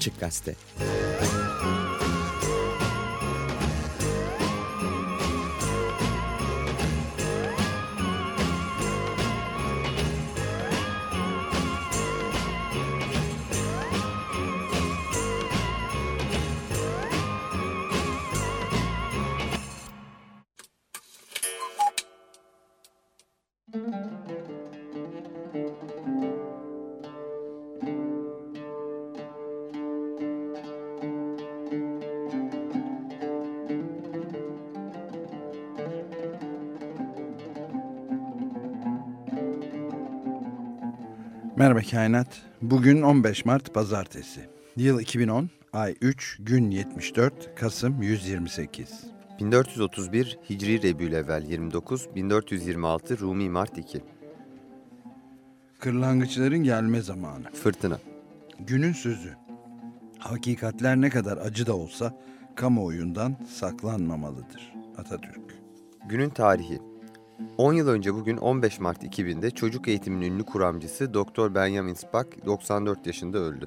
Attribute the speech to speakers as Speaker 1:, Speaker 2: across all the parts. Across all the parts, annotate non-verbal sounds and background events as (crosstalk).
Speaker 1: Açık Gazete
Speaker 2: Merhaba Kainat. Bugün 15 Mart Pazartesi. Yıl 2010, ay 3, gün 74, Kasım 128.
Speaker 3: 1431 Hicri Rebülevvel 29, 1426 Rumi Mart 2.
Speaker 2: Kırlangıçların gelme zamanı.
Speaker 3: Fırtına.
Speaker 2: Günün sözü. Hakikatler ne kadar acı da olsa kamuoyundan saklanmamalıdır. Atatürk.
Speaker 3: Günün tarihi. 10 yıl önce bugün 15 Mart 2000'de çocuk eğitiminin ünlü kuramcısı Dr. Benjamin Spack 94 yaşında öldü.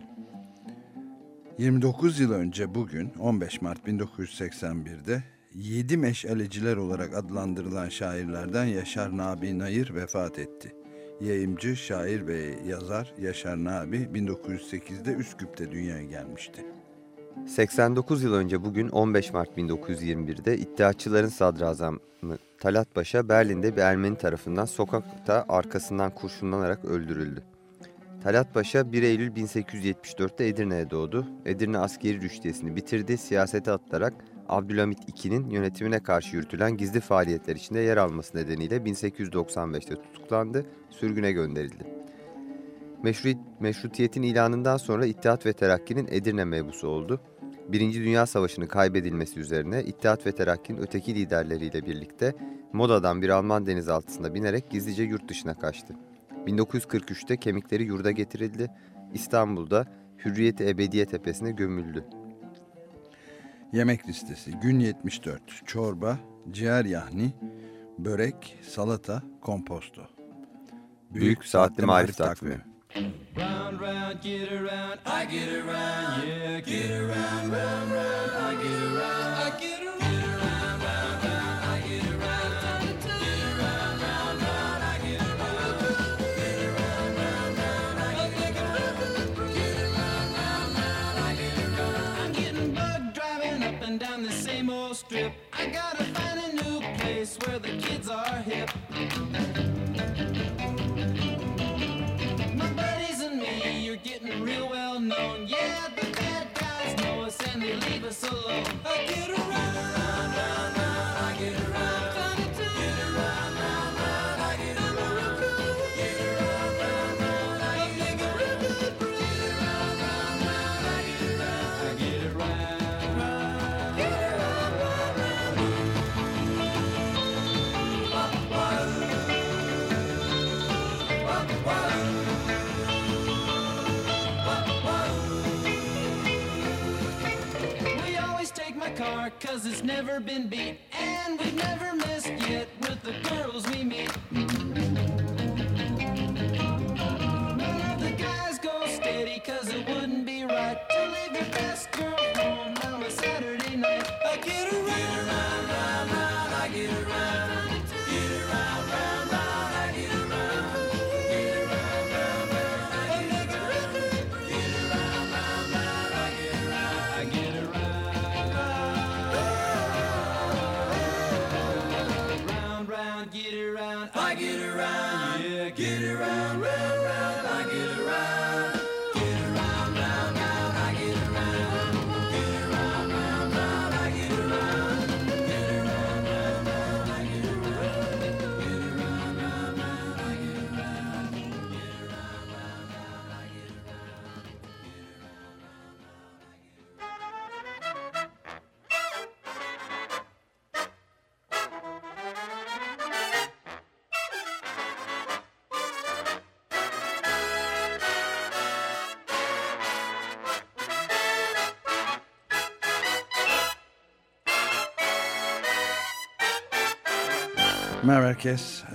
Speaker 2: 29 yıl önce bugün 15 Mart 1981'de 7 meşaleciler olarak adlandırılan şairlerden Yaşar Nabi Nayır vefat etti. Yayımcı, şair ve yazar Yaşar Nabi 1908'de Üsküp'te dünyaya gelmişti.
Speaker 3: 89 yıl önce bugün 15 Mart 1921'de İttihatçıların sadrazamı Talat Paşa Berlin'de bir Ermeni tarafından sokakta arkasından kurşunlanarak öldürüldü. Talat Paşa 1 Eylül 1874'te Edirne'ye doğdu. Edirne askeri rüştiyesini bitirdi, siyasete atılarak Abdülhamit II'nin yönetimine karşı yürütülen gizli faaliyetler içinde yer alması nedeniyle 1895'te tutuklandı, sürgüne gönderildi. Meşrut, meşrutiyetin ilanından sonra İttihat ve Terakki'nin Edirne mebusu oldu. Birinci Dünya Savaşı'nın kaybedilmesi üzerine İttihat ve Terakki'nin öteki liderleriyle birlikte Moda'dan bir Alman denizaltısına binerek gizlice yurt dışına kaçtı. 1943'te kemikleri yurda getirildi. İstanbul'da Hürriyeti Ebediye Tepesi'ne gömüldü.
Speaker 2: Yemek listesi gün 74 çorba, ciğer yahni, börek, salata, komposto.
Speaker 3: Büyük, Büyük Saatli Marif Takvimi.
Speaker 4: Round, round, get around, I get around, yeah, get around, round, round, I get around, I get around. I get around around, round, round, I get around. I'm getting bugged, driving up and down the same old strip. I gotta find a new place where the kids are hip. Alone. I get around. Cause it's never been beat. And we've never missed yet with the girls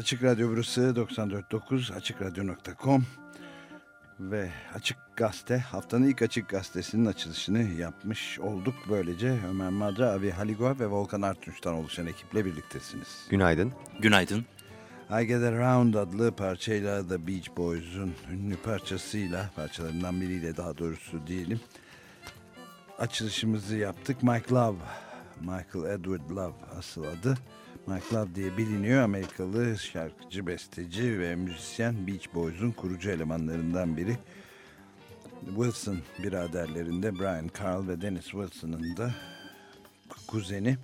Speaker 2: Açık Radyo burası 94.9 AçıkRadyo.com Ve Açık Gazete haftanın ilk Açık Gazetesi'nin açılışını yapmış olduk. Böylece Ömer Madra, Avi Haligua ve Volkan Artunç'tan oluşan ekiple birliktesiniz.
Speaker 3: Günaydın.
Speaker 1: Günaydın.
Speaker 2: I Get Around adlı parçayla The Beach Boys'un ünlü parçasıyla, parçalarından biriyle daha doğrusu diyelim. Açılışımızı yaptık. Mike Love, Michael Edward Love asıl adı. Love diye biliniyor. Amerikalı şarkıcı, besteci ve müzisyen Beach Boys'un kurucu elemanlarından biri. Wilson biraderlerinde Brian Carl ve Dennis Wilson'ın da kuzeni.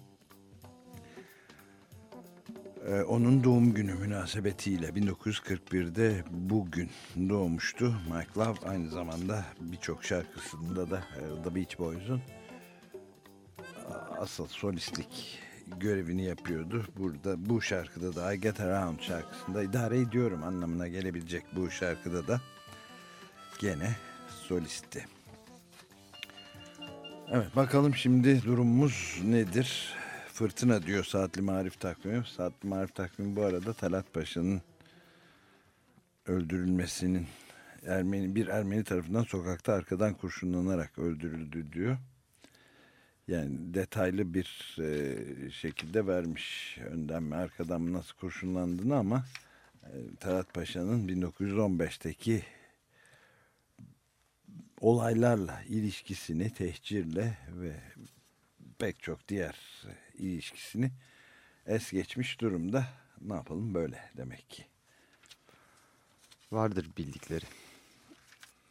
Speaker 2: Ee, onun doğum günü münasebetiyle 1941'de bugün doğmuştu. Mike Love aynı zamanda birçok şarkısında da e, The Beach Boys'un asıl solistlik görevini yapıyordu. Burada bu şarkıda da I Get Around şarkısında idare ediyorum anlamına gelebilecek bu şarkıda da gene solisti. Evet bakalım şimdi durumumuz nedir? Fırtına diyor Saatli Marif Takvimi. Saatli Marif Takvimi bu arada Talat Paşa'nın öldürülmesinin Ermeni bir Ermeni tarafından sokakta arkadan kurşunlanarak öldürüldü diyor. Yani detaylı bir e, şekilde vermiş önden mi arkadan mı nasıl kurşunlandığını ama e, Talat Paşa'nın 1915'teki olaylarla ilişkisini tehcirle ve pek çok diğer ilişkisini es geçmiş durumda. Ne yapalım böyle demek ki.
Speaker 3: Vardır bildikleri.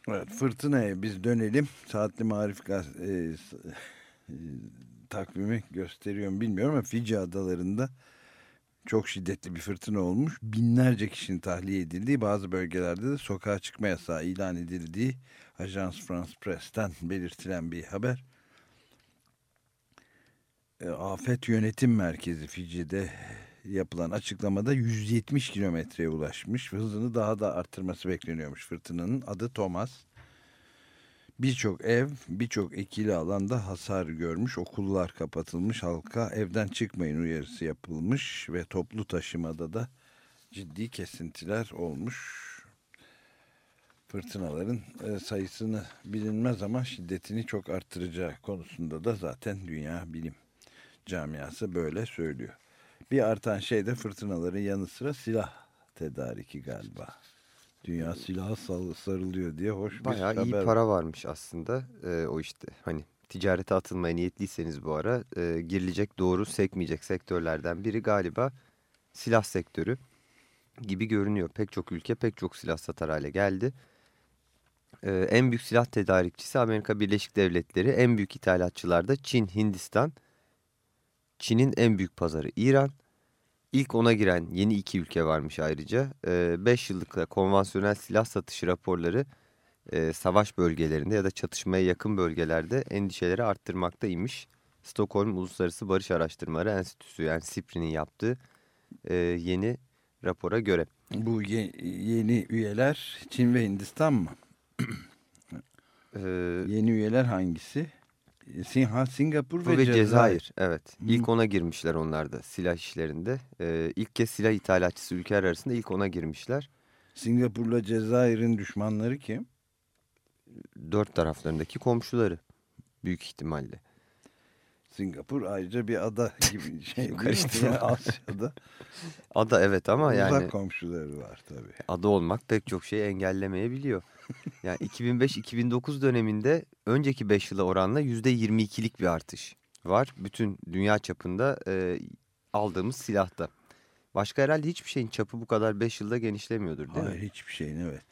Speaker 2: Evet fırtınaya biz dönelim. Saatli Marif gaz e, takvimi gösteriyorum bilmiyorum ama Fiji adalarında çok şiddetli bir fırtına olmuş. Binlerce kişinin tahliye edildiği bazı bölgelerde de sokağa çıkma yasağı ilan edildiği Ajans France Press'ten belirtilen bir haber. E, Afet Yönetim Merkezi Fiji'de yapılan açıklamada 170 kilometreye ulaşmış hızını daha da arttırması bekleniyormuş fırtınanın. Adı Thomas. Birçok ev, birçok ekili alanda hasar görmüş, okullar kapatılmış, halka evden çıkmayın uyarısı yapılmış ve toplu taşımada da ciddi kesintiler olmuş. Fırtınaların e, sayısını bilinmez ama şiddetini çok arttıracağı konusunda da zaten dünya bilim camiası böyle söylüyor. Bir artan şey de fırtınaların yanı sıra silah tedariki galiba. Dünya silaha sarılıyor diye hoş bir
Speaker 3: Bayağı iyi para varmış aslında e, o işte. Hani ticarete atılmaya niyetliyseniz bu ara e, girilecek doğru sekmeyecek sektörlerden biri galiba silah sektörü gibi görünüyor. Pek çok ülke pek çok silah satar hale geldi. E, en büyük silah tedarikçisi Amerika Birleşik Devletleri, en büyük ithalatçılar da Çin, Hindistan. Çin'in en büyük pazarı İran. İlk ona giren yeni iki ülke varmış ayrıca. 5 yıllık konvansiyonel silah satışı raporları e, savaş bölgelerinde ya da çatışmaya yakın bölgelerde endişeleri arttırmaktaymış. Stockholm Uluslararası Barış Araştırmaları Enstitüsü yani SIPRI'nin yaptığı e, yeni rapora göre.
Speaker 2: Bu ye- yeni üyeler Çin ve Hindistan mı?
Speaker 3: E,
Speaker 2: Yeni üyeler hangisi? Sinha, Singapur ve,
Speaker 3: ve
Speaker 2: Cezayir.
Speaker 3: Cezayir evet.
Speaker 2: Hı.
Speaker 3: İlk ona girmişler onlar da silah işlerinde. E, ilk kez silah ithalatçısı ülkeler arasında ilk ona girmişler.
Speaker 2: Singapur'la Cezayir'in düşmanları kim?
Speaker 3: Dört taraflarındaki komşuları büyük ihtimalle.
Speaker 2: Singapur ayrıca bir ada (laughs) gibi şey?
Speaker 3: Karıştırma. (laughs)
Speaker 2: Asya'da
Speaker 3: Ada evet ama
Speaker 2: uzak
Speaker 3: yani
Speaker 2: komşuları var tabii.
Speaker 3: ada olmak pek çok şeyi engellemeyebiliyor. (laughs) Yani 2005-2009 döneminde önceki 5 yıla oranla %22'lik bir artış var. Bütün dünya çapında e, aldığımız silahta. Başka herhalde hiçbir şeyin çapı bu kadar 5 yılda genişlemiyordur değil
Speaker 2: Hayır
Speaker 3: mi?
Speaker 2: hiçbir şeyin evet.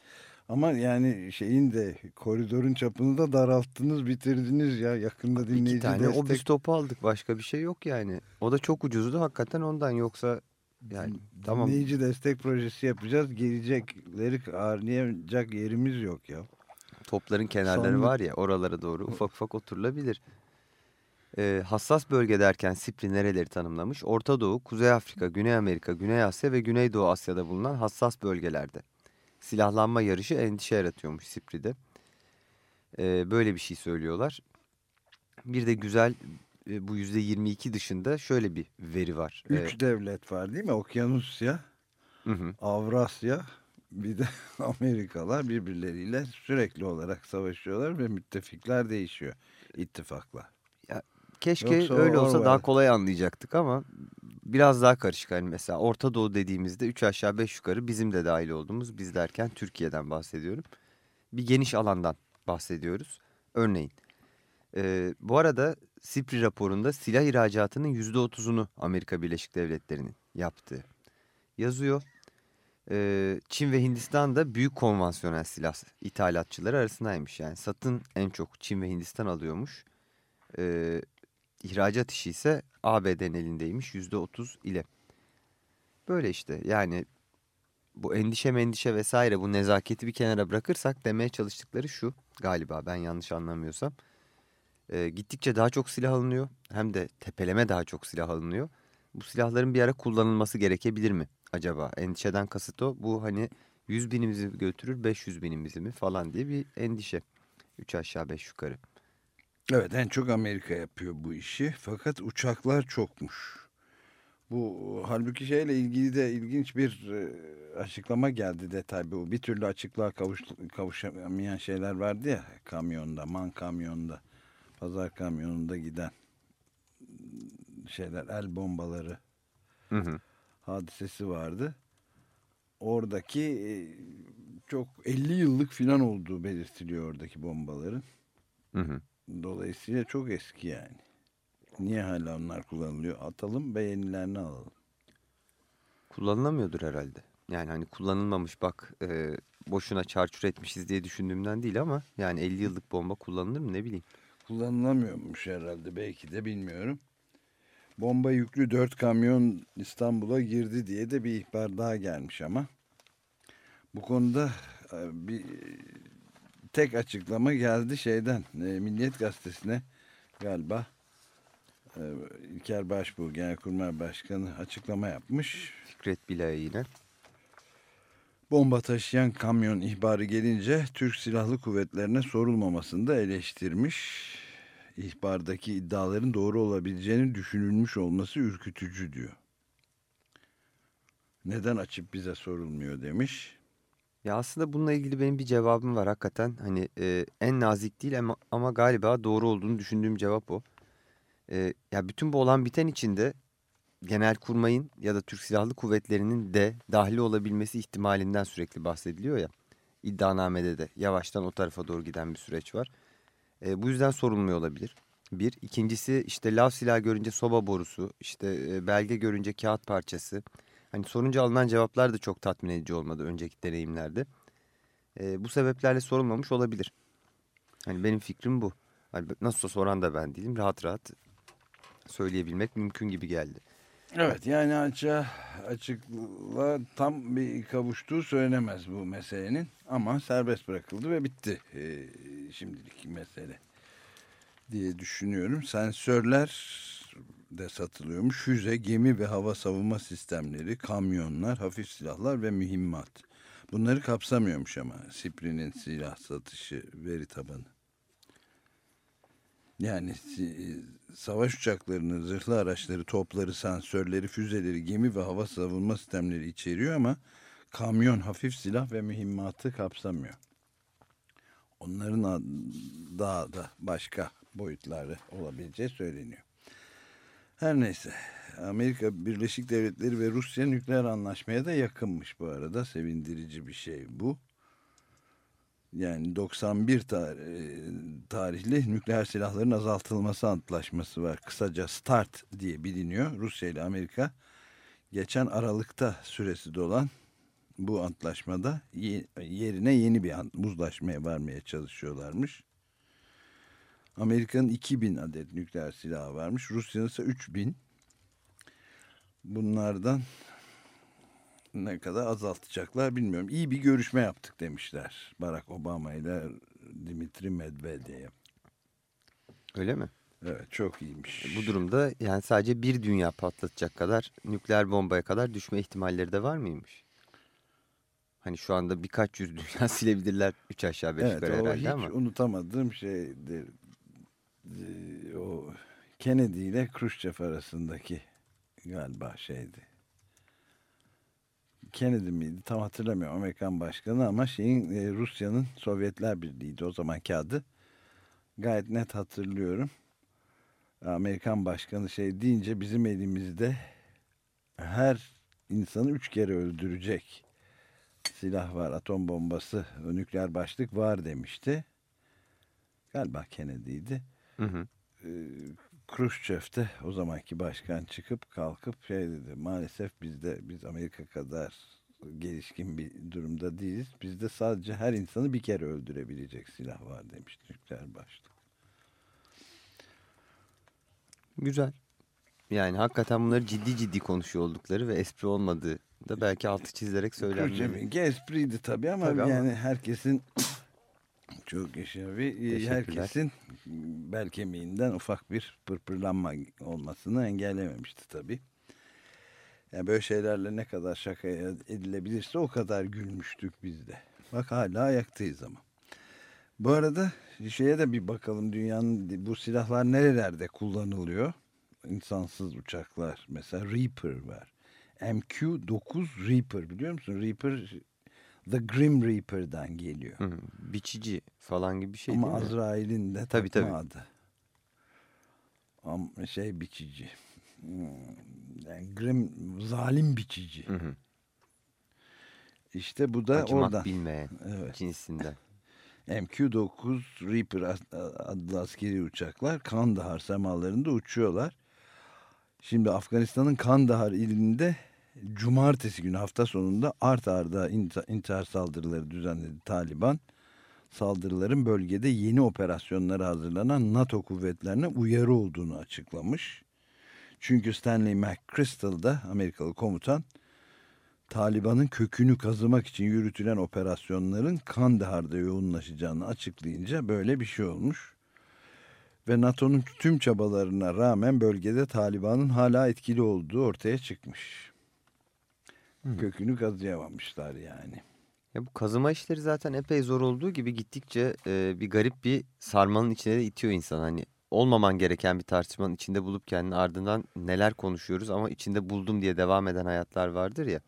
Speaker 2: Ama yani şeyin de koridorun çapını da daralttınız bitirdiniz ya yakında dinleyici
Speaker 3: İki tane
Speaker 2: destek.
Speaker 3: obüs topu aldık başka bir şey yok yani. O da çok ucuzdu hakikaten ondan yoksa yani tamam
Speaker 2: Dinleyici destek projesi yapacağız. Gelecekleri ağırlayacak yerimiz yok ya.
Speaker 3: topların kenarları
Speaker 2: Sandık-
Speaker 3: var ya oralara doğru ufak ufak oturulabilir. Ee, hassas bölge derken SIPRI nereleri tanımlamış? Orta Doğu, Kuzey Afrika, Güney Amerika, Güney Asya ve Güneydoğu Asya'da bulunan hassas bölgelerde. Silahlanma yarışı endişe yaratıyormuş SIPRI'de. Ee, böyle bir şey söylüyorlar. Bir de güzel e, bu %22 dışında şöyle bir veri var. Ee,
Speaker 2: Üç devlet var değil mi? Okyanusya,
Speaker 3: hı hı.
Speaker 2: Avrasya bir de (laughs) Amerikalılar birbirleriyle sürekli olarak savaşıyorlar ve müttefikler değişiyor. ittifaklar.
Speaker 3: Keşke
Speaker 2: Yoksa
Speaker 3: öyle olsa
Speaker 2: Orwell.
Speaker 3: daha kolay anlayacaktık ama biraz daha karışık. Hani mesela Orta Doğu dediğimizde 3 aşağı 5 yukarı bizim de dahil olduğumuz biz derken Türkiye'den bahsediyorum. Bir geniş alandan bahsediyoruz. Örneğin e, bu arada SIPRI raporunda silah ihracatının %30'unu Amerika Birleşik Devletleri'nin yaptığı yazıyor. E, Çin ve Hindistan da büyük konvansiyonel silah ithalatçıları arasındaymış. Yani satın en çok Çin ve Hindistan alıyormuş. E, ihracat işi ise ABD'nin elindeymiş %30 ile. Böyle işte yani bu endişe mendişe vesaire bu nezaketi bir kenara bırakırsak demeye çalıştıkları şu galiba ben yanlış anlamıyorsam. Ee, gittikçe daha çok silah alınıyor hem de tepeleme daha çok silah alınıyor. Bu silahların bir ara kullanılması gerekebilir mi acaba? Endişeden kasıt o bu hani 100 binimizi götürür 500 binimizi mi falan diye bir endişe. 3 aşağı 5 yukarı.
Speaker 2: Evet en çok Amerika yapıyor bu işi fakat uçaklar çokmuş. Bu halbuki şeyle ilgili de ilginç bir e, açıklama geldi detay bu. Bir türlü açıklığa kavuş, kavuşamayan şeyler vardı ya kamyonda, man kamyonda, pazar kamyonunda giden şeyler, el bombaları
Speaker 3: Hı hı.
Speaker 2: hadisesi vardı. Oradaki e, çok 50 yıllık filan olduğu belirtiliyor oradaki bombaların.
Speaker 3: Hı hı.
Speaker 2: Dolayısıyla çok eski yani. Niye hala onlar kullanılıyor? Atalım ve yenilerini alalım.
Speaker 3: Kullanılamıyordur herhalde. Yani hani kullanılmamış bak e, boşuna çarçur etmişiz diye düşündüğümden değil ama yani 50 yıllık bomba kullanılır mı ne bileyim.
Speaker 2: Kullanılamıyormuş herhalde belki de bilmiyorum. Bomba yüklü dört kamyon İstanbul'a girdi diye de bir ihbar daha gelmiş ama. Bu konuda e, bir tek açıklama geldi şeyden e, Milliyet Gazetesi'ne galiba e, İlker Başbuğ Genelkurmay Başkanı açıklama yapmış.
Speaker 3: Fikret Bila'ya yine.
Speaker 2: Bomba taşıyan kamyon ihbarı gelince Türk Silahlı Kuvvetlerine sorulmamasını da eleştirmiş. İhbardaki iddiaların doğru olabileceğini düşünülmüş olması ürkütücü diyor. Neden açıp bize sorulmuyor demiş.
Speaker 3: Ya aslında bununla ilgili benim bir cevabım var hakikaten. Hani e, en nazik değil ama, ama galiba doğru olduğunu düşündüğüm cevap o. E, ya bütün bu olan biten içinde Genelkurmay'ın ya da Türk Silahlı Kuvvetleri'nin de dahil olabilmesi ihtimalinden sürekli bahsediliyor ya. İddianamede de yavaştan o tarafa doğru giden bir süreç var. E, bu yüzden sorulmuyor olabilir. Bir. ikincisi işte lav silah görünce soba borusu, işte e, belge görünce kağıt parçası. Hani sorunca alınan cevaplar da çok tatmin edici olmadı önceki deneyimlerde. E, bu sebeplerle sorulmamış olabilir. Hani benim fikrim bu. Hani nasılsa soran da ben değilim. Rahat rahat söyleyebilmek mümkün gibi geldi.
Speaker 2: Evet yani açığa, açıklığa tam bir kavuştuğu söylenemez bu meselenin. Ama serbest bırakıldı ve bitti ee, şimdilik mesele diye düşünüyorum. Sensörler de satılıyormuş. Füze, gemi ve hava savunma sistemleri, kamyonlar, hafif silahlar ve mühimmat. Bunları kapsamıyormuş ama Sipri'nin silah satışı veri tabanı. Yani si- savaş uçaklarını, zırhlı araçları, topları, sensörleri, füzeleri, gemi ve hava savunma sistemleri içeriyor ama kamyon, hafif silah ve mühimmatı kapsamıyor. Onların daha da başka boyutları olabileceği söyleniyor. Her neyse Amerika Birleşik Devletleri ve Rusya nükleer anlaşmaya da yakınmış bu arada. Sevindirici bir şey bu. Yani 91 tar- e, tarihli nükleer silahların azaltılması antlaşması var. Kısaca START diye biliniyor. Rusya ile Amerika geçen Aralık'ta süresi dolan bu antlaşmada ye- yerine yeni bir uzlaşmaya varmaya çalışıyorlarmış. Amerika'nın 2000 adet nükleer silahı varmış. Rusya'nın ise 3000. Bunlardan ne kadar azaltacaklar bilmiyorum. İyi bir görüşme yaptık demişler Barack Obama ile Dimitri Medvedev.
Speaker 3: Öyle mi?
Speaker 2: Evet çok iyiymiş.
Speaker 3: Bu durumda yani sadece bir dünya patlatacak kadar nükleer bombaya kadar düşme ihtimalleri de var mıymış? Hani şu anda birkaç yüz dünya (laughs) silebilirler 3 aşağı 5
Speaker 2: evet,
Speaker 3: yukarı herhalde
Speaker 2: hiç
Speaker 3: ama.
Speaker 2: unutamadığım şeydir. Ee, O Kennedy ile Khrushchev arasındaki galiba şeydi. Kennedy miydi tam hatırlamıyorum Amerikan başkanı ama şeyin e, Rusya'nın Sovyetler Birliği'ydi o zamanki adı. Gayet net hatırlıyorum. Amerikan başkanı şey deyince bizim elimizde her insanı üç kere öldürecek silah var, atom bombası, nükleer başlık var demişti. Galiba Kennedy'ydi.
Speaker 3: Hı hı.
Speaker 2: De o zamanki başkan çıkıp kalkıp şey dedi maalesef bizde biz Amerika kadar gelişkin bir durumda değiliz. Bizde sadece her insanı bir kere öldürebilecek silah var demiş nükleer başlık.
Speaker 3: Güzel. Yani hakikaten bunları ciddi ciddi konuşuyor oldukları ve espri olmadığı da belki altı çizilerek söylenmeli.
Speaker 2: Khrushchev'inki espriydi tabii ama
Speaker 3: Tabii ama-
Speaker 2: yani herkesin çok yaşa bir
Speaker 3: Teşekkürler.
Speaker 2: herkesin bel kemiğinden ufak bir pırpırlanma olmasını engellememişti tabii. Yani böyle şeylerle ne kadar şaka edilebilirse o kadar gülmüştük biz de. Bak hala ayaktayız ama. Bu arada şeye de bir bakalım dünyanın bu silahlar nerelerde kullanılıyor? İnsansız uçaklar mesela Reaper var. MQ-9 Reaper biliyor musun? Reaper The Grim Reaper'dan geliyor.
Speaker 3: Hı. Biçici falan gibi bir şey
Speaker 2: Ama? Azrail'in de
Speaker 3: Tabii, tabii.
Speaker 2: adı. Ama şey biçici. Hmm, Yani grim, zalim biçici.
Speaker 3: Hı hı.
Speaker 2: İşte bu da
Speaker 3: Acımak
Speaker 2: oradan.
Speaker 3: bilmeyen
Speaker 2: Evet.
Speaker 3: cinsinden. (laughs)
Speaker 2: MQ-9 Reaper adlı askeri uçaklar Kandahar semalarında uçuyorlar. Şimdi Afganistan'ın Kandahar ilinde cumartesi günü hafta sonunda art arda inti- intihar saldırıları düzenledi Taliban. Saldırıların bölgede yeni operasyonlara hazırlanan NATO kuvvetlerine uyarı olduğunu açıklamış. Çünkü Stanley McChrystal da Amerikalı komutan Taliban'ın kökünü kazımak için yürütülen operasyonların Kandahar'da yoğunlaşacağını açıklayınca böyle bir şey olmuş. Ve NATO'nun tüm çabalarına rağmen bölgede Taliban'ın hala etkili olduğu ortaya çıkmış. Kökünü kazıyamamışlar yani.
Speaker 3: Ya bu kazıma işleri zaten epey zor olduğu gibi gittikçe e, bir garip bir sarmanın içine de itiyor insan. Hani olmaman gereken bir tartışmanın içinde bulup kendini ardından neler konuşuyoruz ama içinde buldum diye devam eden hayatlar vardır ya.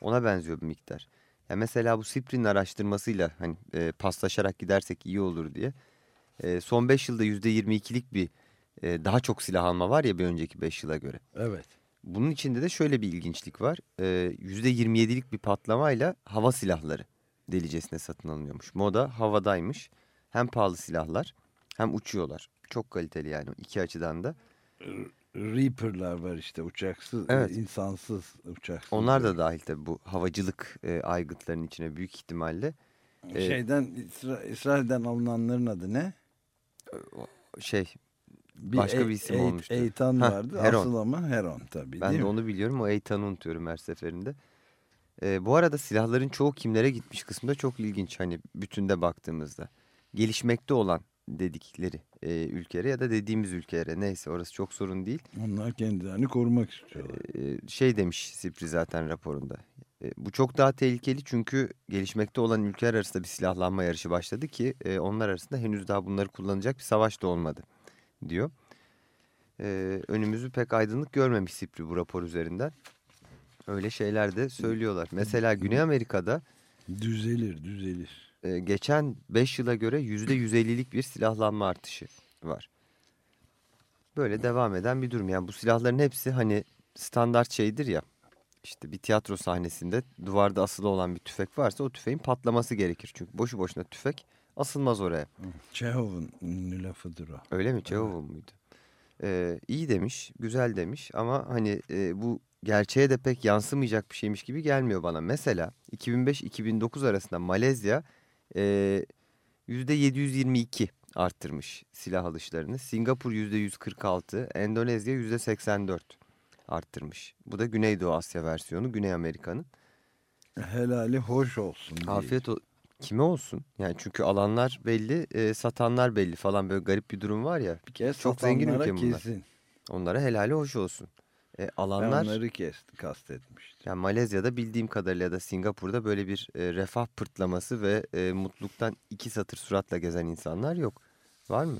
Speaker 3: Ona benziyor bir miktar. Ya mesela bu Siprin'in araştırmasıyla hani e, paslaşarak gidersek iyi olur diye. E, son 5 yılda %22'lik bir e, daha çok silah alma var ya bir önceki 5 yıla göre.
Speaker 2: Evet.
Speaker 3: Bunun içinde de şöyle bir ilginçlik var. Ee, %27'lik bir patlamayla hava silahları delicesine satın alınıyormuş. Moda havadaymış. Hem pahalı silahlar hem uçuyorlar. Çok kaliteli yani iki açıdan da.
Speaker 2: Reaper'lar var işte uçaksız,
Speaker 3: Evet.
Speaker 2: insansız uçaksız.
Speaker 3: Onlar da dahil tabii bu havacılık e, aygıtlarının içine büyük ihtimalle. e,
Speaker 2: Şeyden İsra- İsrail'den alınanların adı ne?
Speaker 3: Şey
Speaker 2: Bir
Speaker 3: Başka
Speaker 2: E-
Speaker 3: bir isim
Speaker 2: E-
Speaker 3: olmuştu.
Speaker 2: Eytan
Speaker 3: Heh,
Speaker 2: vardı.
Speaker 3: Heron.
Speaker 2: Asıl ama Heron tabii
Speaker 3: ben de
Speaker 2: mi?
Speaker 3: onu biliyorum o Eytan'ı unutuyorum her seferinde. Ee, bu arada silahların çoğu kimlere gitmiş kısmı da çok ilginç. Hani bütünde baktığımızda. Gelişmekte olan dedikleri e, ülkelere ya da dediğimiz ülkelere neyse orası çok sorun değil.
Speaker 2: Onlar kendilerini korumak istiyorlar.
Speaker 3: Ee, şey demiş Sipri zaten raporunda. E, bu çok daha tehlikeli çünkü gelişmekte olan ülkeler arasında bir silahlanma yarışı başladı ki e, onlar arasında henüz daha bunları kullanacak bir savaş da olmadı diyor. E, önümüzü pek aydınlık görmemiş Sipri bu rapor üzerinden. Öyle şeyler de söylüyorlar. Mesela Güney Amerika'da
Speaker 2: Düzelir, düzelir.
Speaker 3: e, geçen 5 yıla göre %150'lik bir silahlanma artışı var. Böyle devam eden bir durum. Yani bu silahların hepsi hani standart şeydir ya. İşte bir tiyatro sahnesinde duvarda asılı olan bir tüfek varsa o tüfeğin patlaması gerekir. Çünkü boşu boşuna tüfek asılmaz oraya.
Speaker 2: Çehov'un ünlü lafıdır o.
Speaker 3: Öyle mi? Çehov'un muydu? Ee, iyi demiş, güzel demiş ama hani e, bu gerçeğe de pek yansımayacak bir şeymiş gibi gelmiyor bana. Mesela 2005-2009 arasında Malezya e, %722 arttırmış silah alışlarını. Singapur %146, Endonezya %84 arttırmış. Bu da Güneydoğu Asya versiyonu, Güney Amerika'nın.
Speaker 2: Helali hoş olsun.
Speaker 3: Afiyet o kime olsun? Yani çünkü alanlar belli, e, satanlar belli falan böyle garip bir durum var ya.
Speaker 2: Bir kez
Speaker 3: Çok zengin ülke bunlar.
Speaker 2: kesin.
Speaker 3: Onlara helali hoş olsun. E,
Speaker 2: Ben
Speaker 3: alanlar
Speaker 2: onları kes, kastetmiştim.
Speaker 3: yani Malezya'da bildiğim kadarıyla ya da Singapur'da böyle bir e, refah pırtlaması ve e, mutluluktan iki satır suratla gezen insanlar yok. Var mı?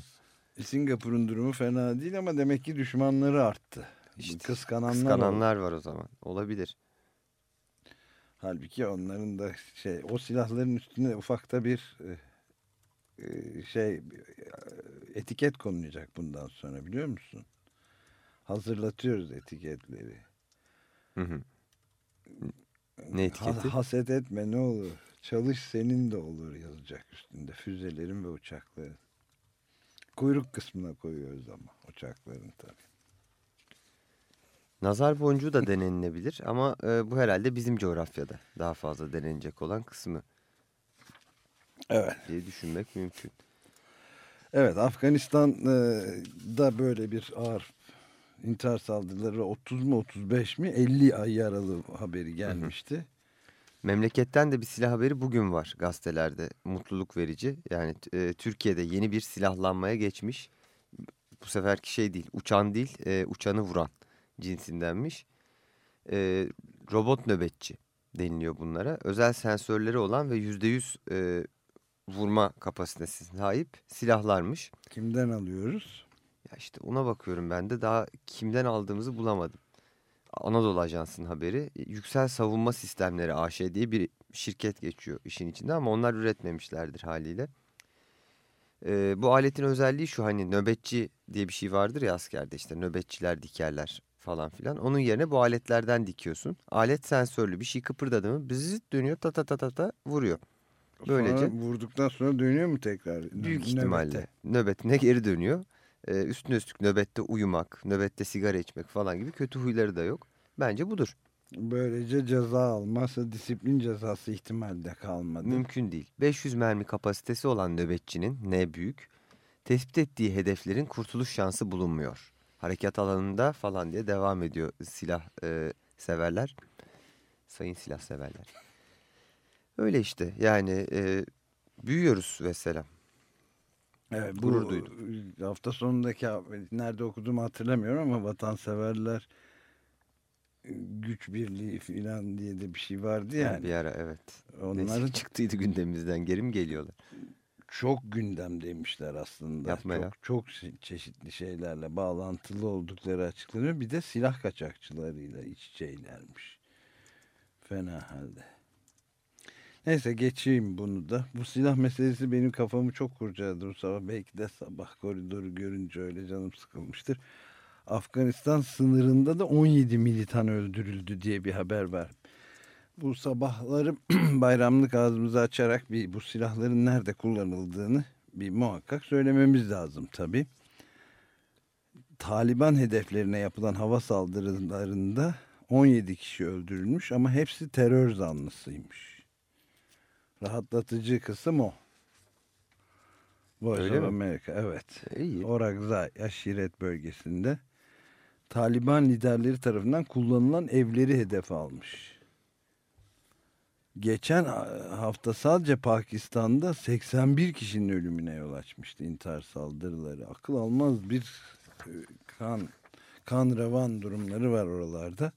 Speaker 2: Singapur'un durumu fena değil ama demek ki düşmanları arttı.
Speaker 3: İşte
Speaker 2: Kıskananlar.
Speaker 3: Kıskananlar var o zaman. Olabilir.
Speaker 2: Halbuki onların da şey o silahların üstüne ufakta bir e, e, şey e, etiket konulacak bundan sonra biliyor musun? Hazırlatıyoruz etiketleri.
Speaker 3: Hı hı. Ne etiketi?
Speaker 2: Ha- haset etme ne olur. Çalış senin de olur yazacak üstünde füzelerin ve uçakların. Kuyruk kısmına koyuyoruz ama uçakların tabii.
Speaker 3: Nazar boncuğu da denenilebilir ama e, bu herhalde bizim coğrafyada daha fazla denenecek olan kısmı
Speaker 2: Evet.
Speaker 3: diye düşünmek mümkün.
Speaker 2: Evet Afganistan'da böyle bir ağır intihar saldırıları 30 mu 35 mi 50 ay yaralı haberi gelmişti.
Speaker 3: Memleketten de bir silah haberi bugün var gazetelerde. Mutluluk verici. Yani e, Türkiye'de yeni bir silahlanmaya geçmiş. Bu seferki şey değil, uçan değil, e, uçanı vuran cinsindenmiş. E, robot nöbetçi deniliyor bunlara. Özel sensörleri olan ve %100 e, vurma kapasitesine sahip silahlarmış.
Speaker 2: Kimden alıyoruz?
Speaker 3: Ya işte ona bakıyorum ben de daha kimden aldığımızı bulamadım. Anadolu Ajansı'nın haberi. Yüksel Savunma Sistemleri AŞ diye bir şirket geçiyor işin içinde ama onlar üretmemişlerdir haliyle. Ee, bu aletin özelliği şu hani nöbetçi diye bir şey vardır ya askerde işte nöbetçiler dikerler falan filan. Onun yerine bu aletlerden dikiyorsun. Alet sensörlü bir şey kıpırdadı mı bızıt dönüyor ta ta ta ta ta vuruyor. Böylece
Speaker 2: Sonra vurduktan sonra dönüyor mu tekrar?
Speaker 3: büyük
Speaker 2: nöbete?
Speaker 3: ihtimalle nöbetine geri dönüyor. Ee, üstüne üstlük nöbette uyumak, nöbette sigara içmek falan gibi kötü huyları da yok. Bence budur.
Speaker 2: Böylece ceza almazsa disiplin cezası ihtimali de kalmadı.
Speaker 3: Mümkün değil. 500 mermi kapasitesi olan nöbetçinin ne büyük, tespit ettiği hedeflerin kurtuluş şansı bulunmuyor. Harekat alanında falan diye devam ediyor silah e, severler. Sayın silah severler. Öyle işte yani e, büyüyoruz vesselam.
Speaker 2: Evet, bu
Speaker 3: Gurur duydum.
Speaker 2: hafta sonundaki nerede okuduğumu hatırlamıyorum ama vatanseverler güç birliği falan diye de bir şey vardı yani.
Speaker 3: Bir ara evet.
Speaker 2: Onların
Speaker 3: Onların çıktıydı gündemimizden geri mi geliyorlar?
Speaker 2: Çok gündemdeymişler aslında.
Speaker 3: Yapma
Speaker 2: çok,
Speaker 3: ya.
Speaker 2: çok çe- çeşitli şeylerle bağlantılı oldukları açıklanıyor. Bir de silah kaçakçılarıyla iç içeylermiş. Fena halde. Neyse geçeyim bunu da. Bu silah meselesi benim kafamı çok kurcaladı bu sabah. Belki de sabah koridoru görünce öyle canım sıkılmıştır. Afganistan sınırında da 17 militan öldürüldü diye bir haber var. Bu sabahları (clears throat) bayramlık ağzımızı açarak bir bu silahların nerede kullanıldığını bir muhakkak söylememiz lazım tabii. Taliban hedeflerine yapılan hava saldırılarında 17 kişi öldürülmüş ama hepsi terör zanlısıymış. Rahatlatıcı kısım o. Voice of? America evet.
Speaker 3: İyi.
Speaker 2: Orakzai aşiret bölgesinde Taliban liderleri tarafından kullanılan evleri hedef almış. Geçen hafta sadece Pakistan'da 81 kişinin ölümüne yol açmıştı intihar saldırıları. Akıl almaz bir e, kan kan revan durumları var oralarda.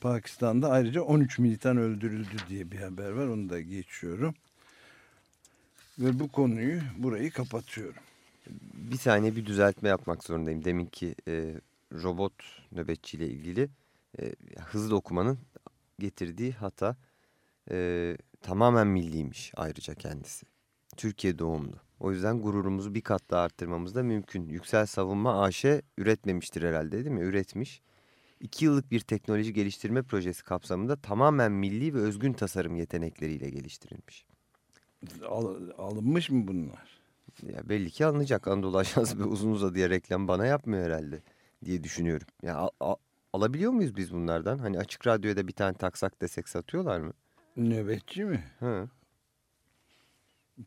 Speaker 2: Pakistan'da ayrıca 13 militan öldürüldü diye bir haber var. Onu da geçiyorum. Ve bu konuyu burayı kapatıyorum.
Speaker 3: Bir saniye bir düzeltme yapmak zorundayım. Deminki e, robot nöbetçiyle ilgili e, hızlı okumanın getirdiği hata e, tamamen milliymiş ayrıca kendisi. Türkiye doğumlu. O yüzden gururumuzu bir kat daha arttırmamız da mümkün. Yüksel Savunma AŞ üretmemiştir herhalde değil mi? Üretmiş. İki yıllık bir teknoloji geliştirme projesi kapsamında tamamen milli ve özgün tasarım yetenekleriyle geliştirilmiş.
Speaker 2: Al- alınmış mı bunlar?
Speaker 3: Ya belli ki alınacak. Anadolu Ajansı bir uzun uzadıya reklam bana yapmıyor herhalde diye düşünüyorum. Ya al- al- alabiliyor muyuz biz bunlardan? Hani açık radyoda bir tane taksak desek satıyorlar mı?
Speaker 2: Nöbetçi mi?
Speaker 3: Hı.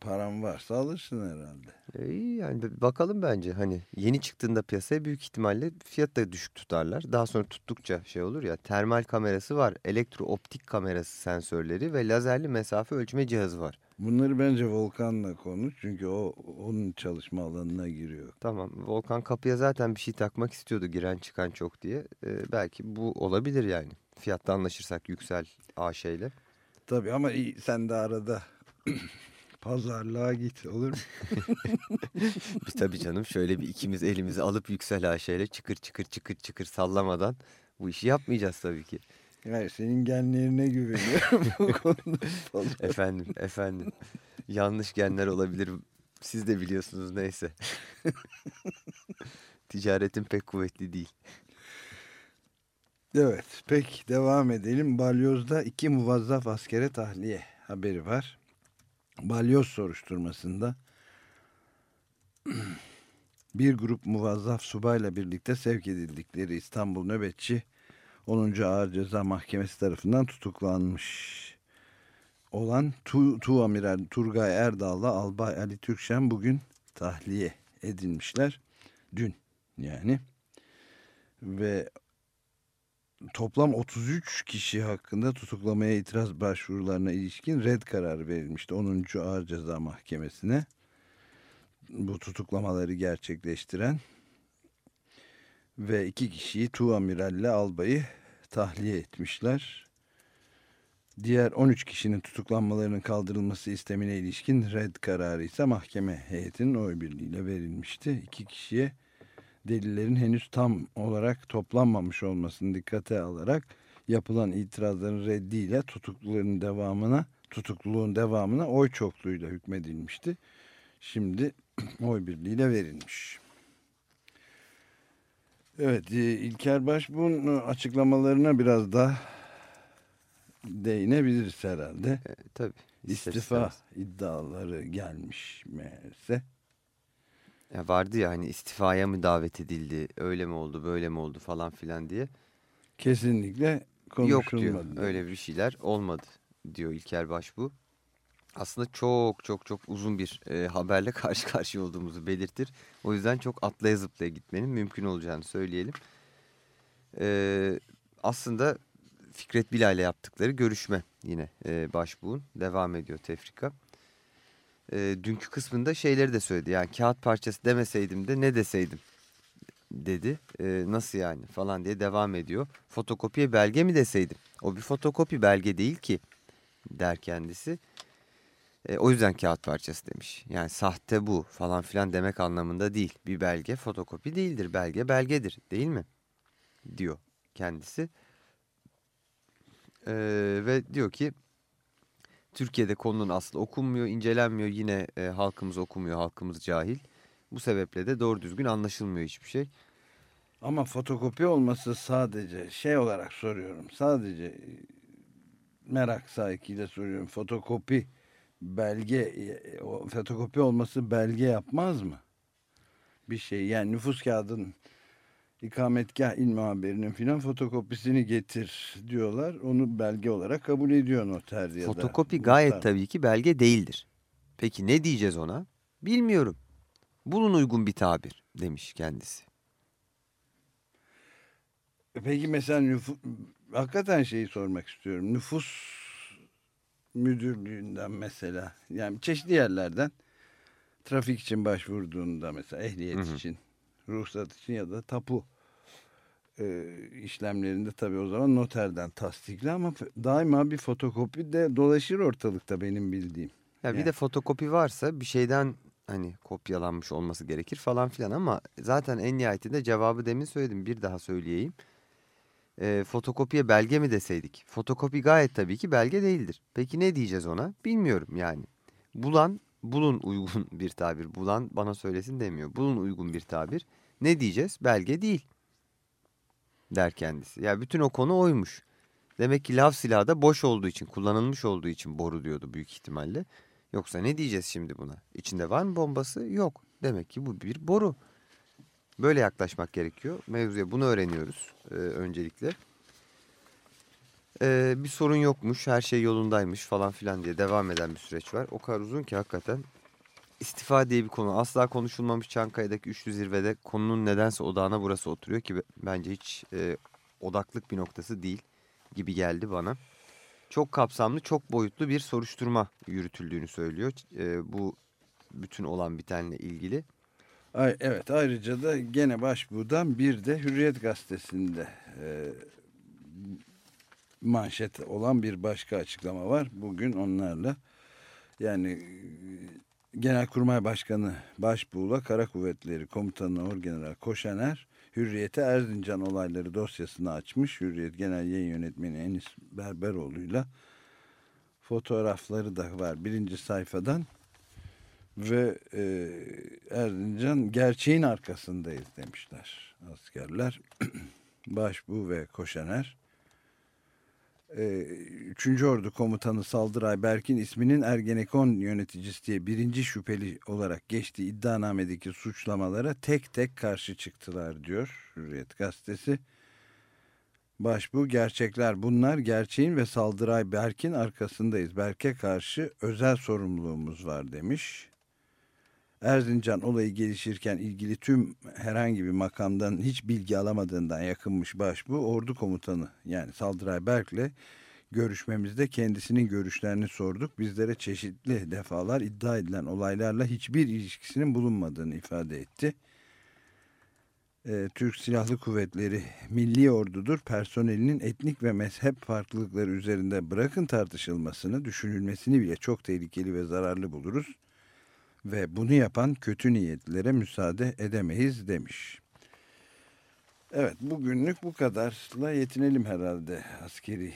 Speaker 2: Param varsa alırsın herhalde.
Speaker 3: E, iyi yani bakalım bence. Hani yeni çıktığında piyasaya büyük ihtimalle fiyat da düşük tutarlar. Daha sonra tuttukça şey olur ya. Termal kamerası var, elektrooptik kamerası sensörleri ve lazerli mesafe ölçme cihazı var.
Speaker 2: Bunları bence Volkan'la konuş çünkü o onun çalışma alanına giriyor.
Speaker 3: Tamam. Volkan kapıya zaten bir şey takmak istiyordu giren çıkan çok diye. E, belki bu olabilir yani. Fiyatta anlaşırsak Yüksel AŞ ile.
Speaker 2: Tabii ama iyi, sen de arada (clears throat) pazarlığa git olur mu? (laughs)
Speaker 3: Biz tabii canım şöyle bir ikimiz elimizi alıp Yüksel AŞ ile çıkır çıkır çıkır çıkır sallamadan bu işi yapmayacağız tabii ki.
Speaker 2: Hayır senin genlerine güveniyorum (laughs) bu konuda.
Speaker 3: Efendim, efendim. Yanlış genler olabilir. Siz de biliyorsunuz neyse. (laughs) Ticaretin pek kuvvetli değil.
Speaker 2: Evet peki devam edelim. Balyoz'da iki muvazzaf askere tahliye haberi var. Balyoz soruşturmasında (clears throat) bir grup muvazzaf subayla birlikte sevk edildikleri İstanbul Nöbetçi 10. Ağır Ceza Mahkemesi tarafından tutuklanmış olan Tu, Tu Amiral Turgay Erdal'la Albay Ali Türkşen bugün tahliye edilmişler. Dün yani. Ve toplam 33 kişi hakkında tutuklamaya itiraz başvurularına ilişkin red kararı verilmişti 10. Ağır Ceza Mahkemesi'ne. Bu tutuklamaları gerçekleştiren ve iki kişiyi Tuğamiralle Albay'ı tahliye etmişler. Diğer 13 kişinin tutuklanmalarının kaldırılması istemine ilişkin red kararı ise mahkeme heyetinin oy birliğiyle verilmişti. İki kişiye delillerin henüz tam olarak toplanmamış olmasını dikkate alarak yapılan itirazların reddiyle tutukluluğun devamına tutukluluğun devamına oy çokluğuyla hükmedilmişti. Şimdi (clears throat) oy birliğiyle verilmiş. Evet e, İlker Başbuğ'un açıklamalarına biraz daha değinebiliriz herhalde.
Speaker 3: E, tabii.
Speaker 2: İstifa iddiaları gelmiş meğerse.
Speaker 3: Ya vardı ya hani istifaya mı davet edildi, öyle mi oldu, böyle mi oldu falan filan diye.
Speaker 2: Kesinlikle
Speaker 3: Yok
Speaker 2: konuşulmadı.
Speaker 3: diyor. Öyle bir şeyler olmadı diyor İlker Başbuğ. Aslında çok çok çok uzun bir e, haberle (laughs) karşı karşıya olduğumuzu belirtir. O yüzden çok atlaya zıplaya gitmenin mümkün olacağını söyleyelim. E, aslında Fikret Bila ile yaptıkları görüşme yine e, Başbuğ'un devam ediyor tefrika. E, dünkü kısmında şeyleri de söyledi. Yani kağıt parçası demeseydim de ne deseydim dedi. E, nasıl yani falan diye devam ediyor. Fotokopiye belge mi deseydim? O bir fotokopi belge değil ki der kendisi. E, o yüzden kağıt parçası demiş. Yani sahte bu falan filan demek anlamında değil. Bir belge fotokopi değildir. Belge belgedir değil mi? Diyor kendisi. E, ve diyor ki Türkiye'de konunun aslı okunmuyor, incelenmiyor. Yine e, halkımız okumuyor, halkımız cahil. Bu sebeple de doğru düzgün anlaşılmıyor hiçbir şey.
Speaker 2: Ama fotokopi olması sadece şey olarak soruyorum. Sadece e, merak sahikiyle soruyorum. Fotokopi belge e, fotokopi olması belge yapmaz mı? Bir şey yani nüfus kağıdının ikametgah il muhabirinin filan fotokopisini getir diyorlar. Onu belge olarak kabul ediyor noter ya da.
Speaker 3: Fotokopi gayet
Speaker 2: muhtar.
Speaker 3: tabii ki belge değildir. Peki ne diyeceğiz ona? Bilmiyorum. Bulun uygun bir tabir demiş kendisi.
Speaker 2: Peki mesela nüfus, hakikaten şeyi sormak istiyorum. Nüfus müdürlüğünden mesela yani çeşitli yerlerden trafik için başvurduğunda mesela ehliyet
Speaker 3: Hı hı.
Speaker 2: için, ruhsat için ya da tapu e, işlemlerinde tabii o zaman noterden tasdikli ama daima bir fotokopi de dolaşır ortalıkta benim bildiğim.
Speaker 3: Ya bir
Speaker 2: Yani.
Speaker 3: de fotokopi varsa bir şeyden hani kopyalanmış olması gerekir falan filan ama zaten en nihayetinde cevabı demin söyledim bir daha söyleyeyim. Ee, fotokopiye belge mi deseydik? Fotokopi gayet tabii ki belge değildir. Peki ne diyeceğiz ona? Bilmiyorum yani. Bulan, bulun uygun bir tabir. Bulan bana söylesin demiyor. Bulun uygun bir tabir. Ne diyeceğiz? Belge değil. Der kendisi. Ya bütün o konu oymuş. Demek ki lav silahı da boş olduğu için, kullanılmış olduğu için boru diyordu büyük ihtimalle. Yoksa ne diyeceğiz şimdi buna? İçinde var mı bombası? Yok. Demek ki bu bir boru. Böyle yaklaşmak gerekiyor. Mevzuya bunu öğreniyoruz e, öncelikle. E, bir sorun yokmuş, her şey yolundaymış falan filan diye devam eden bir süreç var. O kadar uzun ki hakikaten istifa diye bir konu asla konuşulmamış Çankaya'daki üçlü zirvede konunun nedense odağına burası oturuyor ki bence hiç e, odaklık bir noktası değil gibi geldi bana. Çok kapsamlı, çok boyutlu bir soruşturma yürütüldüğünü söylüyor. E, bu bütün olan bitenle ilgili.
Speaker 2: Ay, evet ayrıca da gene başbuğdan bir de Hürriyet Gazetesi'nde e, manşet olan bir başka açıklama var. Bugün onlarla yani Genelkurmay Başkanı Başbuğ'la Kara Kuvvetleri Komutanı Orgeneral Koşaner Hürriyet'e Erzincan olayları dosyasını açmış. Hürriyet Genel Yayın Yönetmeni Enis Berberoğlu'yla fotoğrafları da var birinci sayfadan. Ve e, Erzincan gerçeğin arkasındayız demişler askerler. (clears throat) Başbuğ ve Koşener. Ee, Üçüncü Ordu Komutanı Saldıray Berkin isminin Ergenekon yöneticisi diye birinci şüpheli olarak geçtiği iddianamedeki suçlamalara tek tek karşı çıktılar diyor Hürriyet Gazetesi. Başbu gerçekler bunlar gerçeğin ve Saldıray Berkin arkasındayız. Berk'e karşı özel sorumluluğumuz var demiş. Erzincan olayı gelişirken ilgili tüm herhangi bir makamdan hiç bilgi alamadığından yakınmış başbu ordu komutanı yani Saldıray Berk'le görüşmemizde kendisinin görüşlerini sorduk. Bizlere çeşitli defalar iddia edilen olaylarla hiçbir ilişkisinin bulunmadığını ifade etti. Ee, Türk Silahlı Kuvvetleri milli ordudur. Personelinin etnik ve mezhep farklılıkları üzerinde bırakın tartışılmasını, düşünülmesini bile çok tehlikeli ve zararlı buluruz ve bunu yapan kötü niyetlilere müsaade edemeyiz demiş. Evet bugünlük bu kadarla yetinelim herhalde askeri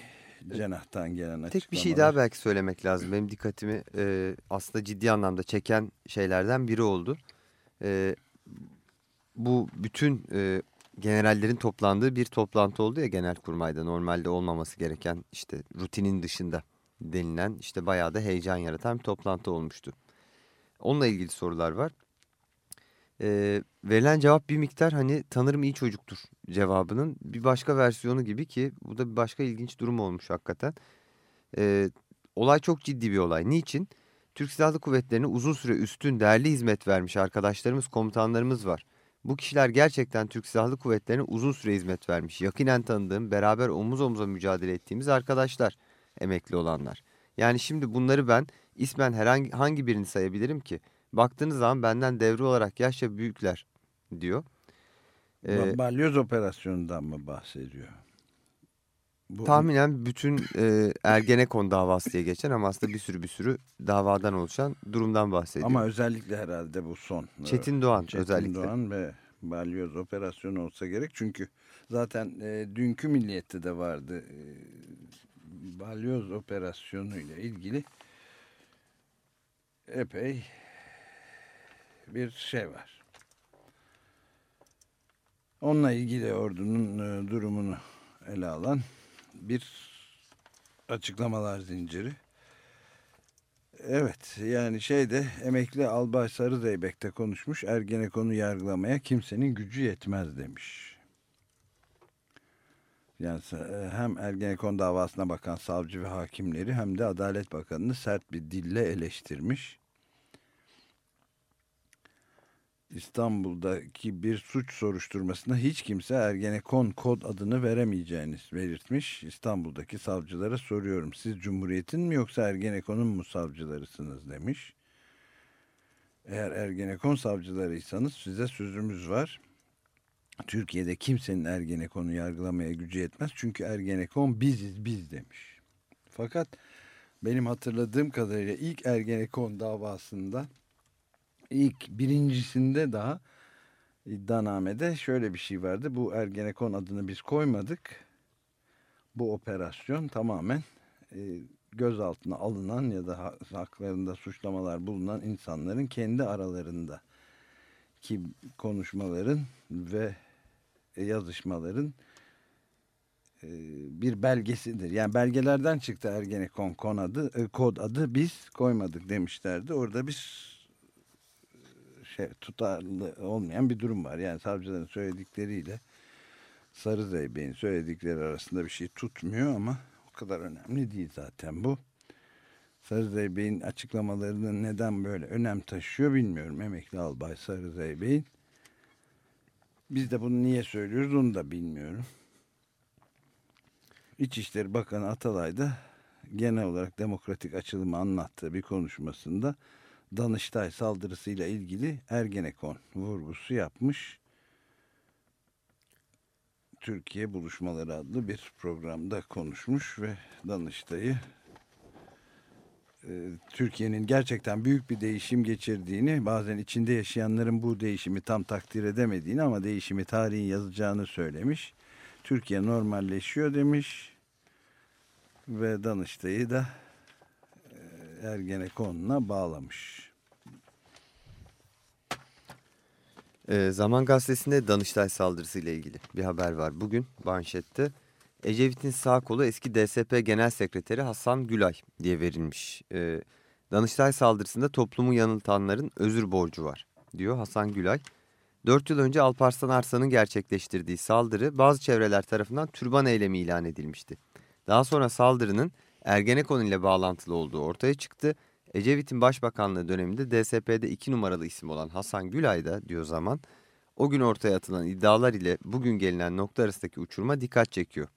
Speaker 2: cenahtan gelen açıklamalar.
Speaker 3: Tek bir şey daha belki söylemek lazım. Benim dikkatimi e, aslında ciddi anlamda çeken şeylerden biri oldu. E, bu bütün e, generallerin toplandığı bir toplantı oldu ya genelkurmayda normalde olmaması gereken işte rutinin dışında denilen işte bayağı da heyecan yaratan bir toplantı olmuştu. Onunla ilgili sorular var. Ee, verilen cevap bir miktar hani tanırım iyi çocuktur cevabının bir başka versiyonu gibi ki bu da bir başka ilginç durum olmuş hakikaten. Ee, olay çok ciddi bir olay. Niçin? Türk Silahlı Kuvvetleri'ne uzun süre üstün değerli hizmet vermiş arkadaşlarımız, komutanlarımız var. Bu kişiler gerçekten Türk Silahlı Kuvvetleri'ne uzun süre hizmet vermiş. Yakinen tanıdığım, beraber omuz omuza mücadele ettiğimiz arkadaşlar, emekli olanlar. Yani şimdi bunları ben ismen herhangi hangi birini sayabilirim ki? Baktığınız zaman benden devre olarak yaşça büyükler diyor.
Speaker 2: Ba- Balyoz operasyonundan mı bahsediyor? Bu,
Speaker 3: Tahminen bütün e, Ergenekon davası diye geçen ama aslında bir sürü bir sürü davadan oluşan durumdan bahsediyor.
Speaker 2: Ama özellikle herhalde bu son.
Speaker 3: Çetin Doğan
Speaker 2: Çetin
Speaker 3: özellikle.
Speaker 2: Doğan ve Balyoz operasyonu olsa gerek. Çünkü zaten e, dünkü milliyette de vardı. E, Balyoz operasyonu ile ilgili epey bir şey var. Onunla ilgili ordunun e, durumunu ele alan bir açıklamalar zinciri. Evet yani şeyde emekli Albay Sarızeybek'te konuşmuş Ergenekon'u yargılamaya kimsenin gücü yetmez demiş. Yani e, hem Ergenekon davasına bakan savcı ve hakimleri hem de Adalet Bakanı'nı sert bir dille eleştirmiş. İstanbul'daki bir suç soruşturmasında hiç kimse Ergenekon kod adını veremeyeceğini belirtmiş. İstanbul'daki savcılara soruyorum siz Cumhuriyet'in mi yoksa Ergenekon'un mu savcılarısınız demiş. Eğer Ergenekon savcılarıysanız size sözümüz var. Türkiye'de kimsenin Ergenekon'u yargılamaya gücü yetmez. Çünkü Ergenekon biziz biz demiş. Fakat benim hatırladığım kadarıyla ilk Ergenekon davasında ilk birincisinde daha iddianamede şöyle bir şey vardı. Bu Ergenekon adını biz koymadık. Bu operasyon tamamen e, gözaltına alınan ya da ha- haklarında suçlamalar bulunan insanların kendi aralarında ki konuşmaların ve yazışmaların e, bir belgesidir. Yani belgelerden çıktı Ergenekon kon adı, e, kod adı biz koymadık demişlerdi. Orada bir şey tutarlı olmayan bir durum var. Yani savcıların söyledikleriyle Sarı Zeybek'in söyledikleri arasında bir şey tutmuyor ama o kadar önemli değil zaten bu. Sarı Zeybek'in açıklamalarının neden böyle önem taşıyor bilmiyorum. Emekli albay Sarı Zeybek'in. Biz de bunu niye söylüyoruz onu da bilmiyorum. İçişleri Bakanı Atalay da genel olarak demokratik açılımı anlattığı bir konuşmasında Danıştay saldırısıyla ilgili Ergenekon vurgusu yapmış. Türkiye Buluşmaları adlı bir programda konuşmuş ve Danıştay'ı e, Türkiye'nin gerçekten büyük bir değişim geçirdiğini, bazen içinde yaşayanların bu değişimi tam takdir edemediğini ama değişimi tarihin yazacağını söylemiş. Türkiye normalleşiyor demiş ve Danıştay'ı da e, Ergenekon'una bağlamış.
Speaker 3: Ee, Zaman Gazetesi'nde Danıştay saldırısı ile ilgili bir haber var. Bugün manşette Ecevit'in sağ kolu eski DSP Genel Sekreteri Hasan Gülay diye verilmiş. Ee, Danıştay saldırısında toplumu yanıltanların özür borcu var diyor Hasan Gülay. 4 yıl önce Alparslan Arslan'ın gerçekleştirdiği saldırı bazı çevreler tarafından türban eylemi ilan edilmişti. Daha sonra saldırının Ergenekon ile bağlantılı olduğu ortaya çıktı. Ecevit'in başbakanlığı döneminde DSP'de 2 numaralı isim olan Hasan Gülay da diyor zaman o gün ortaya atılan iddialar ile bugün gelinen nokta arasındaki uçuruma dikkat çekiyor.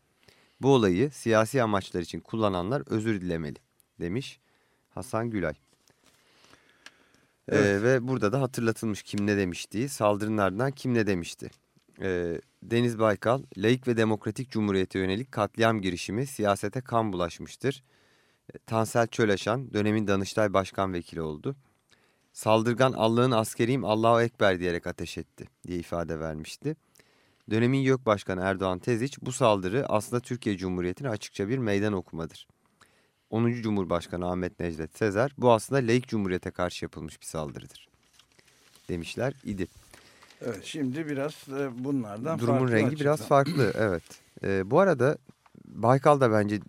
Speaker 3: Bu olayı siyasi amaçlar için kullananlar özür dilemeli demiş Hasan Gülay. Ee,
Speaker 2: Evet.
Speaker 3: ve burada da hatırlatılmış kim ne demiştiği, saldırının ardından kim ne demişti. Ee, Deniz Baykal, laik ve demokratik cumhuriyete yönelik katliam girişimi siyasete kan bulaşmıştır. Ee, Tansel Çölaşan dönemin Danıştay Başkan Vekili oldu. Saldırgan Allah'ın askeriyim Allahu Ekber diyerek ateş etti diye ifade vermişti. Dönemin YÖK Başkanı Erdoğan Teziç bu saldırı aslında Türkiye Cumhuriyeti'ne açıkça bir meydan okumadır. 10. Cumhurbaşkanı Ahmet Necdet Sezer bu aslında laik cumhuriyete karşı yapılmış bir saldırıdır demişler idi.
Speaker 2: Evet şimdi biraz e, bunlardan
Speaker 3: Durumun
Speaker 2: farklı
Speaker 3: rengi biraz farklı (clears throat) evet. Ee, bu arada Baykal da bence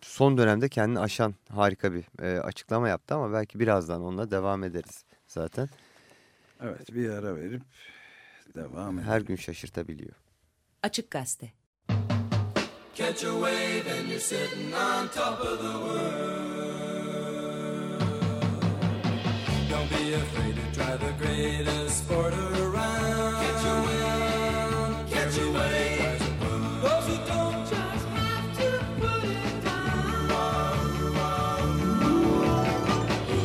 Speaker 3: son dönemde kendini aşan harika bir e, açıklama yaptı ama belki birazdan onunla devam ederiz zaten.
Speaker 2: Evet bir ara verip devam edelim.
Speaker 3: Her gün şaşırtabiliyor.
Speaker 1: Açık Gazete.
Speaker 4: Catch a wave and you're sitting on top of the world. Don't be afraid to try the greatest sport around. Catch a wave, catch a wave. Those who don't just have to put it down.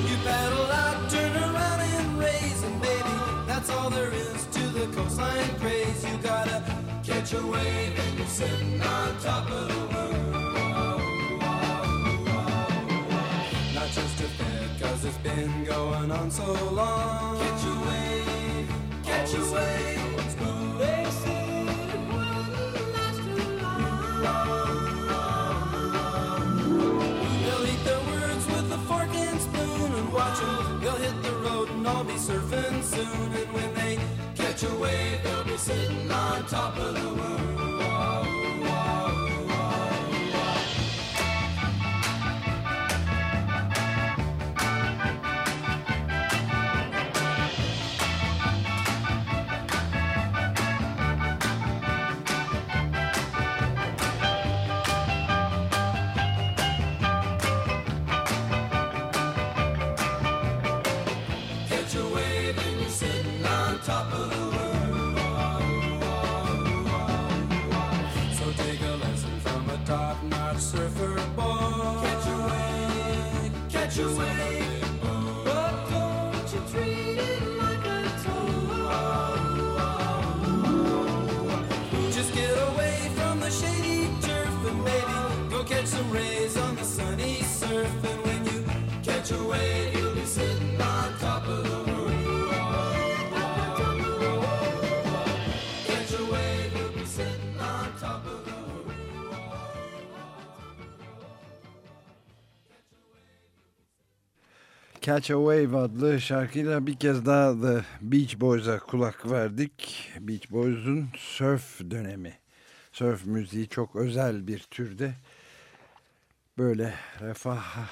Speaker 4: You out, turn around and raise, and baby, that's all there is to the coastline craze. You gotta catch a wave and you're sitting on top of the world. On so long. Catch a wave, catch a wave. They'll hit the road and be surfing soon. And when they catch a wave, they'll be sitting on top of the world. Catch a Wave
Speaker 2: adlı şarkıyla bir kez daha The Beach Boys'a kulak verdik. Beach Boys'un surf dönemi. Surf müziği çok özel bir türde. Böyle refah,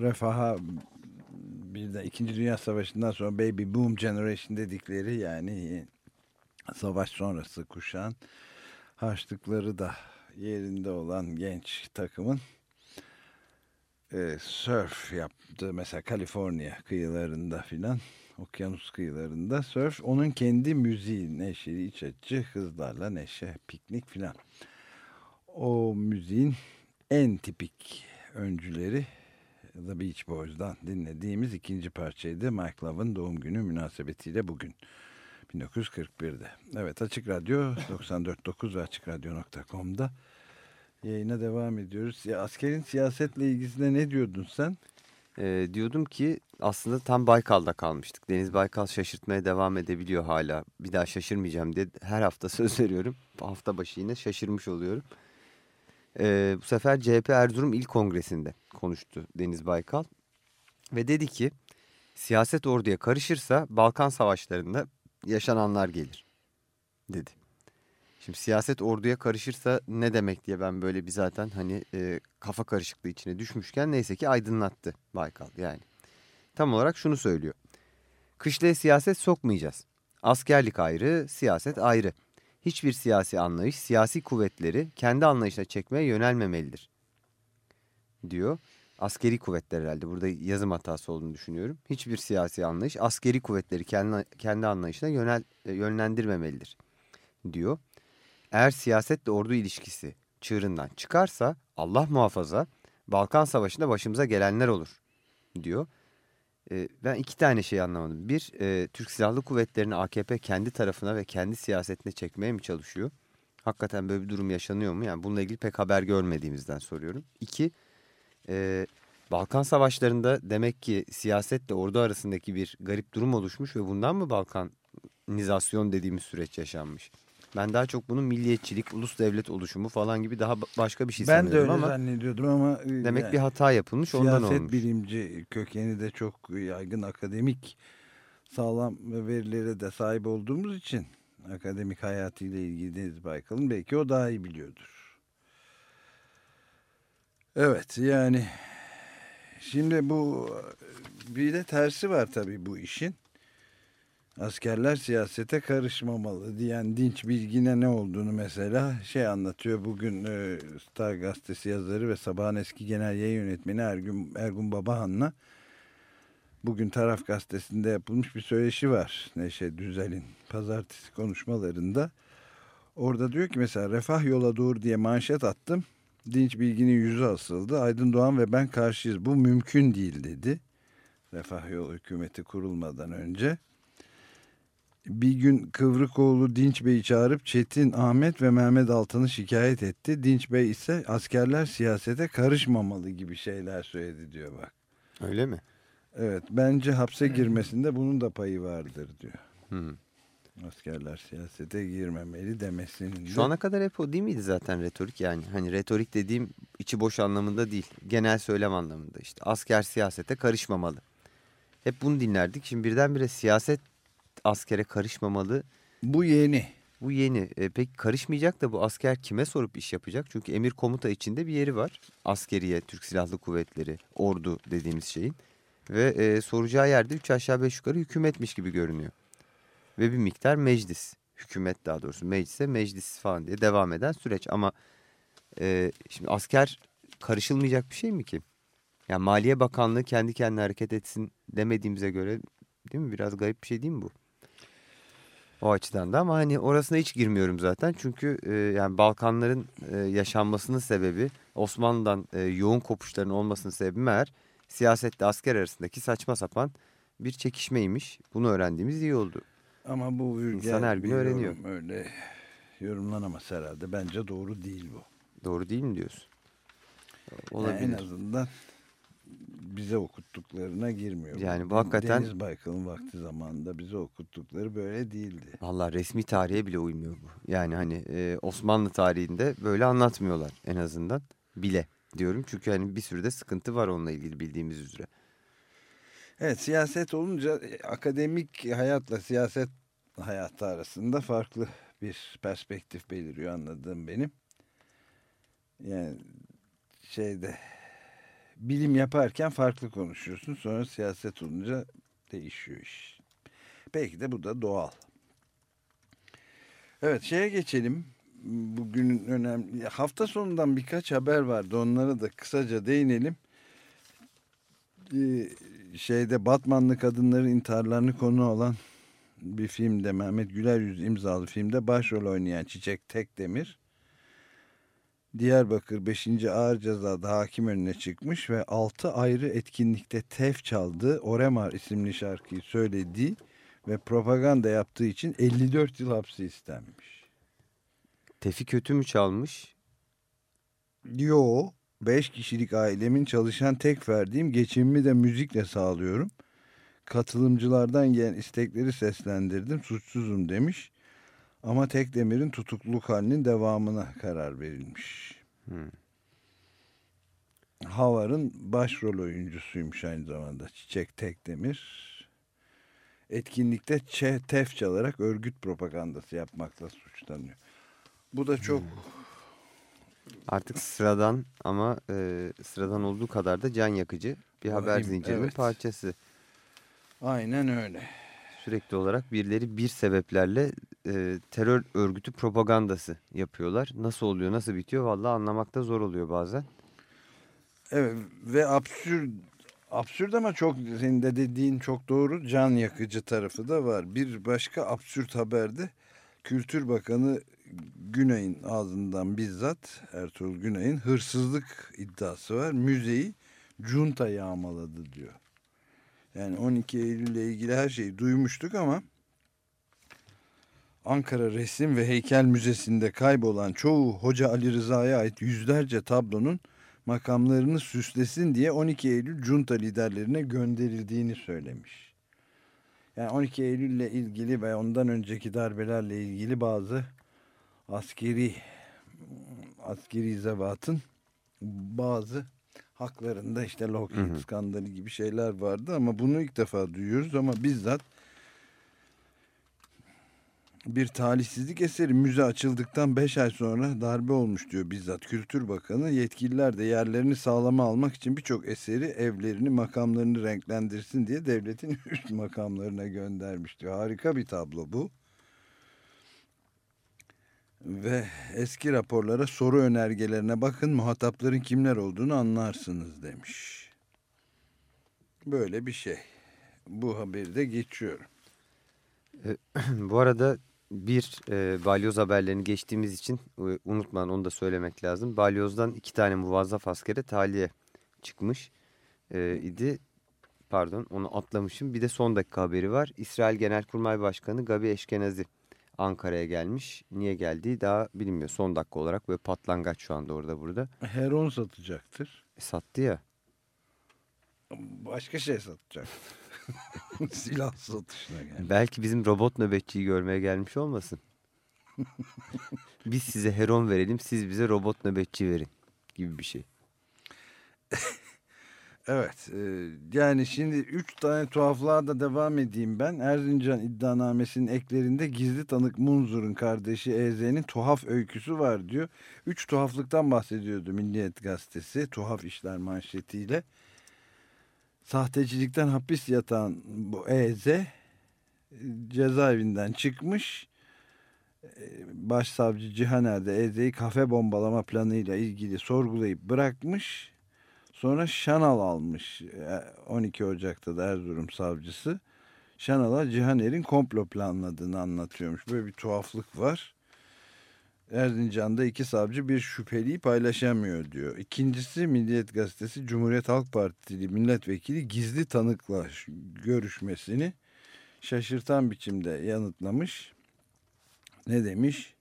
Speaker 2: refaha bir de 2. Dünya Savaşı'ndan sonra Baby Boom Generation dedikleri yani savaş sonrası kuşağın harçlıkları da yerinde olan genç takımın e, surf yaptı. Mesela Kaliforniya kıyılarında filan okyanus kıyılarında surf onun kendi müziği neşeli iç açıcı hızlarla neşe piknik filan. O müziğin en tipik öncüleri The Beach Boys'dan dinlediğimiz ikinci parçaydı. Mike Love'ın doğum günü münasebetiyle bugün. 1941'de. Evet Açık Radyo 94.9 ve AçıkRadyo.com'da yayına devam ediyoruz. Ya, askerin siyasetle ilgisine ne diyordun sen?
Speaker 3: Ee, diyordum ki aslında tam Baykal'da kalmıştık. Deniz Baykal şaşırtmaya devam edebiliyor hala. Bir daha şaşırmayacağım diye her hafta (laughs) söz veriyorum. Hafta başı yine şaşırmış oluyorum. Ee, bu sefer CHP Erzurum İl Kongresi'nde konuştu Deniz Baykal. Ve dedi ki siyaset orduya karışırsa Balkan Savaşları'nda yaşananlar gelir dedi. Şimdi siyaset orduya karışırsa ne demek diye ben böyle bir zaten hani e, kafa karışıklığı içine düşmüşken neyse ki aydınlattı Baykal yani. Tam olarak şunu söylüyor. Kışlaya siyaset sokmayacağız. Askerlik ayrı, siyaset ayrı. Hiçbir siyasi anlayış siyasi kuvvetleri kendi anlayışına çekmeye yönelmemelidir. Diyor. Askeri kuvvetler herhalde burada yazım hatası olduğunu düşünüyorum. Hiçbir siyasi anlayış askeri kuvvetleri kendi, kendi anlayışına yönel, e, yönlendirmemelidir. Diyor. Eğer siyasetle ordu ilişkisi çığırından çıkarsa Allah muhafaza Balkan Savaşı'nda başımıza gelenler olur diyor. Ee, ben iki tane şey anlamadım. Bir, e, Türk Silahlı Kuvvetleri'ni AKP kendi tarafına ve kendi siyasetine çekmeye mi çalışıyor? Hakikaten böyle bir durum yaşanıyor mu? Yani bununla ilgili pek haber görmediğimizden soruyorum. İki, e, Balkan Savaşları'nda demek ki siyasetle ordu arasındaki bir garip durum oluşmuş ve bundan mı Balkanizasyon dediğimiz süreç yaşanmış? Ben daha çok bunun milliyetçilik, ulus devlet oluşumu falan gibi daha ba- başka bir şey
Speaker 2: Ben de
Speaker 3: sanıyordum
Speaker 2: öyle
Speaker 3: ama
Speaker 2: zannediyordum ama e,
Speaker 3: demek
Speaker 2: yani
Speaker 3: bir hata yapılmış ondan
Speaker 2: siyaset
Speaker 3: olmuş.
Speaker 2: bilimci kökeni de çok yaygın akademik sağlam verilere de sahip olduğumuz için akademik hayatıyla ilgili Deniz Baykal'ın belki o daha iyi biliyordur. Evet yani şimdi bu bir de tersi var tabii bu işin. Askerler siyasete karışmamalı diyen Dinç Bilgin'e ne olduğunu mesela şey anlatıyor. Bugün e, Star Gazetesi yazarı ve Sabah'ın eski genel yayın yönetmeni Ergun, Ergun Babahan'la bugün Taraf Gazetesi'nde yapılmış bir söyleşi var. Neşe Düzel'in pazartesi konuşmalarında. Orada diyor ki mesela refah yola doğru diye manşet attım. Dinç Bilgin'in yüzü asıldı. Aydın Doğan ve ben karşıyız. Bu mümkün değil dedi. Refah yolu hükümeti kurulmadan önce bir gün Kıvrıkoğlu Dinç Bey'i çağırıp Çetin, Ahmet ve Mehmet Altan'ı şikayet etti. Dinç Bey ise askerler siyasete karışmamalı gibi şeyler söyledi diyor bak.
Speaker 3: Öyle mi?
Speaker 2: Evet bence hapse girmesinde bunun da payı vardır diyor.
Speaker 3: Hmm.
Speaker 2: Askerler siyasete girmemeli demesinin de.
Speaker 3: Şu ana kadar hep o değil miydi zaten retorik yani? Hani retorik dediğim içi boş anlamında değil. Genel söylem anlamında işte. Asker siyasete karışmamalı. Hep bunu dinlerdik. Şimdi birdenbire siyaset askere karışmamalı.
Speaker 2: Bu yeni.
Speaker 3: Bu yeni. E, peki karışmayacak da bu asker kime sorup iş yapacak? Çünkü emir komuta içinde bir yeri var. Askeriye, Türk Silahlı Kuvvetleri, ordu dediğimiz şeyin. Ve e, soracağı yerde üç aşağı beş yukarı hükümetmiş gibi görünüyor. Ve bir miktar meclis. Hükümet daha doğrusu meclise meclis falan diye devam eden süreç. Ama e, şimdi asker karışılmayacak bir şey mi ki? Yani Maliye Bakanlığı kendi kendine hareket etsin demediğimize göre değil mi? Biraz garip bir şey değil mi bu? O açıdan da ama hani orasına hiç girmiyorum zaten. Çünkü e, yani Balkanların e, yaşanmasının sebebi Osmanlı'dan e, yoğun kopuşların olmasının sebebi meğer siyasetle asker arasındaki saçma sapan bir çekişmeymiş. Bunu öğrendiğimiz iyi oldu.
Speaker 2: Ama bu
Speaker 3: İnsan her gün öğreniyor.
Speaker 2: yorum Öyle yorumlanamaz herhalde. Bence doğru değil bu.
Speaker 3: Doğru değil mi diyorsun?
Speaker 2: Yani
Speaker 3: Olabilir.
Speaker 2: en azından bize okuttuklarına girmiyor.
Speaker 3: Yani bu hakikaten-
Speaker 2: Deniz Baykal'ın vakti zamanında bize okuttukları böyle değildi.
Speaker 3: Vallahi resmi tarihe bile uymuyor bu. Yani hani e, Osmanlı tarihinde böyle anlatmıyorlar en azından bile diyorum. Çünkü hani bir sürü de sıkıntı var onunla ilgili bildiğimiz üzere.
Speaker 2: Evet siyaset olunca e, akademik hayatla siyaset hayatı arasında farklı bir perspektif beliriyor anladığım benim. Yani şeyde bilim yaparken farklı konuşuyorsun sonra siyaset olunca değişiyor iş. Belki de bu da doğal. Evet şeye geçelim. Bugünün önemli hafta sonundan birkaç haber vardı. Onlara da kısaca değinelim. Ee, şeyde Batmanlı kadınların intiharlarını konu olan bir filmde Mehmet Güler Yüz imzalı filmde başrol oynayan Çiçek Tekdemir Diyarbakır 5. Ağır Ceza'da hakim önüne çıkmış ve 6 ayrı etkinlikte tef çaldığı Oremar isimli şarkıyı söylediği ve propaganda yaptığı için 54 yıl hapsi istenmiş.
Speaker 3: Tefi kötü mü çalmış?
Speaker 2: Yo Beş kişilik ailemin çalışan tek ferdiyim. Geçimimi de müzikle sağlıyorum. Katılımcılardan gelen istekleri seslendirdim. Suçsuzum demiş. Ama Tekdemir'in tutukluluk halinin devamına karar verilmiş.
Speaker 3: Hmm.
Speaker 2: Havar'ın başrol oyuncusuymuş aynı zamanda Çiçek Tekdemir. Etkinlikte çe tef çalarak örgüt propagandası yapmakla suçlanıyor. Bu da çok
Speaker 3: Artık sıradan ama e, sıradan olduğu kadar da can yakıcı bir haber zincirinin
Speaker 2: evet.
Speaker 3: parçası.
Speaker 2: aynen öyle.
Speaker 3: Sürekli olarak birileri bir sebeplerle e, terör örgütü propagandası yapıyorlar. Nasıl oluyor, nasıl bitiyor vallahi anlamakta zor oluyor bazen.
Speaker 2: Evet ve absürt absürt ama çok senin de dediğin çok doğru can yakıcı tarafı da var. Bir başka absürt haberde Kültür Bakanı Günay'ın ağzından bizzat Ertuğrul Günay'ın hırsızlık iddiası var. Müzeyi junta yağmaladı diyor. Yani 12 Eylül ile ilgili her şeyi duymuştuk ama Ankara Resim ve Heykel Müzesi'nde kaybolan çoğu Hoca Ali Rıza'ya ait yüzlerce tablonun makamlarını süslesin diye 12 Eylül junta liderlerine gönderildiğini söylemiş. Yani 12 Eylül ile ilgili ve ondan önceki darbelerle ilgili bazı askeri askeri zevatın bazı haklarında işte Lockheed skandalı gibi şeyler vardı ama bunu ilk defa duyuyoruz ama bizzat bir talihsizlik eseri müze açıldıktan 5 ay sonra darbe olmuş diyor bizzat Kültür Bakanı. Yetkililer de yerlerini sağlama almak için birçok eseri evlerini makamlarını renklendirsin diye devletin (laughs) üst makamlarına göndermiş diyor. Harika bir tablo bu. Ve eski raporlara soru önergelerine bakın muhatapların kimler olduğunu anlarsınız demiş. Böyle bir şey. Bu haberi de geçiyorum. (clears throat)
Speaker 3: Bu arada bir e, balyoz haberlerini geçtiğimiz için e, unutmadan onu da söylemek lazım. Balyoz'dan iki tane muvazzaf askere tahliye çıkmış e, idi. Pardon onu atlamışım. Bir de son dakika haberi var. İsrail Genelkurmay Başkanı Gabi Eşkenazi Ankara'ya gelmiş. Niye geldiği daha bilinmiyor. Son dakika olarak böyle patlangaç şu anda orada burada.
Speaker 2: Heron satacaktır.
Speaker 3: E, sattı ya.
Speaker 2: Başka şey satacak. (laughs) Silah satışına geldi.
Speaker 3: Belki bizim robot nöbetçiyi görmeye gelmiş olmasın. (laughs) Biz size heron verelim, siz bize robot nöbetçi verin gibi bir şey. (laughs)
Speaker 2: Evet e, yani şimdi üç tane tuhaflığa da devam edeyim ben. Erzincan iddianamesinin eklerinde gizli tanık Munzur'un kardeşi EZ'nin tuhaf öyküsü var diyor. Üç tuhaflıktan bahsediyordu Milliyet Gazetesi tuhaf işler manşetiyle. Sahtecilikten hapis yatan bu EZ e, cezaevinden çıkmış. E, Başsavcı Cihaner de EZ'yi kafe bombalama planıyla ilgili sorgulayıp bırakmış. Sonra Şanal almış e, 12 Ocak'ta da Erzurum savcısı. Şanal'a Cihaner'in komplo planladığını anlatıyormuş. Böyle bir tuhaflık var. Erzincan'da iki savcı bir şüpheliyi paylaşamıyor diyor. İkincisi Milliyet Gazetesi Cumhuriyet Halk Partili milletvekili gizli tanıkla görüşmesini şaşırtan biçimde yanıtlamış. Ne demiş?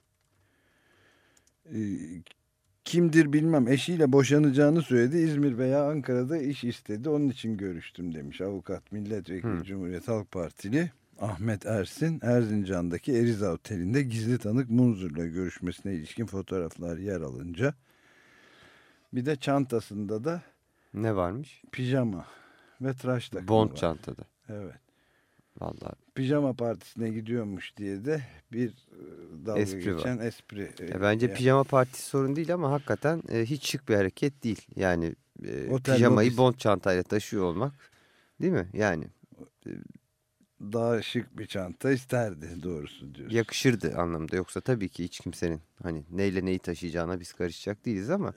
Speaker 2: Kimdir bilmem eşiyle boşanacağını söyledi. İzmir veya Ankara'da iş istedi. Onun için görüştüm demiş avukat milletvekili
Speaker 3: Hı.
Speaker 2: Cumhuriyet Halk Partili Ahmet Ersin Erzincan'daki Eriza Oteli'nde gizli tanık Munzur'la görüşmesine ilişkin fotoğraflar yer alınca bir de çantasında da
Speaker 3: Ne varmış?
Speaker 2: pijama ve tıraş takımı
Speaker 3: Bond
Speaker 2: var.
Speaker 3: çantada.
Speaker 2: Evet.
Speaker 3: Vallahi.
Speaker 2: Pijama partisine gidiyormuş diye de bir e, dalga
Speaker 3: Espri var.
Speaker 2: geçen espri. e,
Speaker 3: Ya bence
Speaker 2: ya-
Speaker 3: pijama partisi sorun değil ama hakikaten e, hiç şık bir hareket değil. Yani e,
Speaker 2: Otel
Speaker 3: pijamayı
Speaker 2: lobisi-
Speaker 3: Bond çantayla taşıyor olmak değil mi? Yani
Speaker 2: daha şık bir çanta isterdi doğrusu diyorsun.
Speaker 3: yakışırdı anlamda. Yoksa tabii ki hiç kimsenin hani neyle neyi taşıyacağına biz karışacak değiliz ama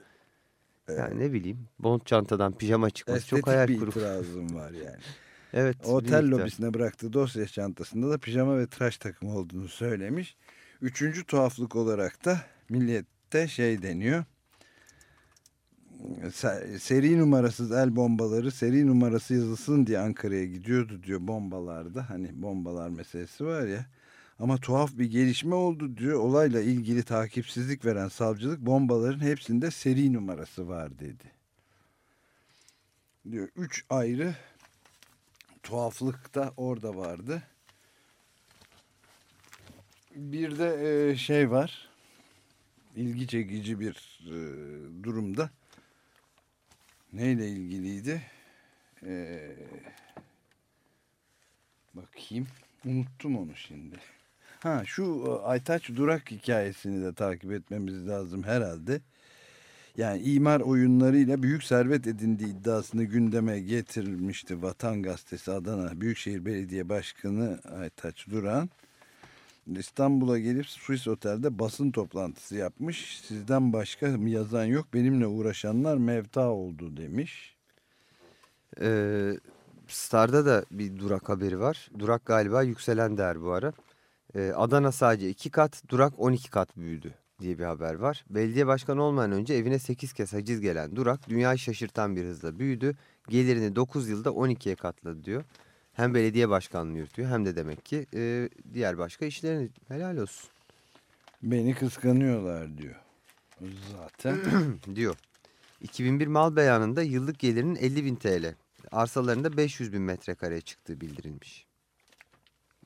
Speaker 3: yani ne bileyim Bond çantadan pijama çıkması
Speaker 2: Estetik
Speaker 3: çok hayal
Speaker 2: bir
Speaker 3: kırıklığı.
Speaker 2: itirazım var yani. (laughs)
Speaker 3: Evet.
Speaker 2: Otel lobisine bıraktığı dosya çantasında da pijama ve tıraş takımı olduğunu söylemiş. Üçüncü tuhaflık olarak da milliyette şey deniyor. Se- Seri numarasız el bombaları seri numarası yazılsın diye Ankara'ya gidiyordu diyor bombalarda. Hani bombalar meselesi var ya. Ama tuhaf bir gelişme oldu diyor. Olayla ilgili takipsizlik veren savcılık bombaların hepsinde seri numarası var dedi. Diyor üç ayrı tuhaflık da orada vardı. Bir de e, şey var. İlgi çekici bir e, durumda. Neyle ilgiliydi? E, bakayım. Unuttum onu şimdi. Ha şu e, Aytaç Durak hikayesini de takip etmemiz lazım herhalde. Yani imar oyunlarıyla büyük servet edindiği iddiasını gündeme getirmişti Vatan Gazetesi Adana Büyükşehir Belediye Başkanı Aytaç Duran. İstanbul'a gelip Swiss Otel'de basın toplantısı yapmış. Sizden başka yazan yok benimle uğraşanlar mevta oldu demiş.
Speaker 3: Ee, Star'da da bir durak haberi var. Durak galiba yükselen değer bu ara. Ee, Adana sadece 2 kat, durak 12 kat büyüdü diye bir haber var. Belediye başkanı olmadan önce evine 8 kez haciz gelen durak dünyayı şaşırtan bir hızla büyüdü. Gelirini 9 yılda 12'ye katladı diyor. Hem belediye başkanlığı yürütüyor hem de demek ki e, diğer başka işlerini helal olsun
Speaker 2: Beni kıskanıyorlar diyor. Zaten. (clears throat)
Speaker 3: diyor. 2001 mal beyanında yıllık gelirinin 50 bin TL, arsalarında 500 bin metrekareye çıktığı bildirilmiş.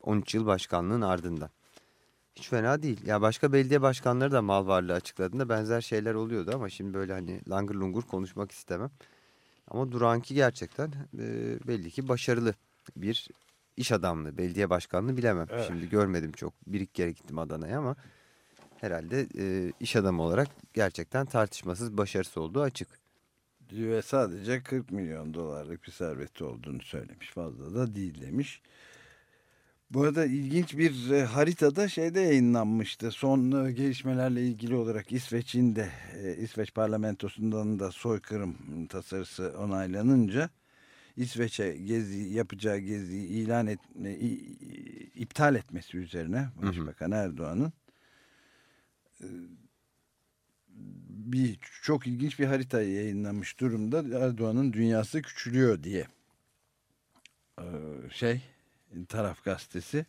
Speaker 3: 13 yıl başkanlığın ardından. Hiç fena değil. Ya başka belediye başkanları da mal varlığı açıkladığında benzer şeyler oluyordu ama şimdi böyle hani langır lungur konuşmak istemem. Ama Duranki gerçekten e, belli ki başarılı bir iş adamlığı, belediye başkanlığı bilemem.
Speaker 2: Evet.
Speaker 3: Şimdi görmedim çok. Bir iki kere gittim Adana'ya ama herhalde e, iş adamı olarak gerçekten tartışmasız başarısı olduğu açık.
Speaker 2: Ve sadece 40 milyon dolarlık bir serveti olduğunu söylemiş. Fazla da değil demiş. Bu arada ilginç bir e, haritada şeyde yayınlanmıştı. Son e, gelişmelerle ilgili olarak İsveç'in de e, İsveç parlamentosundan da soykırım tasarısı onaylanınca İsveç'e gezi yapacağı geziyi ilan etme, i- iptal etmesi üzerine Başbakan Erdoğan'ın e, bir çok ilginç bir harita yayınlamış durumda. Erdoğan'ın dünyası küçülüyor diye. Şey taraf gazetesi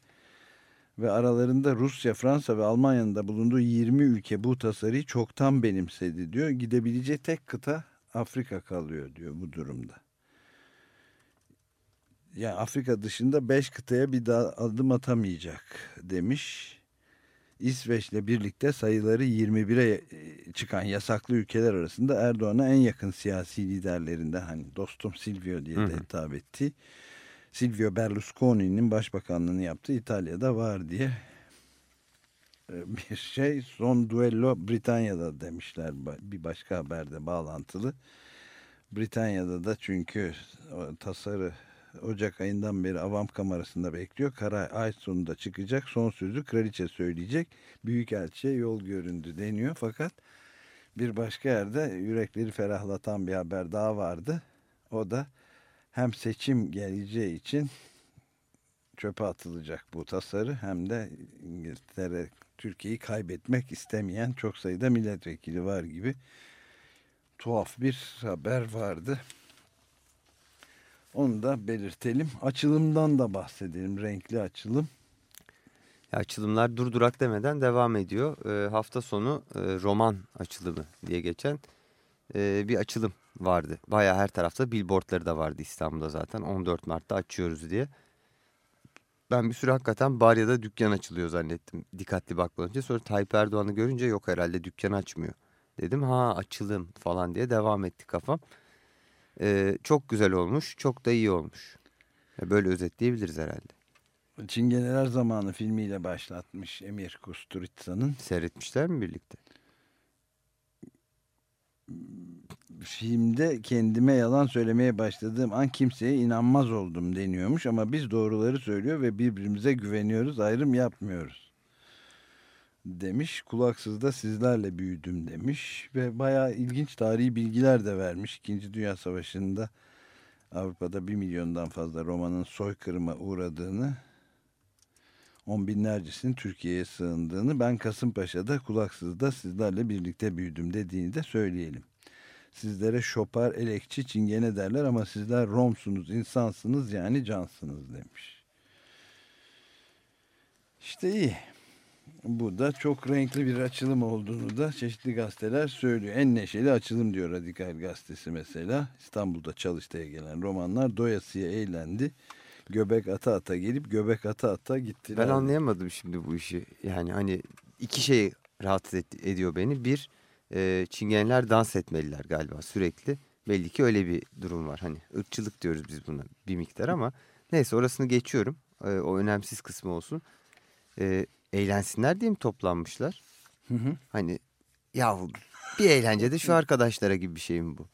Speaker 2: ve aralarında Rusya, Fransa ve Almanya'nın da bulunduğu 20 ülke bu tasarıyı çoktan benimsedi diyor. Gidebileceği tek kıta Afrika kalıyor diyor bu durumda. Yani Afrika dışında 5 kıtaya bir daha adım atamayacak demiş. İsveç'le birlikte sayıları 21'e e, çıkan yasaklı ülkeler arasında Erdoğan'a en yakın siyasi liderlerinden hani dostum Silvio diye de hitap etti. Silvio Berlusconi'nin başbakanlığını yaptığı İtalya'da var diye e, bir şey son duello Britanya'da demişler bir başka haberde bağlantılı. Britanya'da da çünkü o tasarı Ocak ayından beri avam kamerasında bekliyor. Karay ay sonunda çıkacak. Son sözü kraliçe söyleyecek. Büyükelçiye yol göründü deniyor. Fakat bir başka yerde yürekleri ferahlatan bir haber daha vardı. O da hem seçim geleceği için çöpe atılacak bu tasarı hem de İngiltere Türkiye'yi kaybetmek istemeyen çok sayıda milletvekili var gibi tuhaf bir haber vardı. Onu da belirtelim. Açılımdan da bahsedelim. Renkli açılım.
Speaker 3: Açılımlar durdurak demeden devam ediyor. Ee, hafta sonu e, roman açılımı diye geçen e, bir açılım vardı. Baya her tarafta billboardları da vardı İstanbul'da zaten 14 Mart'ta açıyoruz diye. Ben bir süre hakikaten Barya'da dükkan açılıyor zannettim dikkatli bakmayınca. Sonra Tayyip Erdoğan'ı görünce yok herhalde dükkan açmıyor. Dedim ha açılım falan diye devam etti kafam. Ee, çok güzel olmuş, çok da iyi olmuş. Böyle özetleyebiliriz herhalde.
Speaker 2: Çingeneler Zamanı filmiyle başlatmış EmirKusturica'nın.
Speaker 3: Seyretmişler mi birlikte?
Speaker 2: Filmde kendime yalan söylemeye başladığım an kimseye inanmaz oldum deniyormuş. Ama biz doğruları söylüyor ve birbirimize güveniyoruz, ayrım yapmıyoruz. Demiş. Kulaksız da sizlerle büyüdüm demiş. Ve bayağı ilginç tarihi bilgiler de vermiş. İkinci Dünya Savaşı'nda Avrupa'da bir milyondan fazla romanın soykırıma uğradığını on binlercesinin Türkiye'ye sığındığını ben Kasımpaşa'da kulaksızda sizlerle birlikte büyüdüm dediğini de söyleyelim. Sizlere şopar, elekçi, çingene derler ama sizler Romsunuz, insansınız yani cansınız demiş. İşte iyi. Bu da çok renkli bir açılım olduğunu da çeşitli gazeteler söylüyor. En neşeli açılım diyor Radikal Gazetesi mesela. İstanbul'da çalıştaya gelen romanlar doyasıya eğlendi. Göbek ata ata gelip göbek ata ata gittiler.
Speaker 3: Ben anlayamadım şimdi bu işi. Yani hani iki şey rahatsız et- ediyor beni. Bir, e, çingenler dans etmeliler galiba sürekli. Belli ki öyle bir durum var. Hani ırkçılık diyoruz biz buna bir miktar ama neyse orasını geçiyorum. E, o önemsiz kısmı olsun. E, eğlensinler diye mi toplanmışlar?
Speaker 2: Hı hı.
Speaker 3: Hani ya bir eğlence de şu arkadaşlara gibi bir şey mi bu?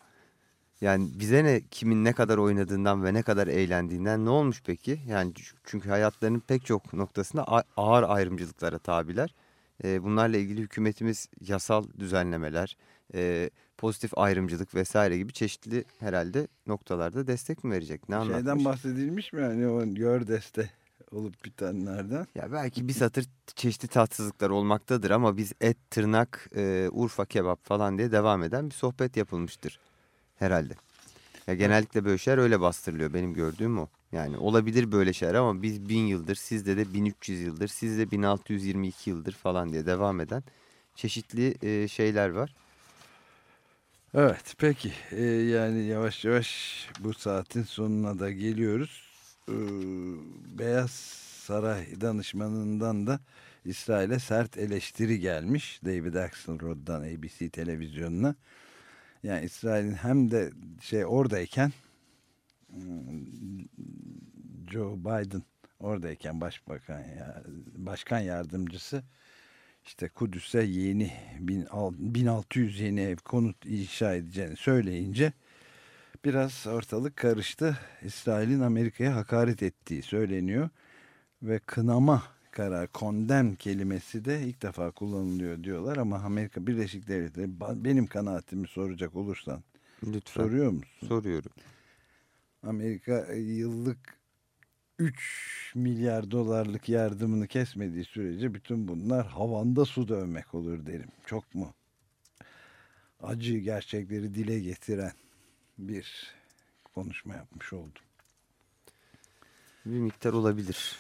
Speaker 3: Yani bize ne kimin ne kadar oynadığından ve ne kadar eğlendiğinden ne olmuş peki? Yani çünkü hayatlarının pek çok noktasında ağır ayrımcılıklara tabiler. Bunlarla ilgili hükümetimiz yasal düzenlemeler, e, pozitif ayrımcılık vesaire gibi çeşitli herhalde noktalarda destek mi verecek? Ne anlatmış?
Speaker 2: Şeyden bahsedilmiş mi yani o Gördes'te olup bitenlerden?
Speaker 3: Ya belki bir satır çeşitli tatsızlıklar olmaktadır ama biz et, tırnak, e, Urfa kebap falan diye devam eden bir sohbet yapılmıştır herhalde. Ya genellikle böyle şeyler öyle bastırılıyor benim gördüğüm o. Yani olabilir böyle şeyler ama biz bin yıldır, sizde de 1300 yıldır, sizde 1622 yıldır falan diye devam eden çeşitli e, şeyler var.
Speaker 2: Evet peki Ee, yani yavaş yavaş bu saatin sonuna da geliyoruz. Ee, Beyaz Saray danışmanından da İsrail'e sert eleştiri gelmiş David Axelrod'dan ABC televizyonuna. Yani İsrail'in hem de şey oradayken hmm, Joe Biden oradayken başbakan başkan yardımcısı işte Kudüs'e yeni 1600 yeni ev konut inşa edeceğini söyleyince biraz ortalık karıştı. İsrail'in Amerika'ya hakaret ettiği söyleniyor ve kınama karar condemn kelimesi de ilk defa kullanılıyor diyorlar ama Amerika Birleşik Devletleri benim kanaatimi soracak olursan
Speaker 3: Lütfen.
Speaker 2: soruyor musun?
Speaker 3: Soruyorum.
Speaker 2: Amerika yıllık 3 milyar dolarlık yardımını kesmediği sürece bütün bunlar havanda su dövmek olur derim. Çok mu? Acı gerçekleri dile getiren bir konuşma yapmış oldum.
Speaker 3: Bir miktar olabilir.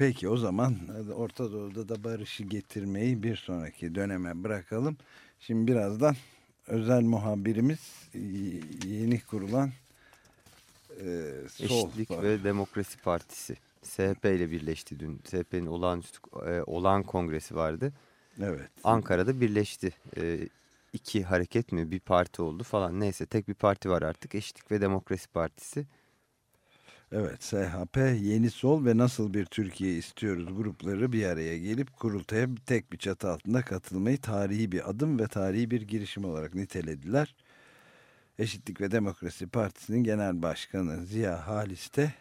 Speaker 2: Peki o zaman Orta Doğu'da da barışı getirmeyi bir sonraki döneme bırakalım. Şimdi birazdan özel muhabirimiz yeni kurulan e, Sol
Speaker 3: Eşitlik
Speaker 2: var.
Speaker 3: ve Demokrasi Partisi. SHP ile birleşti dün. SHP'nin olağanüstü e, olağan kongresi vardı.
Speaker 2: Evet.
Speaker 3: Ankara'da birleşti. E, iki hareket mi bir parti oldu falan. Neyse tek bir parti var artık. Eşitlik ve Demokrasi Partisi.
Speaker 2: Evet SHP, Yeni Sol ve Nasıl Bir Türkiye istiyoruz grupları bir araya gelip kurultaya tek bir çatı altında katılmayı tarihi bir adım ve tarihi bir girişim olarak nitelediler. Eşitlik ve Demokrasi Partisi'nin genel başkanı Ziya Halis de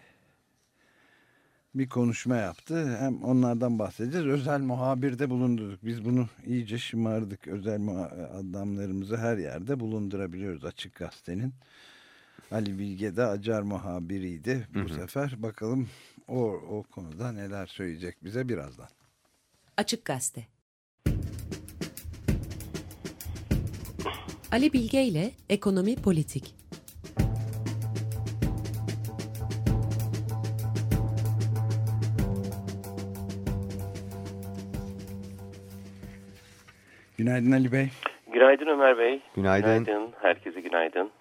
Speaker 2: bir konuşma yaptı. Hem onlardan bahsedeceğiz. Özel muhabirde bulundurduk. Biz bunu iyice şımardık. Özel adamlarımızı her yerde bulundurabiliyoruz Açık Gazete'nin. Ali Bilge de Acar muhabiriydi bu hı hı. sefer. Bakalım o, o konuda neler söyleyecek bize birazdan.
Speaker 1: Açık Gazete Ali Bilge ile Ekonomi Politik
Speaker 2: Günaydın Ali Bey.
Speaker 5: Günaydın Ömer Bey.
Speaker 3: Günaydın.
Speaker 5: Günaydın. Herkese günaydın.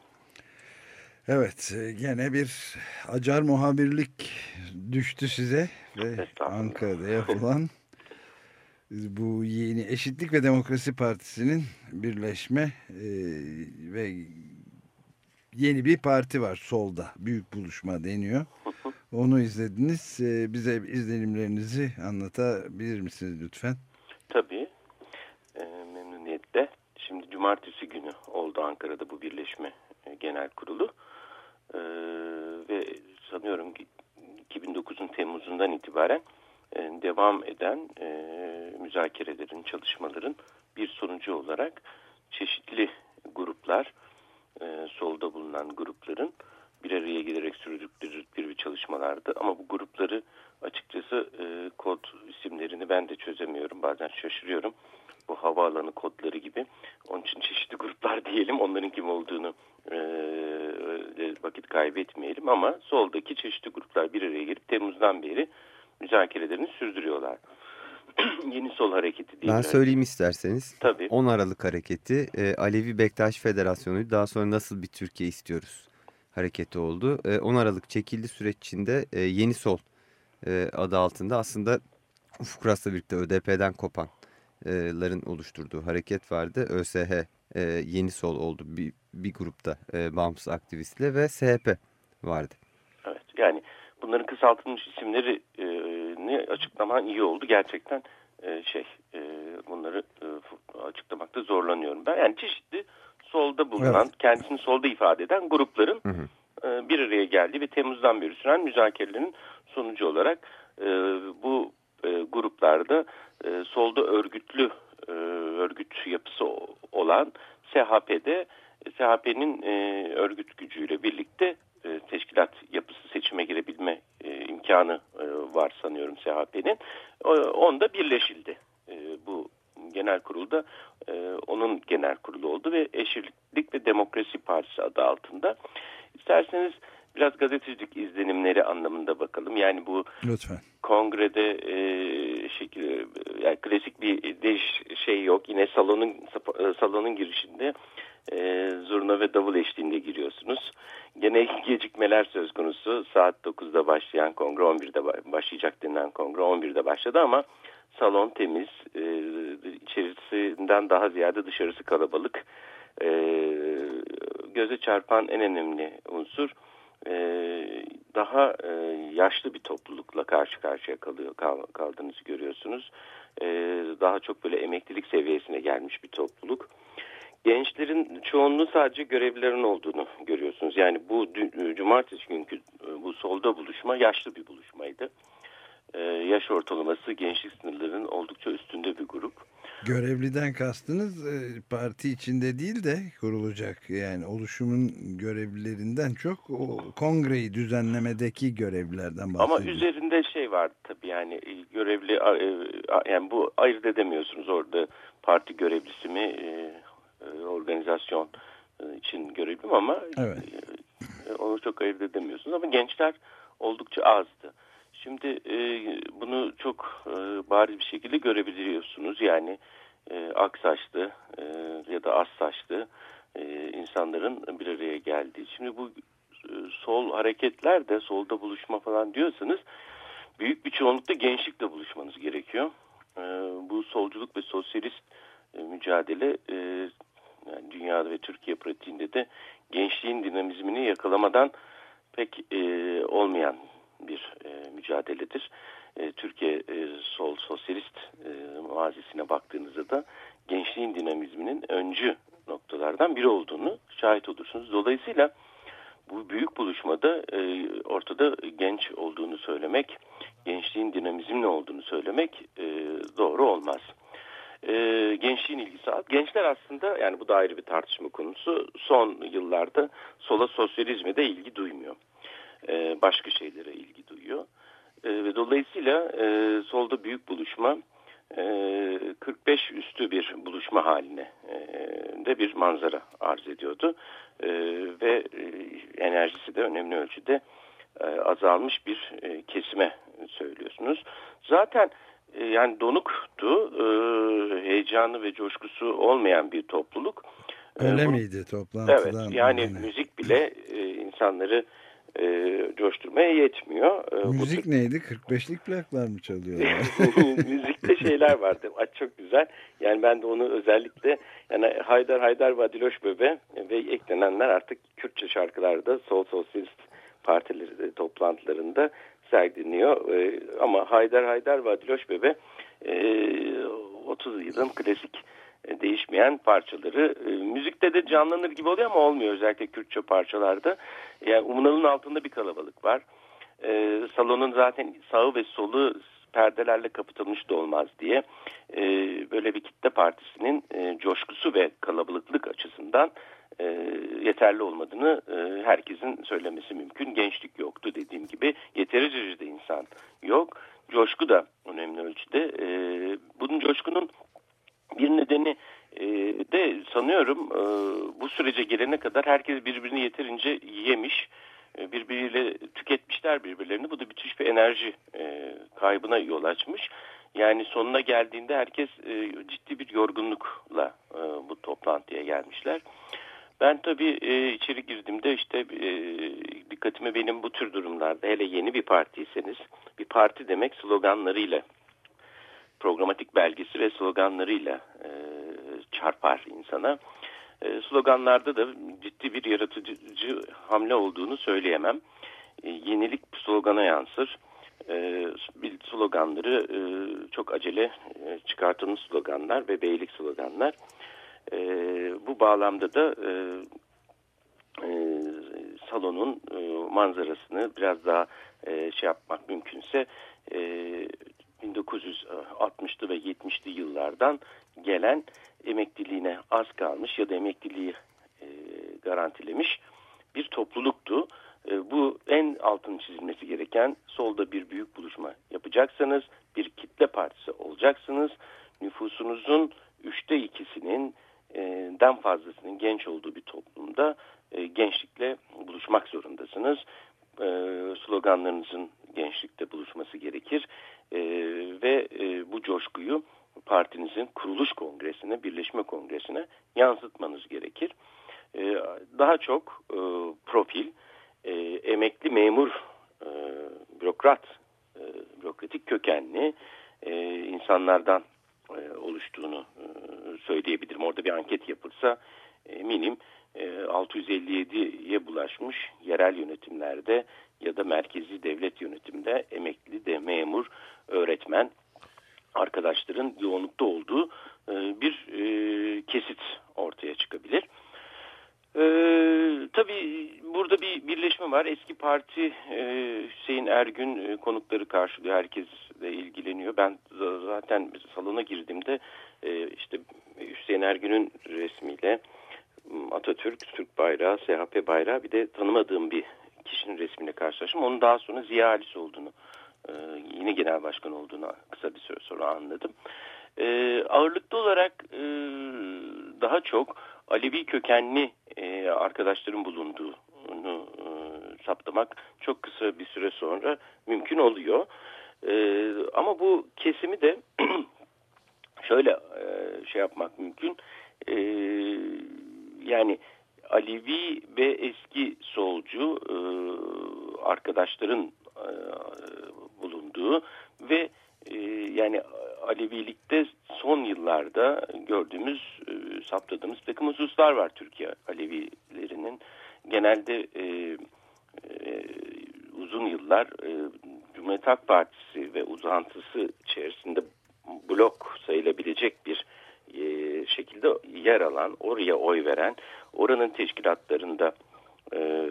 Speaker 2: Evet gene bir acar muhabirlik düştü size ve Ankara'da yapılan (laughs) bu yeni Eşitlik ve Demokrasi Partisi'nin birleşme e, ve yeni bir parti var solda büyük buluşma deniyor. (laughs) Onu izlediniz. E, bize izlenimlerinizi anlatabilir misiniz lütfen?
Speaker 5: Tabii. E, memnuniyetle. Şimdi cumartesi günü oldu Ankara'da bu birleşme e, genel kurulu. Ee, ve sanıyorum 2009'un Temmuz'undan itibaren e, devam eden e, müzakerelerin, çalışmaların bir sonucu olarak çeşitli gruplar, e, solda bulunan grupların bir araya gelerek sürdürdükleri bir çalışmalardı. Ama bu grupları açıkçası e, kod isimlerini ben de çözemiyorum. Bazen şaşırıyorum. Bu havaalanı kodları gibi. Onun için çeşitli gruplar (laughs) diyelim. Onların kim olduğunu e, vakit kaybetmeyelim ama soldaki çeşitli gruplar bir araya gelip Temmuz'dan beri müzakerelerini sürdürüyorlar. (clears throat) Yeni Sol Hareketi diye.
Speaker 3: Ben söyleyeyim isterseniz.
Speaker 5: Tabii.
Speaker 3: 10 Aralık hareketi e, Alevi Bektaş Federasyonu daha sonra nasıl bir Türkiye istiyoruz hareketi oldu. E, 10 Aralık çekildi süreç içinde e, Yeni Sol e, adı altında aslında Ufuk Ras'la birlikte ÖDP'den kopanların oluşturduğu hareket vardı. ÖSH e, Yeni Sol oldu bir, bir grupta e, bağımsız aktivistle ve SHP vardı.
Speaker 5: Evet yani bunların kısaltılmış isimlerini açıklaman iyi oldu. Gerçekten e, şey e, bunları e, açıklamakta zorlanıyorum. Ben yani çeşitli solda bulunan,
Speaker 2: Evet.
Speaker 5: kendisini solda ifade eden grupların
Speaker 3: Hı hı.
Speaker 5: e, bir araya geldiği ve Temmuz'dan beri süren müzakerelerin sonucu olarak e, bu e, gruplarda e, solda örgütlü e, örgüt yapısı olan SHP'de SHP'nin e, örgüt gücüyle birlikte e, teşkilat yapısı seçime girebilme e, imkanı e, var sanıyorum SHP'nin. O, onda birleşildi. E, bu genel kurulda e, onun genel kurulu oldu ve Eşitlik ve Demokrasi Partisi adı altında. İsterseniz biraz gazetecilik izlenimleri anlamında bakalım. Yani bu
Speaker 2: Lütfen.
Speaker 5: kongrede e, şekil yani klasik bir değiş şey yok. Yine salonun e, salonun girişinde e, zurna ve davul eşliğinde giriyorsunuz. Gene (laughs) gecikmeler söz konusu. Saat 9'da başlayan kongre 11'de ba- başlayacak denilen kongre 11'de başladı ama salon temiz. E, içerisinden daha ziyade dışarısı kalabalık. E, göze çarpan en önemli unsur e, daha e, yaşlı bir toplulukla karşı karşıya kalıyor kal, kaldığınızı görüyorsunuz. E, daha çok böyle emeklilik seviyesine gelmiş bir topluluk. Gençlerin çoğunluğu sadece görevlilerin olduğunu görüyorsunuz. Yani bu dü- cumartesi günkü e, bu solda buluşma yaşlı bir buluşmaydı. E, yaş ortalaması gençlik sınırlarının oldukça üstünde bir grup.
Speaker 2: Görevliden kastınız e, parti içinde değil de kurulacak yani oluşumun görevlilerinden çok o kongreyi düzenlemedeki görevlilerden bahsediyor.
Speaker 5: Ama üzerinde şey vardı tabii yani e, görevli e, yani bu ayırt edemiyorsunuz orada parti görevlisi mi organizasyon için görevli ama
Speaker 2: Evet.
Speaker 5: onu çok ayırt edemiyorsunuz ama gençler oldukça azdı. Şimdi e, bunu çok e, bariz bir şekilde görebiliyorsunuz yani e, ak saçlı e, ya da az saçlı e, insanların bir araya geldiği. Şimdi bu e, sol hareketler de solda buluşma falan diyorsanız büyük bir çoğunlukta gençlikle buluşmanız gerekiyor. E, bu solculuk ve sosyalist e, mücadele e, yani dünyada ve Türkiye pratiğinde de gençliğin dinamizmini yakalamadan pek e, olmayan bir e, mücadeledir. E, Türkiye e, sol sosyalist e, mazisine baktığınızda da gençliğin dinamizminin öncü noktalardan biri olduğunu şahit olursunuz. Dolayısıyla bu büyük buluşmada e, ortada genç olduğunu söylemek, gençliğin dinamizmli olduğunu söylemek e, doğru olmaz. E, gençliğin ilgisi az. Gençler aslında yani bu da ayrı bir tartışma konusu. Son yıllarda sola sosyalizme de ilgi duymuyor. E, başka şeylere ilgi duyuyor. E, ve dolayısıyla e, solda büyük buluşma e, 45 üstü bir buluşma haline e, de bir manzara arz ediyordu. E, ve e, enerjisi de önemli ölçüde e, azalmış bir e, kesime söylüyorsunuz. Zaten e, yani donuktu, e, heyecanı ve coşkusu olmayan bir topluluk.
Speaker 2: Öyle
Speaker 5: bunu-
Speaker 2: miydi toplantıdan?
Speaker 5: Evet yani
Speaker 2: Yani
Speaker 5: müzik bile e, insanları e, coşturmaya yetmiyor. E, bu
Speaker 2: Müzik
Speaker 5: tür-
Speaker 2: neydi? 45'lik plaklar mı çalıyorlar? (laughs)
Speaker 5: Müzikte şeyler vardı. Ay, çok güzel. Yani ben de onu özellikle yani Haydar Haydar ve Adiloş Bebe ve eklenenler artık Kürtçe şarkılarda sol sosyalist partileri toplantılarında sergileniyor. E, ama Haydar Haydar ve Adiloş Bebe e, 30 yılın klasik değişmeyen parçaları. E, müzikte de canlanır gibi oluyor ama olmuyor özellikle Kürtçe parçalarda. Yani Umunal'ın altında bir kalabalık var. E, salonun zaten sağı ve solu perdelerle kapatılmış da olmaz diye e, böyle bir kitle partisinin e, coşkusu ve kalabalıklık açısından e, yeterli olmadığını e, herkesin söylemesi mümkün. Gençlik yoktu dediğim gibi. Yeteri derecede insan yok. Coşku da önemli ölçüde. E, bunun coşkunun bir nedeni e, de sanıyorum e, bu sürece gelene kadar herkes birbirini yeterince yemiş, e, birbiriyle tüketmişler birbirlerini. Bu da müthiş bir enerji e, kaybına yol açmış. Yani sonuna geldiğinde herkes ciddi bir yorgunlukla bu toplantıya gelmişler. Ben tabii e, içeri girdiğimde işte e, dikkatimi benim bu tür durumlarda hele yeni bir partiyseniz bir parti demek sloganlarıyla programatik belgesi ve sloganlarıyla e, çarpar insana. E, sloganlarda da ciddi bir yaratıcı hamle olduğunu söyleyemem. E, yenilik slogana yansır. E, sloganları e, çok acele e, çıkartılmış sloganlar ve beylik sloganlar. E, bu bağlamda da e, e, salonun e, manzarasını biraz daha e, şey yapmak mümkünse e, 1960'lı ve 70'li yıllardan gelen emekliliğine az kalmış ya da emekliliği e, garantilemiş bir topluluktu. E, bu en altın çizilmesi gereken solda bir büyük buluşma yapacaksanız bir kitle partisi olacaksınız. Nüfusunuzun üçte ikisinin e, den fazlasının genç olduğu bir toplumda e, gençlikle buluşmak zorundasınız. E, sloganlarınızın gençlikte buluşması gerekir e, ve e, bu coşkuyu partinizin kuruluş kongresine, birleşme kongresine yansıtmanız gerekir. E, daha çok e, profil, e, emekli memur, e, bürokrat, e, bürokratik kökenli e, insanlardan e, oluştuğunu e, söyleyebilirim. Orada bir anket yapılsa eminim 657'ye bulaşmış yerel yönetimlerde ya da merkezi devlet yönetimde emekli de memur, öğretmen arkadaşların yoğunlukta olduğu e, bir e, kesit ortaya çıkabilir. Tabii burada bir birleşme var. Eski parti e, Hüseyin Ergün e, konukları karşılıyor. Herkesle ilgileniyor. Ben zaten salona girdiğimde e, işte Hüseyin Ergün'ün resmiyle Atatürk, Türk bayrağı, SHP bayrağı bir de tanımadığım bir kişinin resmine karşılaştım. Onun daha sonra Ziya Halis olduğunu, e, yine genel başkan olduğunu kısa bir süre sonra anladım. E, ağırlıklı olarak e, daha çok Alevi kökenli e, arkadaşların bulunduğunu saptamak çok kısa bir süre sonra mümkün oluyor. Ama bu kesimi de (clears throat) şöyle şey yapmak mümkün. E, yani Alevi ve eski solcu e, arkadaşların e, bulunduğu ve e, yani Alevilikte son yıllarda gördüğümüz, e, saptadığımız takım hususlar var Türkiye Alevilerinin. Genelde e, e, uzun yıllar e, Cumhuriyet Halk Partisi ve uzantısı içerisinde blok sayılabilecek bir e, şekilde yer alan, oraya oy veren, oranın teşkilatlarında e,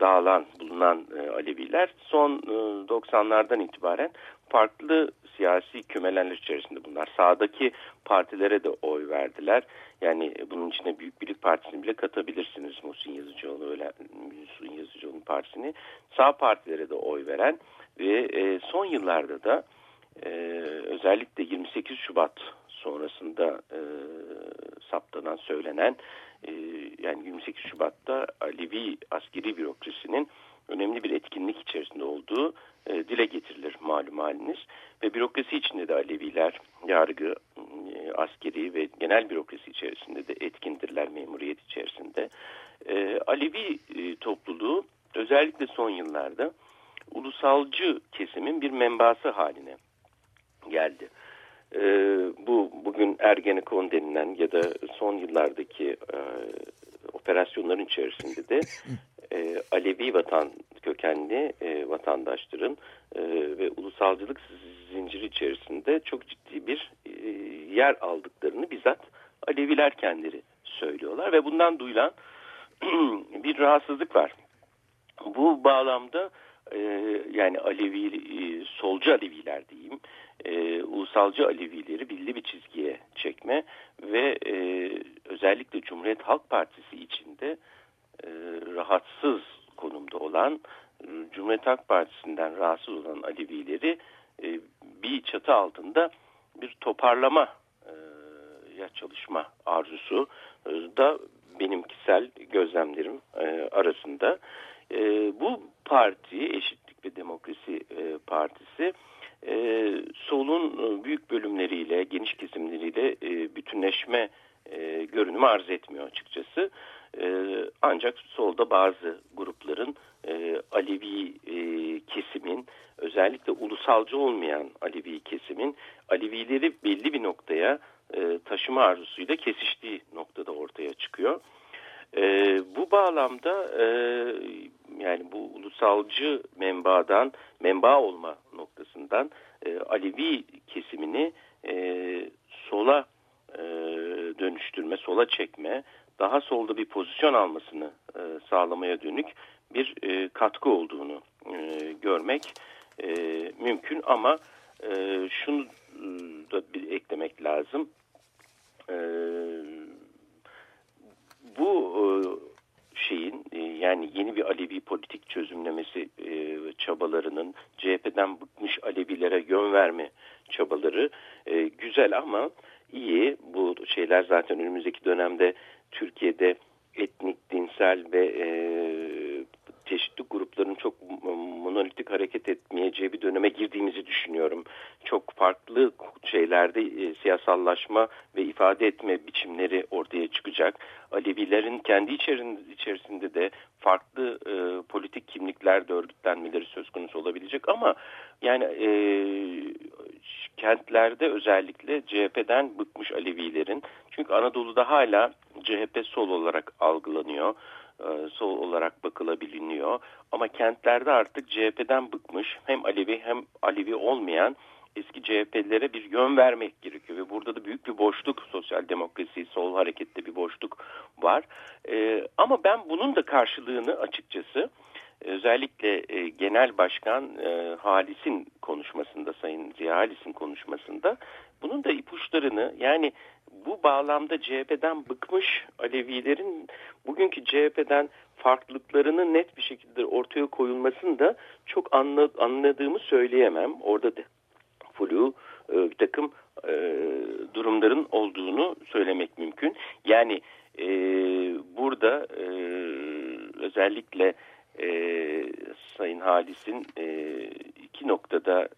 Speaker 5: dağılan, bulunan e, Aleviler son e, 90'lardan itibaren farklı siyasi kümelenler içerisinde bunlar. Sağdaki partilere de oy verdiler. Yani bunun içine Büyük Birlik Partisi'ni bile katabilirsiniz. Muhsin Yazıcıoğlu, öyle, Muhsin Yazıcıoğlu'nun partisini. Sağ partilere de oy veren ve e, son yıllarda da e, özellikle 28 Şubat sonrasında e, saptanan, söylenen e, yani 28 Şubat'ta Alevi askeri bürokrasinin önemli bir etkinlik içerisinde olduğu e, dile getirilir malum haliniz. Ve bürokrasi içinde de Aleviler, yargı, e, askeri ve genel bürokrasi içerisinde de etkindirler memuriyet içerisinde. E, Alevi e, topluluğu özellikle son yıllarda ulusalcı kesimin bir membası haline geldi. E, bu bugün Ergenekon denilen ya da son yıllardaki e, operasyonların içerisinde de e, Alevi vatan kökenli e, vatandaşların e, ve ulusalcılık zinciri içerisinde çok ciddi bir e, yer aldıklarını bizzat Aleviler kendileri söylüyorlar ve bundan duyulan (clears throat) bir rahatsızlık var. Bu bağlamda e, yani Alevi, e, solcu Aleviler diyeyim, e, ulusalcı Alevileri belli bir çizgiye çekme ve e, özellikle Cumhuriyet Halk Partisi içinde e, rahatsız konumda olan Cumhuriyet Halk Partisi'nden rahatsız olan Alevileri e, bir çatı altında bir toparlama e, ya çalışma arzusu e, da benim kişisel gözlemlerim e, arasında. E, bu parti Eşitlik ve Demokrasi e, Partisi e, solun e, büyük bölümleriyle, geniş kesimleriyle e, bütünleşme e, görünümü arz etmiyor açıkçası. E, ancak solda bazı grupların e, Alevi e, kesimin özellikle ulusalcı olmayan Alevi kesimin Alevileri belli bir noktaya e, taşıma arzusuyla kesiştiği noktada ortaya çıkıyor. E, bu bağlamda e, yani bu ulusalcı menbaadan menba olma noktasından e, Alevi kesimini e, sola e, dönüştürme, sola çekme, daha solda bir pozisyon almasını e, sağlamaya dönük bir e, katkı olduğunu e, görmek e, mümkün ama e, şunu e, da bir eklemek lazım. E, bu e, şeyin e, yani yeni bir Alevi politik çözümlemesi e, çabalarının CHP'den bıkmış Alevilere yön verme çabaları güzel ama iyi. Bu şeyler zaten önümüzdeki dönemde Türkiye'de etnik, dinsel ve çeşitli grupların çok monolitik hareket etmeyeceği bir döneme girdiğimizi düşünüyorum. Çok farklı şeylerde e, siyasallaşma ve ifade etme biçimleri ortaya çıkacak. Alevilerin kendi içerisinde de farklı e, politik kimliklerde örgütlenmeleri söz konusu olabilecek ama yani e, kentlerde özellikle CHP'den bıkmış Alevilerin çünkü Anadolu'da hala CHP sol olarak algılanıyor sol olarak bakılabiliyor. Ama kentlerde artık CHP'den bıkmış hem Alevi hem Alevi olmayan eski CHP'lilere bir yön vermek gerekiyor. Ve burada da büyük bir boşluk, sosyal demokrasi, sol harekette bir boşluk var. Ee, ama ben bunun da karşılığını açıkçası özellikle e, Genel Başkan e, Halis'in konuşmasında, Sayın Ziya Halis'in konuşmasında bunun da ipuçlarını yani bu bağlamda CHP'den bıkmış Alevilerin bugünkü CHP'den farklılıklarını net bir şekilde ortaya koyulmasını da çok anladığımı söyleyemem. Orada da flu e, bir takım e, durumların olduğunu söylemek mümkün. Yani e, burada e, özellikle e, Sayın Halis'in e, iki noktada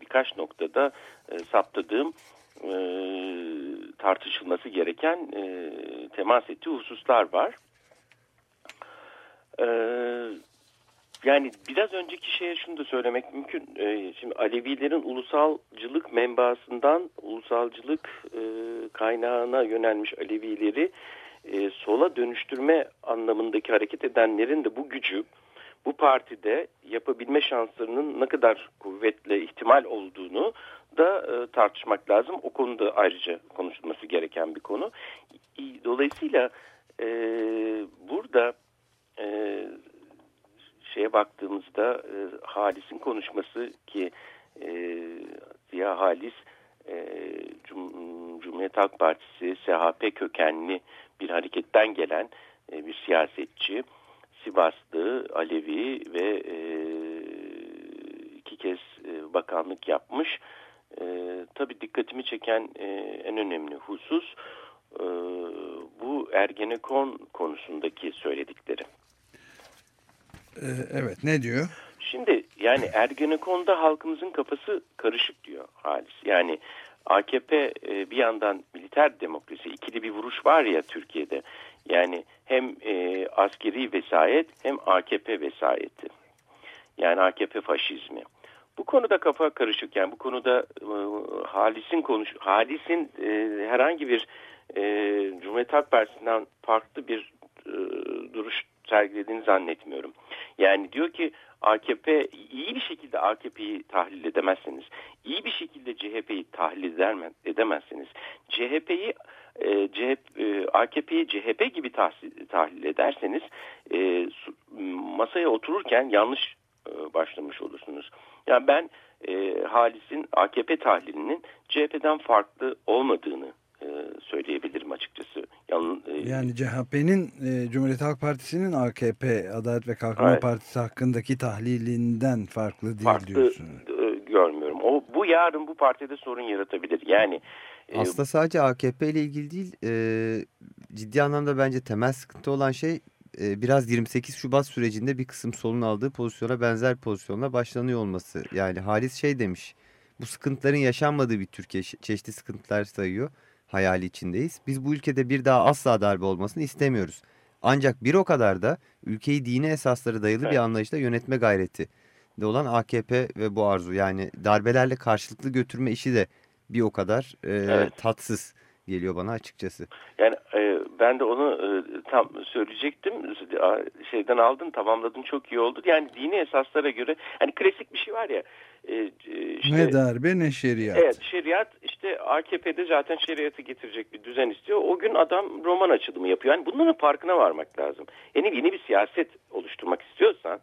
Speaker 5: birkaç noktada e, saptadığım e, tartışılması gereken e, temas ettiği hususlar var. E, yani biraz önceki şeye şunu da söylemek mümkün. E, şimdi Alevilerin ulusalcılık menbaasından ulusalcılık e, kaynağına yönelmiş Alevileri e, sola dönüştürme anlamındaki hareket edenlerin de bu gücü bu partide yapabilme şanslarının ne kadar kuvvetle ihtimal olduğunu da e, tartışmak lazım. O konuda ayrıca konuşulması gereken bir konu. Dolayısıyla e, burada e, şeye baktığımızda e, Halis'in konuşması ki e, Ziya Halis e, Cum Cumhuriyet Halk Partisi SHP kökenli bir hareketten gelen e, bir siyasetçi. Sivaslı, Alevi ve e, iki kez e, bakanlık yapmış. E, tabii dikkatimi çeken e, en önemli husus e, bu Ergenekon konusundaki söyledikleri.
Speaker 2: Ee, evet ne diyor?
Speaker 5: Şimdi yani Ergenekon'da halkımızın kafası karışık diyor Halis. Yani AKP e, bir yandan militer demokrasi ikili bir vuruş var ya Türkiye'de. Yani hem e, askeri vesayet hem AKP vesayeti. Yani AKP faşizmi. Bu konuda kafa karışık. Yani bu konuda e, Halis'in konuş Halis'in e, herhangi bir e, Cumhuriyet Halk Partisi'nden farklı bir e, duruş sergilediğini zannetmiyorum. Yani diyor ki AKP iyi bir şekilde AKP'yi tahlil edemezseniz, iyi bir şekilde CHP'yi tahlil edemezseniz, CHP'yi e, CHP, e, AKP'yi CHP gibi tahsil, tahlil ederseniz e, masaya otururken yanlış e, başlamış olursunuz. Yani ben e, Halis'in AKP tahlilinin CHP'den farklı olmadığını söyleyebilirim açıkçası.
Speaker 2: Yan, e, yani CHP'nin e, Cumhuriyet Halk Partisi'nin AKP Adalet ve Kalkınma evet. Partisi hakkındaki tahlilinden farklı değil farklı, diyorsunuz.
Speaker 5: E, görmüyorum. O bu yarın bu partide sorun yaratabilir. Yani
Speaker 3: e, aslında sadece AKP ile ilgili değil, e, ciddi anlamda bence temel sıkıntı olan şey e, biraz 28 Şubat sürecinde bir kısım solun aldığı pozisyona benzer pozisyonla başlanıyor olması. Yani Halis şey demiş, bu sıkıntıların yaşanmadığı bir Türkiye çe- çeşitli sıkıntılar sayıyor. Hayali içindeyiz. Biz bu ülkede bir daha asla darbe olmasını istemiyoruz. Ancak bir o kadar da ülkeyi dini esaslara dayalı bir anlayışla yönetme gayreti de olan AKP ve bu arzu yani darbelerle karşılıklı götürme işi de bir o kadar e,
Speaker 5: Evet.
Speaker 3: tatsız geliyor bana açıkçası.
Speaker 5: Yani e, ben de onu e, tam söyleyecektim. Şeyden aldın, tamamladın çok iyi oldu. Yani dini esaslara göre hani klasik bir şey var ya. e, e, işte,
Speaker 2: Ne darbe ne şeriat.
Speaker 5: Evet şeriat işte AKP'de zaten şeriatı getirecek bir düzen istiyor. O gün adam roman açılımı yapıyor. Yani bunların farkına varmak lazım. Yeni, yeni bir siyaset oluşturmak istiyorsan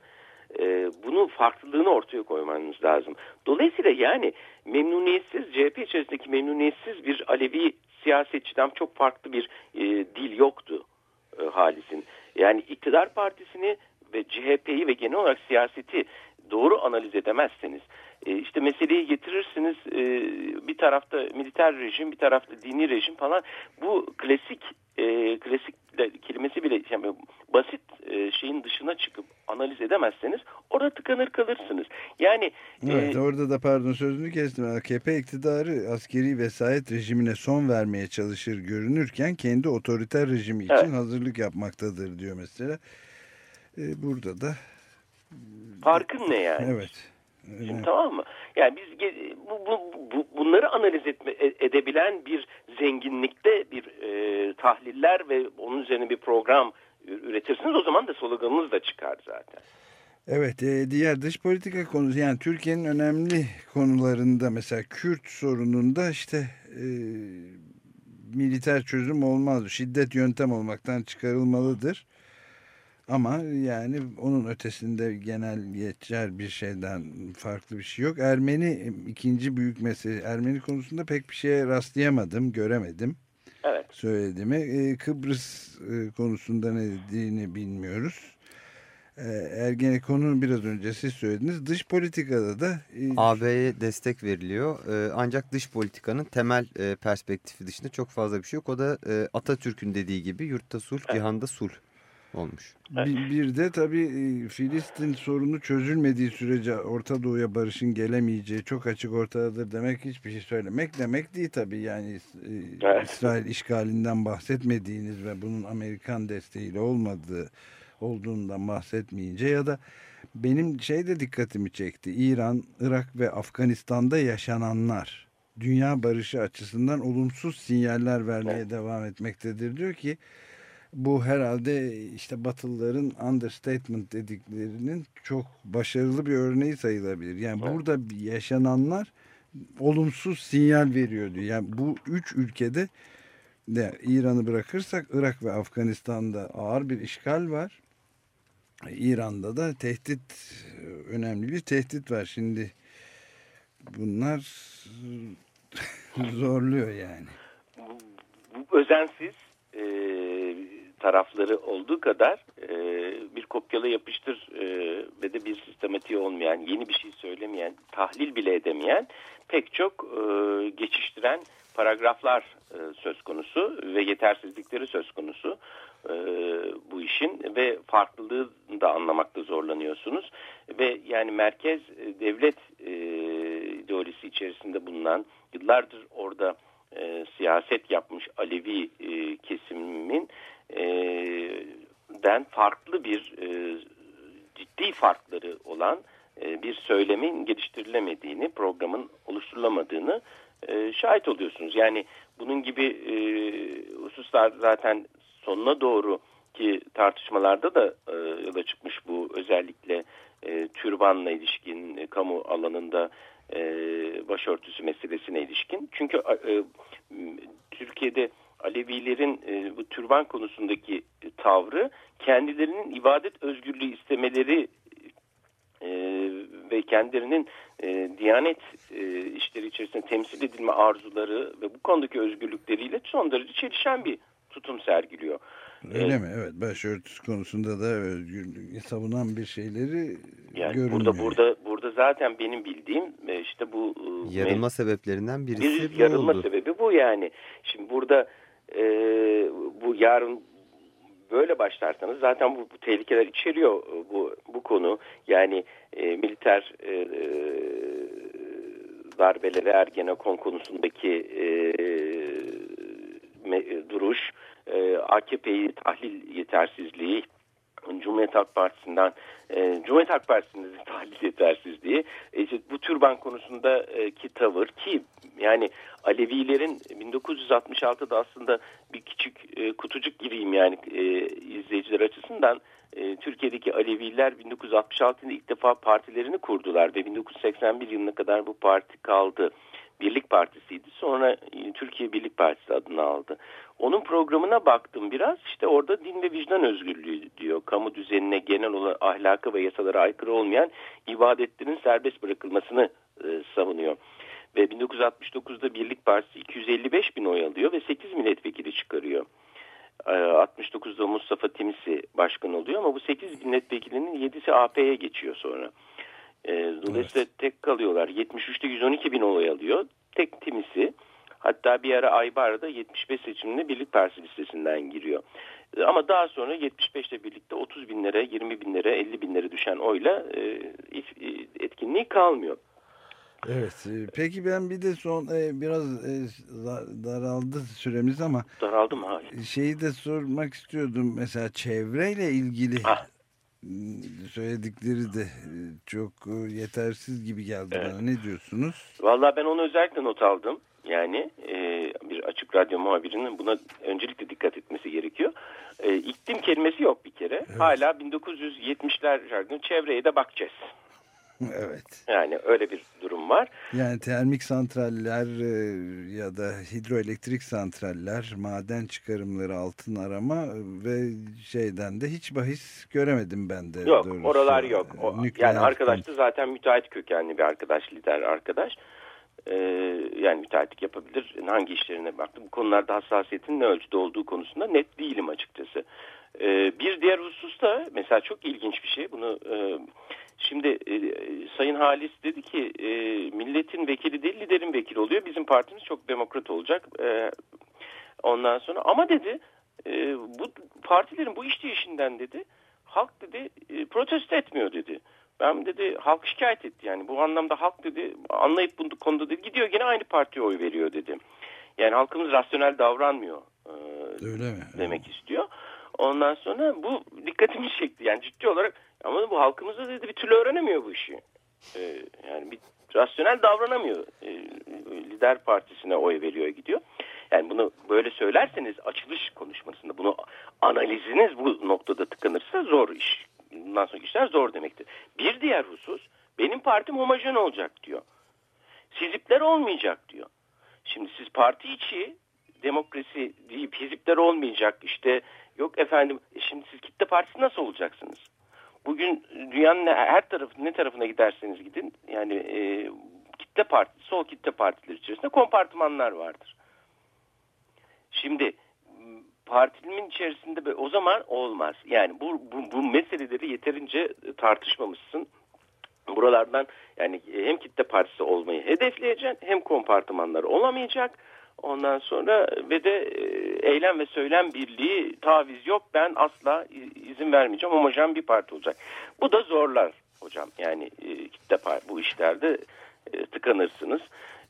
Speaker 5: e, bunun farklılığını ortaya koymanız lazım. Dolayısıyla yani memnuniyetsiz CHP içerisindeki memnuniyetsiz bir Alevi siyasetçiden çok farklı bir e, dil yoktu e, Halis'in. Yani iktidar partisini ve CHP'yi ve genel olarak siyaseti doğru analiz edemezseniz e, işte meseleyi getirirsiniz e, bir tarafta militer rejim bir tarafta dini rejim falan bu klasik e, klasik de- kelimesi bile yani basit e, şeyin dışına çıkıp analiz edemezseniz orada tıkanır kalırsınız. Yani
Speaker 2: Evet
Speaker 5: e,
Speaker 2: orada da pardon sözünü kestim. AKP iktidarı askeri vesayet rejimine son vermeye çalışır görünürken kendi otoriter rejimi için
Speaker 5: Evet.
Speaker 2: hazırlık yapmaktadır diyor mesela. E, burada da
Speaker 5: farkın ne yani?
Speaker 2: evet.
Speaker 5: Şimdi
Speaker 2: Evet.
Speaker 5: tamam mı? Yani biz bu, bu, bu- bunları analiz etme, e- edebilen bir zenginlikte bir e, tahliller ve onun üzerine bir program üretirsiniz o zaman da sloganınız da çıkar zaten.
Speaker 2: Evet, e, diğer dış politika konusu yani Türkiye'nin önemli konularında mesela Kürt sorununda işte e, militer çözüm olmaz. Şiddet yöntem olmaktan çıkarılmalıdır. Ama yani onun ötesinde genel geçer bir şeyden farklı bir şey yok. Ermeni ikinci büyük mesele. Ermeni konusunda pek bir şeye rastlayamadım, göremedim
Speaker 5: Evet.
Speaker 2: söylediğimi. E, Kıbrıs e, konusunda ne dediğini bilmiyoruz. E, Ergenekon'un biraz önce siz söylediniz. Dış politikada da e,
Speaker 3: AB'ye destek veriliyor. Ee, ancak dış politikanın temel e, perspektifi dışında çok fazla bir şey yok. O da e, Atatürk'ün dediği gibi yurtta sulh, cihanda sulh olmuş.
Speaker 2: bir, bir de tabii e, Filistin sorunu çözülmediği sürece Orta Doğu'ya barışın gelemeyeceği çok açık ortadadır demek hiçbir şey söylemek demek değil tabii. Yani e,
Speaker 5: Evet.
Speaker 2: İsrail işgalinden bahsetmediğiniz ve bunun Amerikan desteğiyle olmadığı olduğundan bahsetmeyince ya da benim şey de dikkatimi çekti. İran, Irak ve Afganistan'da yaşananlar dünya barışı açısından olumsuz sinyaller vermeye devam etmektedir. Diyor ki bu herhalde işte Batılıların understatement dediklerinin çok başarılı bir örneği sayılabilir. Yani burada bir yaşananlar olumsuz sinyal veriyor diyor. Yani bu üç ülkede de İran'ı bırakırsak Irak ve Afganistan'da ağır bir işgal var. İran'da da tehdit önemli bir tehdit var. Şimdi bunlar (laughs) zorluyor yani.
Speaker 5: Bu özensiz e, tarafları olduğu kadar e, bir kopyala yapıştır e, ve de bir sistematiği olmayan, yeni bir şey söylemeyen, tahlil bile edemeyen pek çok e, geçiştiren paragraflar e, söz konusu ve yetersizlikleri söz konusu e, bu işin ve farklılığı da anlamakta zorlanıyorsunuz. Ve yani merkez e, devlet e, ideolojisi içerisinde bulunan yıllardır orada e, siyaset yapmış Alevi e, kesimin e, den farklı bir e, ciddi farkları olan e, bir söylemin geliştirilemediğini, programın oluşturulamadığını e, şahit oluyorsunuz. Yani bunun gibi e, hususlar zaten sonuna doğru ki tartışmalarda da e, yola çıkmış bu özellikle e, türbanla ilişkin e, kamu alanında e, başörtüsü meselesine ilişkin. Çünkü e, Türkiye'de Alevilerin e, bu türban konusundaki tavrı kendilerinin ibadet özgürlüğü istemeleri e, ve kendilerinin e, diyanet e, işleri içerisinde temsil edilme arzuları ve bu konudaki özgürlükleriyle son derece çelişen bir tutum sergiliyor.
Speaker 2: Öyle
Speaker 5: Evet.
Speaker 2: mi? Evet. Başörtüsü konusunda da özgürlüğü savunan bir şeyleri
Speaker 5: Yani
Speaker 2: görünmüyor.
Speaker 5: burada burada burada zaten benim bildiğim e, işte bu e,
Speaker 3: Yarılma sebeplerinden birisi
Speaker 5: bir
Speaker 3: bu
Speaker 5: yarılma
Speaker 3: oldu.
Speaker 5: sebebi bu yani. Şimdi burada e, bu yarın böyle başlarsanız zaten bu, bu tehlikeler içeriyor e, bu bu konu. Yani e, militer e, e, darbelere Ergenekon konusundaki e, me- duruş, e, AKP'yi tahlil yetersizliği, Cumhuriyet Halk Partisi'nden e, Cumhuriyet Halk Partisi'nin tahlil yetersizliği e, işte bu türban konusundaki tavır ki yani Alevilerin 1966'da aslında bir küçük e, kutucuk gireyim yani e, izleyiciler açısından e, Türkiye'deki Aleviler 1966'da ilk defa partilerini kurdular ve 1981 yılına kadar bu parti kaldı. Birlik Partisi'ydi. Sonra e, Türkiye Birlik Partisi adını aldı. Onun programına baktım biraz. İşte orada din ve vicdan özgürlüğü diyor. Kamu düzenine genel olarak ahlaka ve yasalara aykırı olmayan ibadetlerin serbest bırakılmasını e, savunuyor. Ve 1969'da Birlik Partisi 255 bin oy alıyor ve 8 milletvekili çıkarıyor. E, 69'da Mustafa Timisi başkan oluyor ama bu 8 milletvekilinin 7'si AP'ye geçiyor sonra. E, dolayısıyla tek kalıyorlar. 73'te 112 bin oy alıyor. Tek Timisi. Hatta bir ara Aybar'da 75 seçiminde Birlik Partisi listesinden giriyor. E, Ama daha sonra 75'te birlikte 30 binlere, 20 binlere, 50 binlere düşen oyla e, e, etkinliği kalmıyor.
Speaker 2: Evet. e, Peki ben bir de son biraz daraldı süremiz ama
Speaker 5: Daraldı mı? Hayır.
Speaker 2: şeyi de sormak istiyordum. Mesela çevreyle ilgili
Speaker 5: Ah.
Speaker 2: Söyledikleri de e, çok e, yetersiz gibi geldi
Speaker 5: Evet.
Speaker 2: bana. Ne diyorsunuz?
Speaker 5: Vallahi ben onu özellikle not aldım. Yani e, bir açık radyo muhabirinin buna öncelikle dikkat etmesi gerekiyor. E, iklim kelimesi yok bir kere. Hala 1970'ler jargonu çevreye de bakacağız. (laughs)
Speaker 2: evet.
Speaker 5: Yani öyle bir durum var.
Speaker 2: Yani termik santraller e, ya da hidroelektrik santraller, maden çıkarımları, altın arama ve şeyden de hiç bahis göremedim ben de.
Speaker 5: Yok
Speaker 2: doğrusu.
Speaker 5: oralar yok. O,
Speaker 2: Nükleer
Speaker 5: yani arkadaş da zaten müteahhit kökenli bir arkadaş, lider arkadaş. Ee, yani müteahhitlik yapabilir. Hangi işlerine baktı. Bu konularda hassasiyetin ne ölçüde olduğu konusunda net değilim açıkçası. Ee, bir diğer hususta mesela çok ilginç bir şey. Bunu e, şimdi e, Sayın Halis dedi ki e, milletin vekili değil liderin vekili oluyor. Bizim partimiz çok demokrat olacak. E, ondan sonra ama dedi e, bu partilerin bu işleyişinden dedi halk dedi e, protesto etmiyor dedi. Ben dedi halk şikayet etti yani bu anlamda halk dedi anlayıp bu konuda dedi gidiyor gene aynı partiye oy veriyor dedi. Yani halkımız rasyonel davranmıyor e,
Speaker 2: Öyle mi?
Speaker 5: demek istiyor. Ondan sonra bu dikkatimi çekti yani ciddi olarak ama bu halkımız da dedi bir türlü öğrenemiyor bu işi. E, yani bir rasyonel davranamıyor. E, lider partisine oy veriyor gidiyor. Yani bunu böyle söylerseniz açılış konuşmasında bunu analiziniz bu noktada tıkanırsa zor iş. Bundan sonra işler zor demektir. Bir diğer husus benim partim homojen olacak diyor. Sizipler olmayacak diyor. Şimdi siz parti içi demokrasi deyip hizipler olmayacak işte yok efendim e şimdi siz kitle partisi nasıl olacaksınız? Bugün dünyanın her tarafı ne tarafına giderseniz gidin yani e, kitle partisi sol kitle partileri içerisinde kompartımanlar vardır. Şimdi m, partinin içerisinde o zaman olmaz. Yani bu, bu, bu meseleleri yeterince tartışmamışsın. Buralardan yani hem kitle partisi olmayı hedefleyeceksin hem kompartımanlar olamayacak. Ondan sonra ve de e, eylem ve söylem birliği taviz yok. Ben asla izin vermeyeceğim. Homojen bir parti olacak. Bu da zorlar hocam. Yani e, bu işlerde e, tıkanırsınız.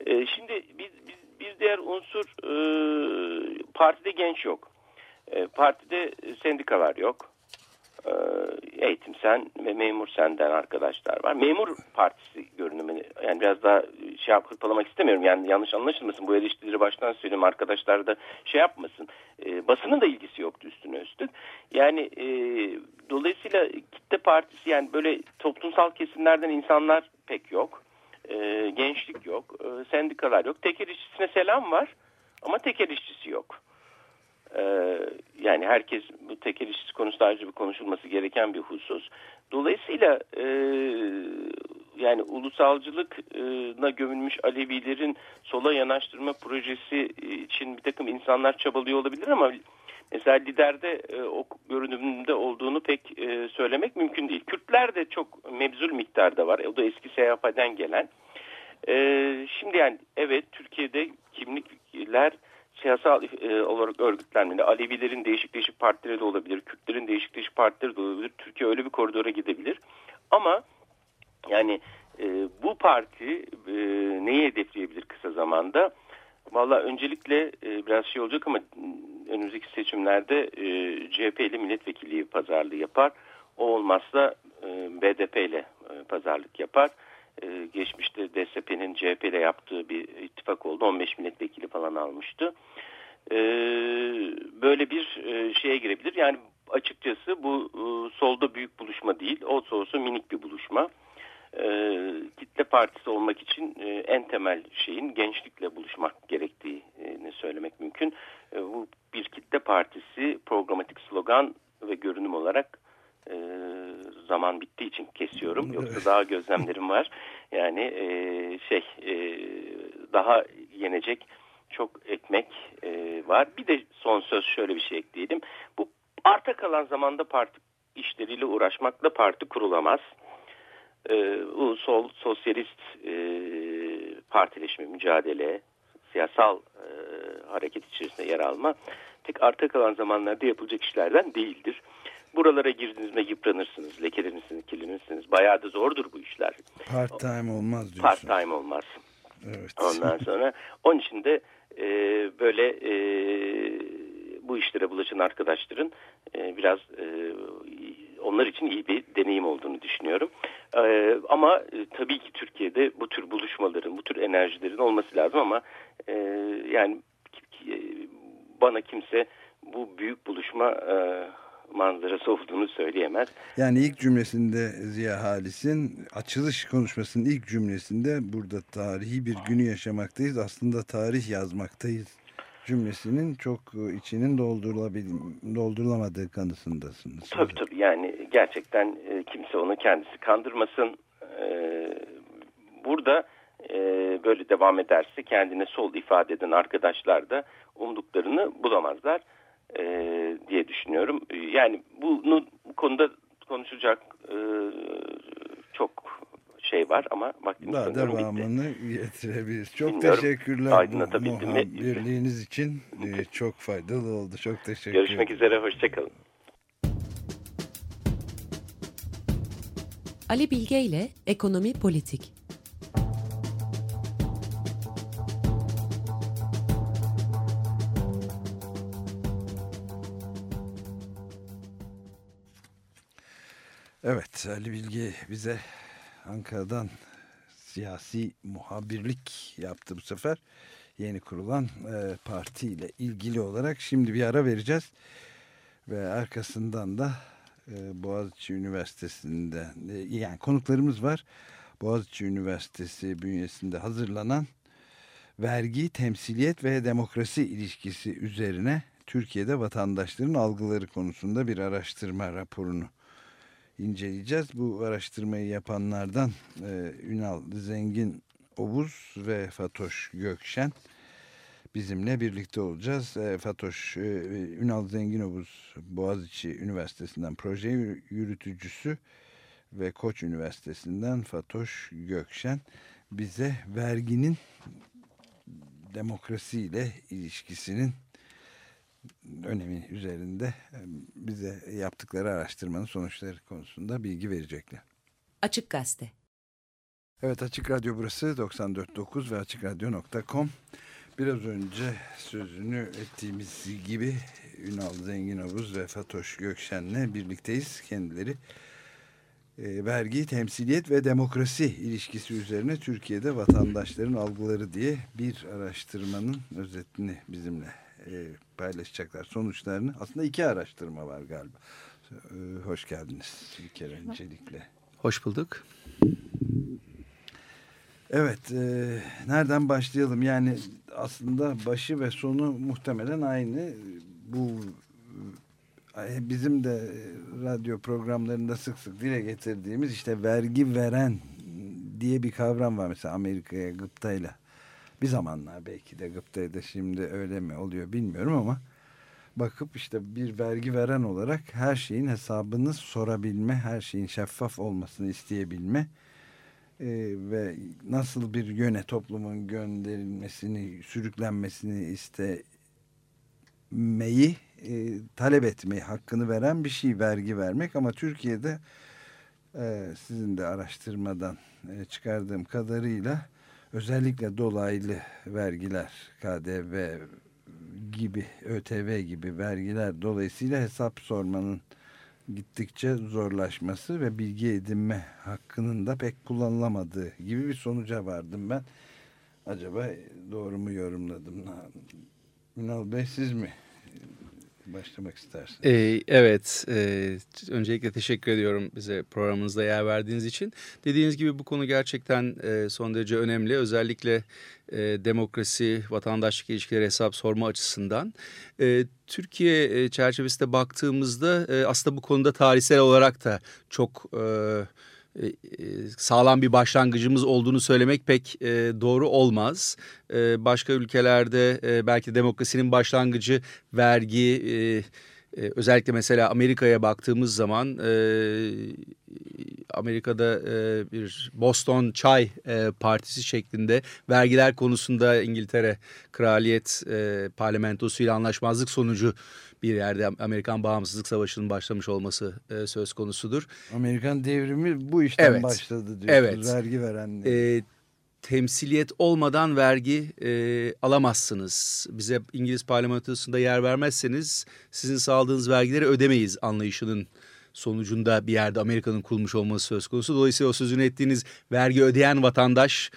Speaker 5: E, şimdi bir, bir, bir diğer unsur partide genç yok. Partide sendikalar yok. E, eğitim sen ve memur senden arkadaşlar var. Memur partisi görünümünü yani biraz daha şey yap, hırpalamak istemiyorum. Yani yanlış anlaşılmasın. Bu eleştirileri baştan söyleyeyim. Arkadaşlar da şey yapmasın. E, basının da ilgisi yoktu üstüne üstlük. Yani e, dolayısıyla kitle partisi yani böyle toplumsal kesimlerden insanlar pek yok. E, gençlik yok. E, sendikalar yok. Tekel işçisine selam var ama tekel işçisi yok. Ee, yani herkes bu tekel işçisi konusunda ayrıca bir konuşulması gereken bir husus. Dolayısıyla e, yani ulusalcılıkla gömülmüş Alevilerin sola yanaştırma projesi için bir takım insanlar çabalıyor olabilir ama mesela liderde e, o görünümünde olduğunu pek e, söylemek mümkün değil. Kürtler de çok mebzul miktarda var. O da eski SHP'den gelen. E, şimdi yani evet Türkiye'de kimlikler siyasal e, olarak örgütlenmeli. Alevilerin değişik değişik partileri de olabilir. Kürtlerin değişik değişik partileri de olabilir. Türkiye öyle bir koridora gidebilir. Ama yani E, bu parti e, neyi hedefleyebilir kısa zamanda? Valla öncelikle e, biraz şey olacak ama önümüzdeki seçimlerde e, CHP ile milletvekilliği pazarlığı yapar. O olmazsa e, BDP ile e, pazarlık yapar. E, geçmişte DSP'nin CHP ile yaptığı bir ittifak oldu. 15 milletvekili falan almıştı. E, böyle bir e, şeye girebilir. Yani açıkçası bu solda büyük buluşma değil. Olsa olsa minik bir buluşma. Kitle partisi olmak için en temel şeyin gençlikle buluşmak gerektiğini söylemek mümkün. Bu bir kitle partisi programatik slogan ve görünüm olarak e, zaman bittiği için kesiyorum. Yoksa daha gözlemlerim var. (laughs) Yani e, şey e, daha yenecek çok ekmek e, var. Bir de son söz şöyle bir şey ekleyelim. Bu arta kalan zamanda parti işleriyle uğraşmakla parti kurulamaz. E, bu sol sosyalist e, partileşme, mücadele, siyasal e, hareket içerisinde yer alma tek arta kalan zamanlarda yapılacak işlerden değildir. Buralara girdiğinizde yıpranırsınız, lekelenirsiniz, kirlenirsiniz. Bayağı da zordur bu işler.
Speaker 2: Part time olmaz diyorsun.
Speaker 5: Part time olmaz.
Speaker 2: Evet.
Speaker 5: Ondan (laughs) sonra onun için de e, böyle e, bu işlere bulaşan arkadaşların e, biraz e, onlar için iyi bir deneyim olduğunu düşünüyorum. E, ama e, tabii ki Türkiye'de bu tür buluşmaların, bu tür enerjilerin olması lazım ama e, yani e, bana kimse bu büyük buluşma e, manzarası olduğunu söyleyemez.
Speaker 2: Yani ilk cümlesinde Ziya Halis'in açılış konuşmasının ilk cümlesinde burada tarihi bir günü yaşamaktayız. Aslında tarih yazmaktayız cümlesinin çok e, içinin doldurulamadığı kanısındasınız.
Speaker 5: Tabii tabii yani gerçekten e, kimse onu kendisi kandırmasın. E, burada böyle devam ederse kendine sol ifade eden arkadaşlar da umduklarını bulamazlar e, diye düşünüyorum. Yani bunu bu konuda konuşacak e, çok şey var ama vaktimiz
Speaker 2: Daha
Speaker 5: sanıyorum bitti.
Speaker 2: devamını getirebiliriz. Çok
Speaker 5: Bilmiyorum,
Speaker 2: teşekkürler
Speaker 5: aydınlatabildim
Speaker 2: bu
Speaker 5: mi?
Speaker 2: muhabirliğiniz için. E, çok faydalı oldu. Çok teşekkür
Speaker 5: Görüşmek üzere, hoşçakalın.
Speaker 1: Ali Bilge ile Ekonomi Politik.
Speaker 2: Evet Ali Bilge bize Ankara'dan siyasi muhabirlik yaptı bu sefer. Yeni kurulan e, partiyle ilgili olarak şimdi bir ara vereceğiz. Ve arkasından da e, Boğaziçi Üniversitesi'nde e, yani konuklarımız var. Boğaziçi Üniversitesi bünyesinde hazırlanan vergi, temsiliyet ve demokrasi ilişkisi üzerine Türkiye'de vatandaşların algıları konusunda bir araştırma raporunu inceleyeceğiz. Bu araştırmayı yapanlardan e, Ünal Zengin Obuz ve Fatoş Gökşen bizimle birlikte olacağız. E, Fatoş e, Ünal Zengin Obuz Boğaziçi Üniversitesi'nden proje yürü- yürütücüsü ve Koç Üniversitesi'nden Fatoş Gökşen bize verginin demokrasiyle ilişkisinin önemi üzerinde bize yaptıkları araştırmanın sonuçları konusunda bilgi verecekler.
Speaker 1: Açık Gazete.
Speaker 2: Evet Açık Radyo burası 94.9 ve AçıkRadyo.com Biraz önce sözünü ettiğimiz gibi Ünal Zenginovuz ve Fatoş Gökşen'le birlikteyiz. Kendileri e, vergi, temsiliyet ve demokrasi ilişkisi üzerine Türkiye'de vatandaşların algıları diye bir araştırmanın özetini bizimle e, paylaşacaklar. Sonuçlarını aslında iki araştırma var galiba. E, hoş geldiniz bir kere öncelikle.
Speaker 6: Hoş bulduk.
Speaker 2: Evet, e, nereden başlayalım? Yani aslında başı ve sonu muhtemelen aynı. Bu e, bizim de radyo programlarında sık sık dile getirdiğimiz işte vergi veren diye bir kavram var mesela Amerika'ya gıptayla. Bir zamanlar belki de gıptaydı şimdi öyle mi oluyor bilmiyorum ama bakıp işte bir vergi veren olarak her şeyin hesabını sorabilme, her şeyin şeffaf olmasını isteyebilme e, ve nasıl bir yöne toplumun gönderilmesini, sürüklenmesini istemeyi e, talep etmeyi hakkını veren bir şey vergi vermek. Ama Türkiye'de e, sizin de araştırmadan e, çıkardığım kadarıyla özellikle dolaylı vergiler, KDV gibi, ÖTV gibi vergiler dolayısıyla hesap sormanın gittikçe zorlaşması ve bilgi edinme hakkının da pek kullanılamadığı gibi bir sonuca vardım ben. Acaba doğru mu yorumladım? Ünal Bey siz mi başlamak istersiniz?
Speaker 6: Ee, evet, e, öncelikle teşekkür ediyorum bize programınızda yer verdiğiniz için. Dediğiniz gibi bu konu gerçekten e, son derece önemli. Özellikle e, demokrasi, vatandaşlık ilişkileri hesap sorma açısından. E, Türkiye e, çerçevesinde baktığımızda e, aslında bu konuda tarihsel olarak da çok... E, sağlam bir başlangıcımız olduğunu söylemek pek e, doğru olmaz. E, başka ülkelerde e, belki demokrasinin başlangıcı vergi, e, özellikle mesela Amerika'ya baktığımız zaman e, Amerika'da e, bir Boston Çay e, Partisi şeklinde vergiler konusunda İngiltere Kraliyet e, parlamentosuyla anlaşmazlık sonucu bir yerde Amerikan Bağımsızlık Savaşı'nın başlamış olması e, söz konusudur.
Speaker 2: Amerikan devrimi bu işten
Speaker 6: Evet.
Speaker 2: başladı diyorsunuz.
Speaker 6: Evet.
Speaker 2: Vergi veren.
Speaker 6: E, temsiliyet olmadan vergi e, alamazsınız. Bize İngiliz parlamentosunda yer vermezseniz sizin sağladığınız vergileri ödemeyiz anlayışının sonucunda bir yerde Amerika'nın kurulmuş olması söz konusu. Dolayısıyla o sözünü ettiğiniz vergi ödeyen vatandaş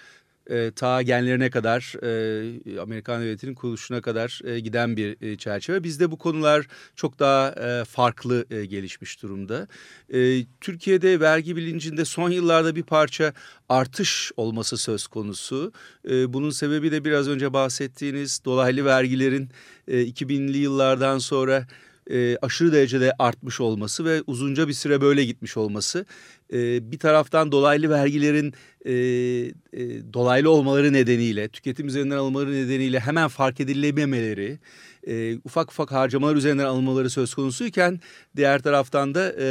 Speaker 6: e, ta genlerine kadar e, Amerikan devletinin kuruluşuna kadar e, giden bir e, çerçeve. Bizde bu konular çok daha e, farklı e, gelişmiş durumda. E, Türkiye'de vergi bilincinde son yıllarda bir parça artış olması söz konusu. E, bunun sebebi de biraz önce bahsettiğiniz dolaylı vergilerin e, 2000'li yıllardan sonra e, aşırı derecede artmış olması ve uzunca bir süre böyle gitmiş olması. E, bir taraftan dolaylı vergilerin e, e, dolaylı olmaları nedeniyle, tüketim üzerinden alınmaları nedeniyle hemen fark edilememeleri, e, ufak ufak harcamalar üzerinden alınmaları söz konusuyken diğer taraftan da e,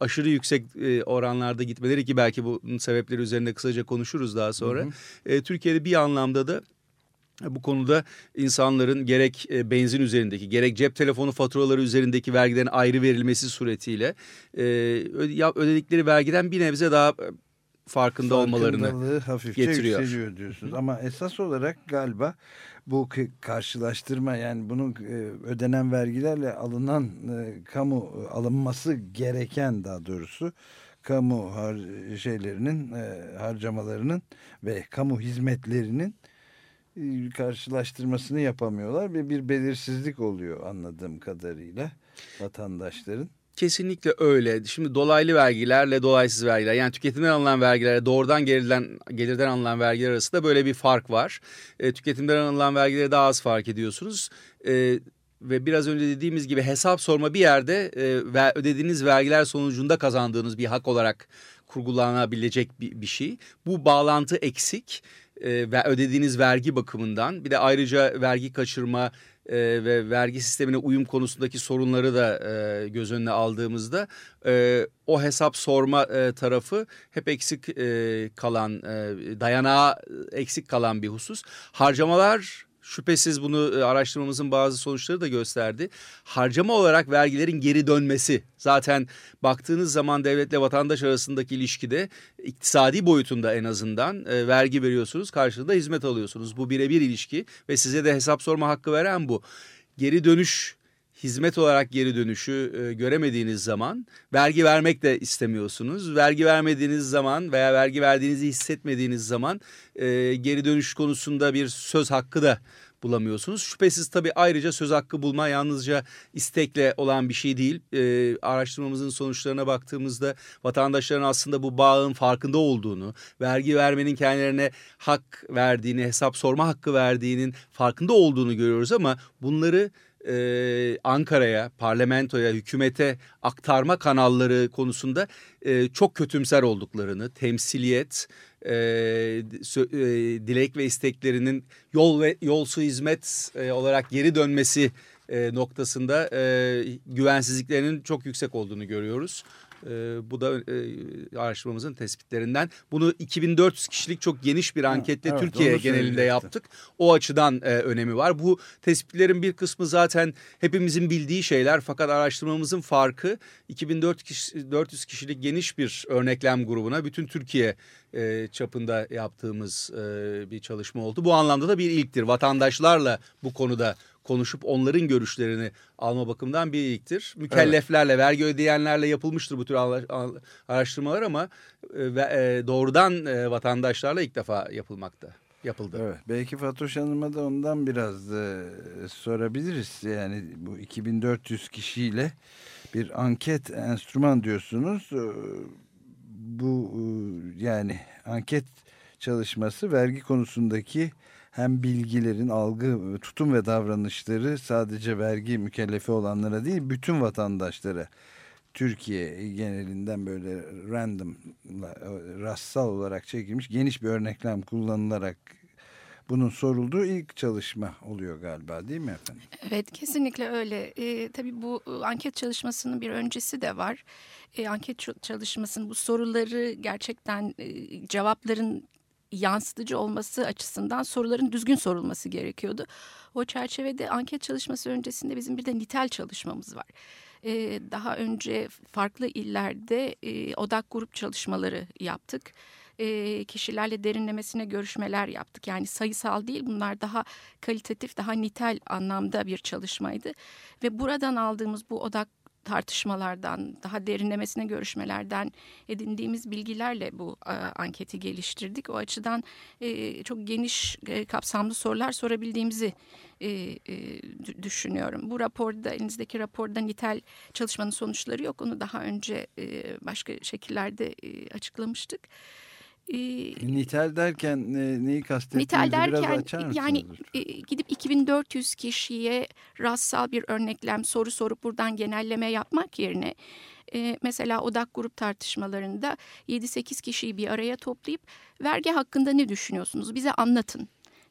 Speaker 6: aşırı yüksek e, oranlarda gitmeleri ki belki bunun sebepleri üzerinde kısaca konuşuruz daha sonra. E, Türkiye'de bir anlamda da bu konuda insanların gerek e, benzin üzerindeki gerek cep telefonu faturaları üzerindeki vergilerin ayrı verilmesi suretiyle e, ödedikleri vergiden bir nebze daha e, farkında olmalarını
Speaker 2: hafifçe
Speaker 6: getiriyor.
Speaker 2: yükseliyor diyorsunuz. Ama esas olarak galiba bu karşılaştırma yani bunun e, ödenen vergilerle alınan e, kamu alınması gereken daha doğrusu kamu har şeylerinin e, harcamalarının ve kamu hizmetlerinin e, karşılaştırmasını yapamıyorlar ve bir belirsizlik oluyor anladığım kadarıyla vatandaşların.
Speaker 6: Kesinlikle öyle. Şimdi dolaylı vergilerle dolaysız vergiler yani tüketimden alınan vergilerle doğrudan gelirden, gelirden alınan vergiler arasında böyle bir fark var. E, tüketimden alınan vergileri daha az fark ediyorsunuz. E, ve biraz önce dediğimiz gibi hesap sorma bir yerde e, ve ödediğiniz vergiler sonucunda kazandığınız bir hak olarak kurgulanabilecek bir, bir şey. Bu bağlantı eksik e, ve ödediğiniz vergi bakımından bir de ayrıca vergi kaçırma e, ve vergi sistemine uyum konusundaki sorunları da e, göz önüne aldığımızda e, o hesap sorma e, tarafı hep eksik e, kalan e, dayanağı eksik kalan bir husus. Harcamalar şüphesiz bunu e, araştırmamızın bazı sonuçları da gösterdi. Harcama olarak vergilerin geri dönmesi zaten baktığınız zaman devletle vatandaş arasındaki ilişkide iktisadi boyutunda en azından e, vergi veriyorsunuz karşılığında hizmet alıyorsunuz. Bu birebir ilişki ve size de hesap sorma hakkı veren bu. Geri dönüş hizmet olarak geri dönüşü e, göremediğiniz zaman vergi vermek de istemiyorsunuz. Vergi vermediğiniz zaman veya vergi verdiğinizi hissetmediğiniz zaman e, geri dönüş konusunda bir söz hakkı da bulamıyorsunuz. Şüphesiz tabii ayrıca söz hakkı bulma yalnızca istekle olan bir şey değil. E, araştırmamızın sonuçlarına baktığımızda vatandaşların aslında bu bağın farkında olduğunu, vergi vermenin kendilerine hak verdiğini, hesap sorma hakkı verdiğinin farkında olduğunu görüyoruz ama bunları e, Ankara'ya, parlamentoya, hükümete aktarma kanalları konusunda e, çok kötümser olduklarını, temsiliyet, e, sö- e, dilek ve isteklerinin yol ve yolsu hizmet e, olarak geri dönmesi e, noktasında e, güvensizliklerinin çok yüksek olduğunu görüyoruz. E, bu da e, araştırmamızın tespitlerinden. Bunu 2400 kişilik çok geniş bir anketle
Speaker 2: evet,
Speaker 6: Türkiye genelinde yaptık. O açıdan e, önemi var. Bu tespitlerin bir kısmı zaten hepimizin bildiği şeyler fakat araştırmamızın farkı 2400 kişi, 400 kişilik geniş bir örneklem grubuna bütün Türkiye e, çapında yaptığımız e, bir çalışma oldu. Bu anlamda da bir ilktir. Vatandaşlarla bu konuda konuşup onların görüşlerini alma bakımından bir ilktir. Mükelleflerle, vergi ödeyenlerle yapılmıştır bu tür ala- al- araştırmalar ama e, e, doğrudan e, vatandaşlarla ilk defa yapılmakta. Yapıldı.
Speaker 2: Evet, belki Fatoş Hanım'a da ondan biraz e, sorabiliriz. Yani bu 2400 kişiyle bir anket enstrüman diyorsunuz. E, Bu e, yani anket çalışması vergi konusundaki hem bilgilerin algı, tutum ve davranışları sadece vergi mükellefi olanlara değil bütün vatandaşlara Türkiye genelinden böyle random, rastsal olarak çekilmiş geniş bir örneklem kullanılarak bunun sorulduğu ilk çalışma oluyor galiba değil mi efendim?
Speaker 7: Evet kesinlikle öyle. Ee, tabii bu e, anket çalışmasının bir öncesi de var. Ee, anket çalışmasının bu soruları gerçekten e, cevapların yansıtıcı olması açısından soruların düzgün sorulması gerekiyordu. O çerçevede anket çalışması öncesinde bizim bir de nitel çalışmamız var. Ee, daha önce farklı illerde e, odak grup çalışmaları yaptık e, kişilerle derinlemesine görüşmeler yaptık. Yani sayısal değil bunlar daha kalitatif, daha nitel anlamda bir çalışmaydı. Ve buradan aldığımız bu odak tartışmalardan, daha derinlemesine görüşmelerden edindiğimiz bilgilerle bu e, anketi geliştirdik. O açıdan e, çok geniş e, kapsamlı sorular sorabildiğimizi e, e, dü- düşünüyorum. Bu raporda, elinizdeki raporda nitel çalışmanın sonuçları yok. Onu daha önce e, başka şekillerde e, açıklamıştık. E,
Speaker 2: Nitel derken e, neyi kastettiğinizi
Speaker 7: Nitel
Speaker 2: biraz
Speaker 7: derken
Speaker 2: açar mısınız?
Speaker 7: yani e, gidip 2400 kişiye rastsal bir örneklem soru sorup buradan genelleme yapmak yerine e, mesela odak grup tartışmalarında 7-8 kişiyi bir araya toplayıp vergi hakkında ne düşünüyorsunuz bize anlatın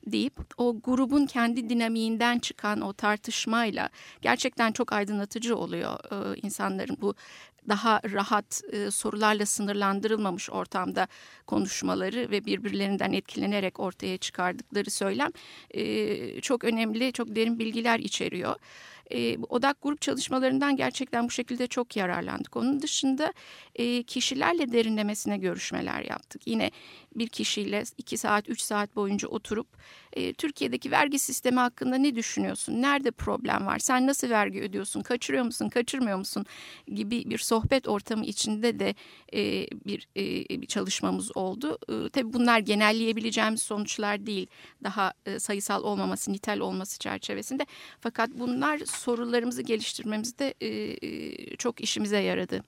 Speaker 7: deyip o grubun kendi dinamiğinden çıkan o tartışmayla gerçekten çok aydınlatıcı oluyor e, insanların bu daha rahat e, sorularla sınırlandırılmamış ortamda konuşmaları ve birbirlerinden etkilenerek ortaya çıkardıkları söylem e, çok önemli, çok derin bilgiler içeriyor. E, odak grup çalışmalarından gerçekten bu şekilde çok yararlandık. Onun dışında e, kişilerle derinlemesine görüşmeler yaptık. Yine bir kişiyle iki saat, üç saat boyunca oturup e, Türkiye'deki vergi sistemi hakkında ne düşünüyorsun? Nerede problem var? Sen nasıl vergi ödüyorsun? Kaçırıyor musun? Kaçırmıyor musun? Gibi bir sohbet ortamı içinde de e, bir, e, bir çalışmamız oldu. E, tabii bunlar genelleyebileceğimiz sonuçlar değil. Daha e, sayısal olmaması, nitel olması çerçevesinde. Fakat bunlar sorularımızı geliştirmemizde e, e, çok işimize yaradı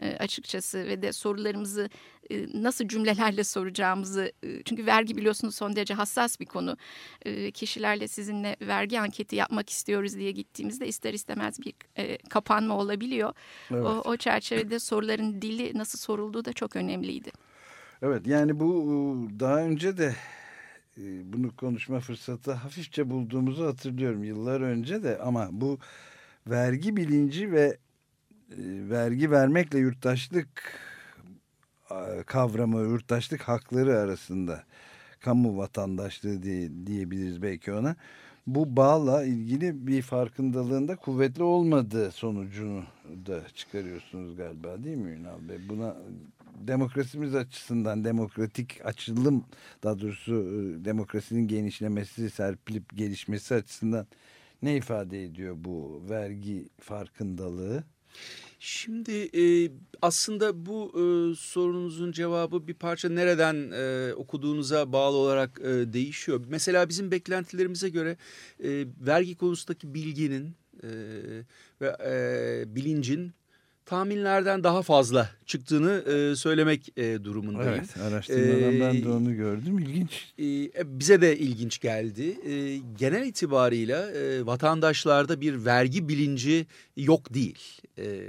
Speaker 7: e, açıkçası ve de sorularımızı e, nasıl cümlelerle soracağımızı e, çünkü vergi biliyorsunuz son derece hassas bir konu E, kişilerle sizinle vergi anketi yapmak istiyoruz diye gittiğimizde ister istemez bir e, kapanma olabiliyor.
Speaker 2: Evet.
Speaker 7: O, o çerçevede soruların dili nasıl sorulduğu da çok önemliydi.
Speaker 2: Evet yani bu daha önce de bunu konuşma fırsatı hafifçe bulduğumuzu hatırlıyorum yıllar önce de ama bu vergi bilinci ve vergi vermekle yurttaşlık e, kavramı, yurttaşlık hakları arasında kamu vatandaşlığı diye, diyebiliriz belki ona. Bu bağla ilgili bir farkındalığında kuvvetli olmadığı sonucunu da çıkarıyorsunuz galiba değil mi Ünal Bey? Buna demokrasimiz açısından demokratik açılım daha doğrusu e, demokrasinin genişlemesi, serpilip gelişmesi açısından ne ifade ediyor bu vergi farkındalığı?
Speaker 6: Şimdi e, aslında bu e, sorunuzun cevabı bir parça nereden e, okuduğunuza bağlı olarak e, değişiyor. Mesela bizim beklentilerimize göre e, vergi konusundaki bilginin e, ve e, bilincin tahminlerden daha fazla çıktığını e, söylemek e, durumundayım.
Speaker 2: Evet, araştırmadan ben de
Speaker 6: Ee,
Speaker 2: onu gördüm. İlginç.
Speaker 6: E, bize de ilginç geldi. E, genel itibarıyla e, vatandaşlarda bir vergi bilinci yok değil. E,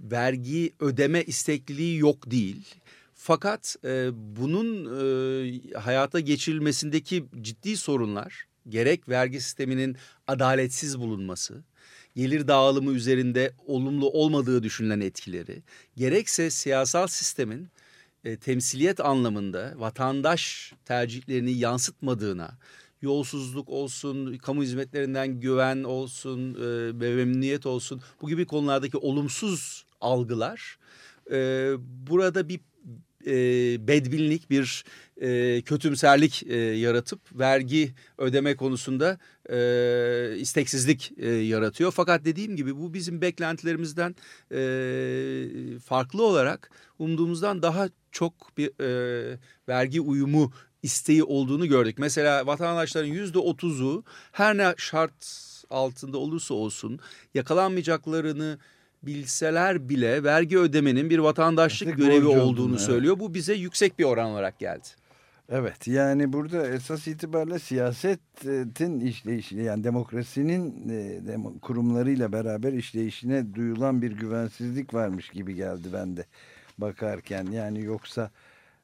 Speaker 6: vergi ödeme istekliliği yok değil. Fakat e, bunun e, hayata geçirilmesindeki ciddi sorunlar gerek vergi sisteminin adaletsiz bulunması gelir dağılımı üzerinde olumlu olmadığı düşünülen etkileri, gerekse siyasal sistemin e, temsiliyet anlamında vatandaş tercihlerini yansıtmadığına, yolsuzluk olsun, kamu hizmetlerinden güven olsun, e, memnuniyet olsun bu gibi konulardaki olumsuz algılar e, burada bir e, bedbinlik, bir e, kötümserlik e, yaratıp vergi ödeme konusunda e, isteksizlik e, yaratıyor. Fakat dediğim gibi bu bizim beklentilerimizden e, farklı olarak umduğumuzdan daha çok bir e, vergi uyumu isteği olduğunu gördük. Mesela vatandaşların yüzde otuzu her ne şart altında olursa olsun yakalanmayacaklarını bilseler bile vergi ödemenin bir vatandaşlık
Speaker 2: Artık
Speaker 6: görevi olduğunu
Speaker 2: olduğunu, evet.
Speaker 6: söylüyor. Bu bize yüksek bir oran olarak geldi.
Speaker 2: Evet yani burada esas itibariyle siyasetin işleyişi yani demokrasinin e, kurumlarıyla beraber işleyişine duyulan bir güvensizlik varmış gibi geldi ben de bakarken. Yani yoksa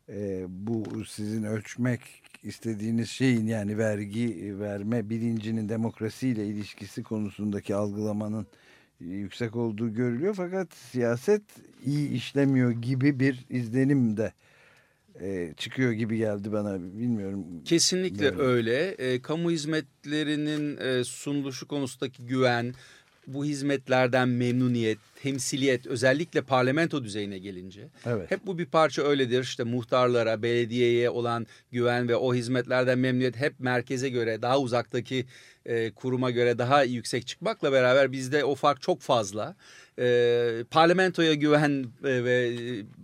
Speaker 2: e, bu sizin ölçmek istediğiniz şeyin yani vergi verme bilincinin demokrasiyle ilişkisi konusundaki algılamanın yüksek olduğu görülüyor. Fakat siyaset iyi işlemiyor gibi bir izlenim de e, çıkıyor gibi geldi bana bilmiyorum.
Speaker 6: Kesinlikle
Speaker 2: Böyle.
Speaker 6: öyle. E, kamu hizmetlerinin e, sunuluşu konusundaki güven, bu hizmetlerden memnuniyet, temsiliyet özellikle parlamento düzeyine gelince
Speaker 2: Evet.
Speaker 6: hep bu bir parça öyledir. İşte muhtarlara, belediyeye olan güven ve o hizmetlerden memnuniyet hep merkeze göre daha uzaktaki e, kuruma göre daha yüksek çıkmakla beraber bizde o fark çok fazla. E, parlamentoya güven e, ve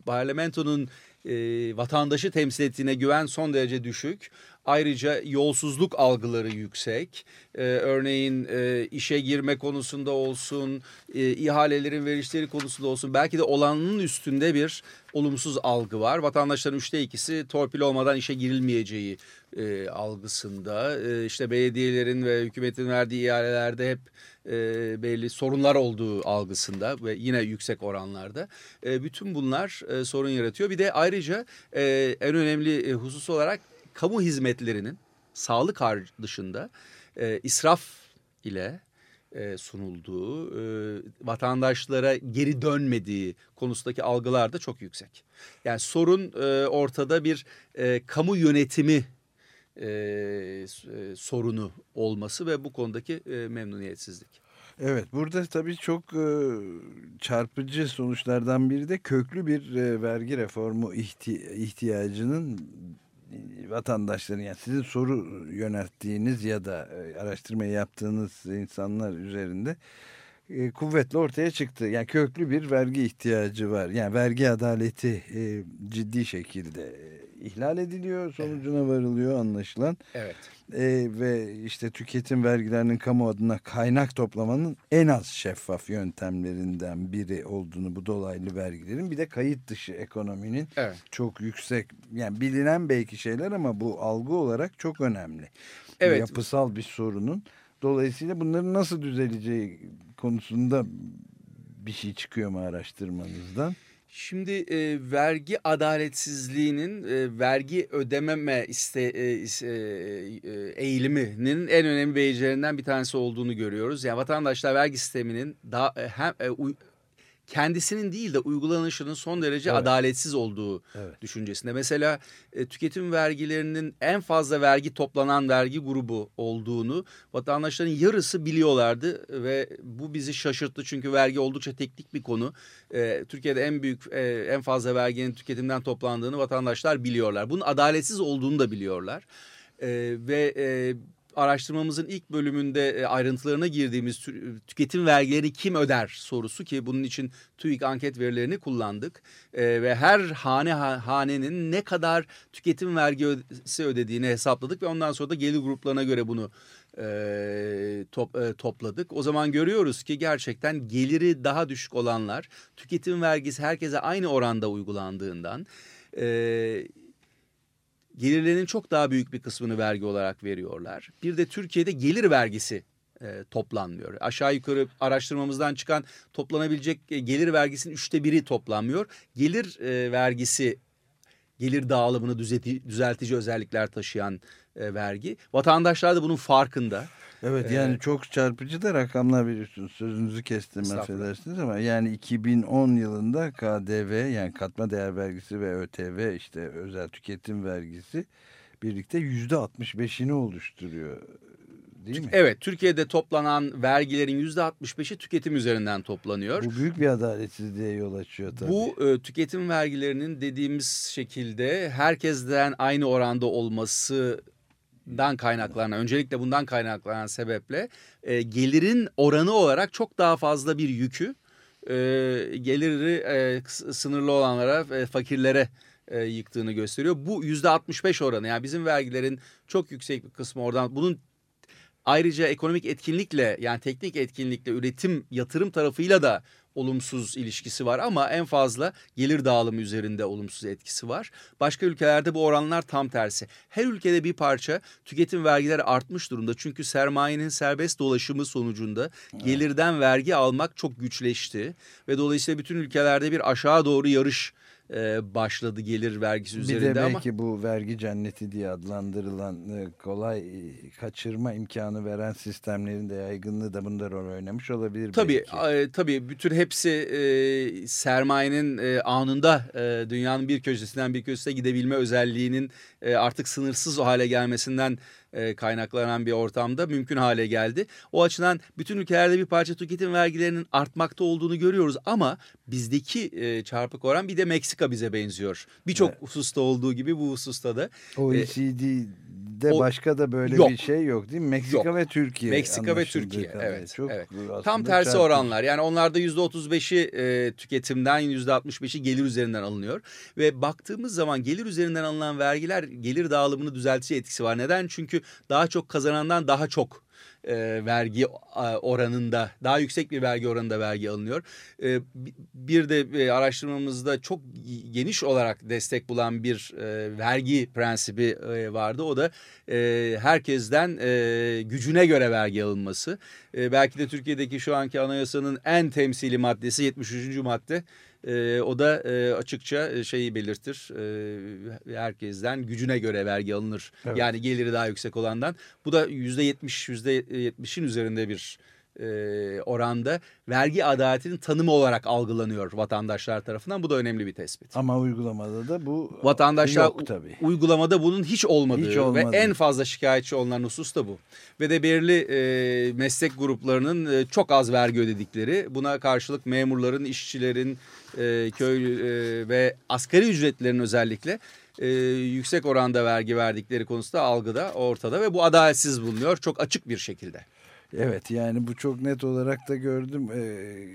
Speaker 6: parlamentonun e, vatandaşı temsil ettiğine güven son derece düşük. Ayrıca yolsuzluk algıları yüksek. E, örneğin e, işe girme konusunda olsun, e, ihalelerin verişleri konusunda olsun belki de olanın üstünde bir olumsuz algı var. Vatandaşların üçte ikisi torpil olmadan işe girilmeyeceği e, algısında. E, işte belediyelerin ve hükümetin verdiği ihalelerde hep e, belli sorunlar olduğu algısında ve yine yüksek oranlarda. E, bütün bunlar e, sorun yaratıyor. Bir de ayrıca e, en önemli e, husus olarak kamu hizmetlerinin sağlık dışında e, israf ile e, sunulduğu, e, vatandaşlara geri dönmediği konusundaki algılar da çok yüksek. Yani sorun e, ortada bir kamu yönetimi sorunu olması ve bu konudaki e, memnuniyetsizlik.
Speaker 2: Evet burada tabii çok çarpıcı sonuçlardan biri de köklü bir vergi reformu ihti- ihtiyacının vatandaşların yani sizin soru yönelttiğiniz ya da e, araştırmayı yaptığınız insanlar üzerinde e, kuvvetle ortaya çıktı. Yani köklü bir vergi ihtiyacı var. Yani vergi adaleti e, ciddi şekilde e, ihlal ediliyor sonucuna varılıyor anlaşılan.
Speaker 6: Evet.
Speaker 2: E, ve işte tüketim vergilerinin kamu adına kaynak toplamanın en az şeffaf yöntemlerinden biri olduğunu bu dolaylı vergilerin bir de kayıt dışı ekonominin
Speaker 6: Evet.
Speaker 2: çok yüksek yani bilinen belki şeyler ama bu algı olarak çok önemli.
Speaker 6: Evet.
Speaker 2: Yapısal bir sorunun dolayısıyla bunların nasıl düzeleceği konusunda bir şey çıkıyor mu araştırmanızdan?
Speaker 6: Şimdi e, vergi adaletsizliğinin e, vergi ödememe iste, e, e, e, eğiliminin en önemli becerilerinden bir tanesi olduğunu görüyoruz. Yani vatandaşlar vergi sisteminin daha e, hem e, kendisinin değil de uygulanışının son derece
Speaker 2: Evet.
Speaker 6: adaletsiz olduğu
Speaker 2: Evet.
Speaker 6: düşüncesinde. Mesela e, tüketim vergilerinin en fazla vergi toplanan vergi grubu olduğunu vatandaşların yarısı biliyorlardı ve bu bizi şaşırttı çünkü vergi oldukça teknik bir konu. E, Türkiye'de en büyük e, en fazla verginin tüketimden toplandığını vatandaşlar biliyorlar. Bunun adaletsiz olduğunu da biliyorlar. E, ve e, araştırmamızın ilk bölümünde e, ayrıntılarına girdiğimiz tü- tüketim vergileri kim öder sorusu ki bunun için TÜİK anket verilerini kullandık. E, ve her hane ha- hanenin ne kadar tüketim vergisi ödediğini hesapladık ve ondan sonra da gelir gruplarına göre bunu e, top, e, topladık. O zaman görüyoruz ki gerçekten geliri daha düşük olanlar tüketim vergisi herkese aynı oranda uygulandığından e, gelirlerinin çok daha büyük bir kısmını vergi olarak veriyorlar. Bir de Türkiye'de gelir vergisi e, toplanmıyor. Aşağı yukarı araştırmamızdan çıkan toplanabilecek e, gelir vergisinin üçte biri toplanmıyor. Gelir e, vergisi gelir dağılımını düzeltici özellikler taşıyan e, vergi. Vatandaşlar da bunun farkında.
Speaker 2: Evet yani çok çarpıcı da rakamlar veriyorsunuz. Sözünüzü kestim affedersiniz ama yani 2010 yılında KDV yani katma değer vergisi ve ÖTV işte özel tüketim vergisi birlikte yüzde 65'ini oluşturuyor. Değil mi?
Speaker 6: Evet Türkiye'de toplanan vergilerin %65'i tüketim üzerinden toplanıyor.
Speaker 2: Bu büyük bir adaletsizliğe yol açıyor tabii.
Speaker 6: Bu e, tüketim vergilerinin dediğimiz şekilde herkesten aynı oranda olmasından kaynaklanan, öncelikle bundan kaynaklanan sebeple e, gelirin oranı olarak çok daha fazla bir yükü e, geliri e, sınırlı olanlara, e, fakirlere e, yıktığını gösteriyor. Bu yüzde 65 oranı yani bizim vergilerin çok yüksek bir kısmı oradan. Bunun ayrıca ekonomik etkinlikle yani teknik etkinlikle üretim yatırım tarafıyla da olumsuz ilişkisi var ama en fazla gelir dağılımı üzerinde olumsuz etkisi var. Başka ülkelerde bu oranlar tam tersi. Her ülkede bir parça tüketim vergileri artmış durumda. Çünkü sermayenin serbest dolaşımı sonucunda gelirden vergi almak çok güçleşti ve dolayısıyla bütün ülkelerde bir aşağı doğru yarış e, başladı gelir vergisi
Speaker 2: bir
Speaker 6: üzerinde
Speaker 2: de
Speaker 6: ama
Speaker 2: belki bu vergi cenneti diye adlandırılan e, kolay e, kaçırma imkanı veren sistemlerin de yaygınlığı da bunda rol oynamış olabilir.
Speaker 6: Tabii
Speaker 2: belki.
Speaker 6: e, tabii bütün hepsi e, sermayenin e, anında e, dünyanın bir köşesinden bir köşesine gidebilme özelliğinin e, artık sınırsız o hale gelmesinden e, kaynaklanan bir ortamda mümkün hale geldi. O açıdan bütün ülkelerde bir parça tüketim vergilerinin artmakta olduğunu görüyoruz ama bizdeki e, çarpık oran bir de Meksika bize benziyor. Birçok hususta olduğu gibi bu hususta da.
Speaker 2: OECD'de
Speaker 6: o-
Speaker 2: başka da böyle
Speaker 6: Yok.
Speaker 2: bir şey yok değil mi? Meksika
Speaker 6: Yok.
Speaker 2: ve Türkiye.
Speaker 6: Meksika ve Türkiye
Speaker 2: kadarıyla.
Speaker 6: evet.
Speaker 2: Çok
Speaker 6: evet. Tam tersi
Speaker 2: çarpıcı.
Speaker 6: oranlar. Yani onlarda %35'i e, tüketimden %65'i gelir üzerinden alınıyor. Ve baktığımız zaman gelir üzerinden alınan vergiler gelir dağılımını düzeltici etkisi var. Neden? Çünkü daha çok kazanandan daha çok e, vergi e, oranında daha yüksek bir vergi oranında vergi alınıyor. E, bi- bir de e, araştırmamızda çok geniş olarak destek bulan bir e, vergi prensibi e, vardı. O da e, herkesten e, gücüne göre vergi alınması. E, belki de Türkiye'deki şu anki anayasanın en temsili maddesi 73. madde. E, o da e, açıkça şeyi belirtir. E, herkesten gücüne göre vergi alınır.
Speaker 2: Evet.
Speaker 6: Yani geliri daha yüksek olandan. Bu da yüzde yetmiş, yüzde yetmişin üzerinde bir e, oranda vergi adaletinin tanımı olarak algılanıyor vatandaşlar tarafından. Bu da önemli bir tespit.
Speaker 2: Ama uygulamada da bu
Speaker 6: Vatandaşlar
Speaker 2: yok tabii.
Speaker 6: uygulamada bunun hiç olmadığı
Speaker 2: Hiç olmadı.
Speaker 6: ve en fazla şikayetçi olunan husus da bu. Ve de belirli e, meslek gruplarının e, çok az vergi ödedikleri buna karşılık memurların, işçilerin, e, köylü e, ve asgari ücretlerin özellikle e, yüksek oranda vergi verdikleri konusunda algıda ortada ve bu adaletsiz bulunuyor çok açık bir şekilde.
Speaker 2: Evet yani bu çok net olarak da gördüm. Ee,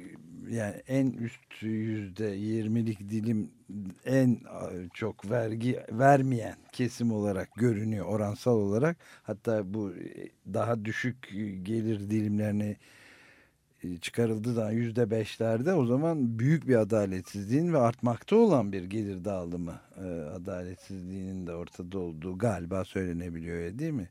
Speaker 2: yani en üst yüzde yirmilik dilim en çok vergi vermeyen kesim olarak görünüyor oransal olarak. Hatta bu daha düşük gelir dilimlerine e, çıkarıldığı zaman yüzde beşlerde o zaman büyük bir adaletsizliğin ve artmakta olan bir gelir dağılımı e, adaletsizliğinin de ortada olduğu galiba söylenebiliyor öyle değil mi?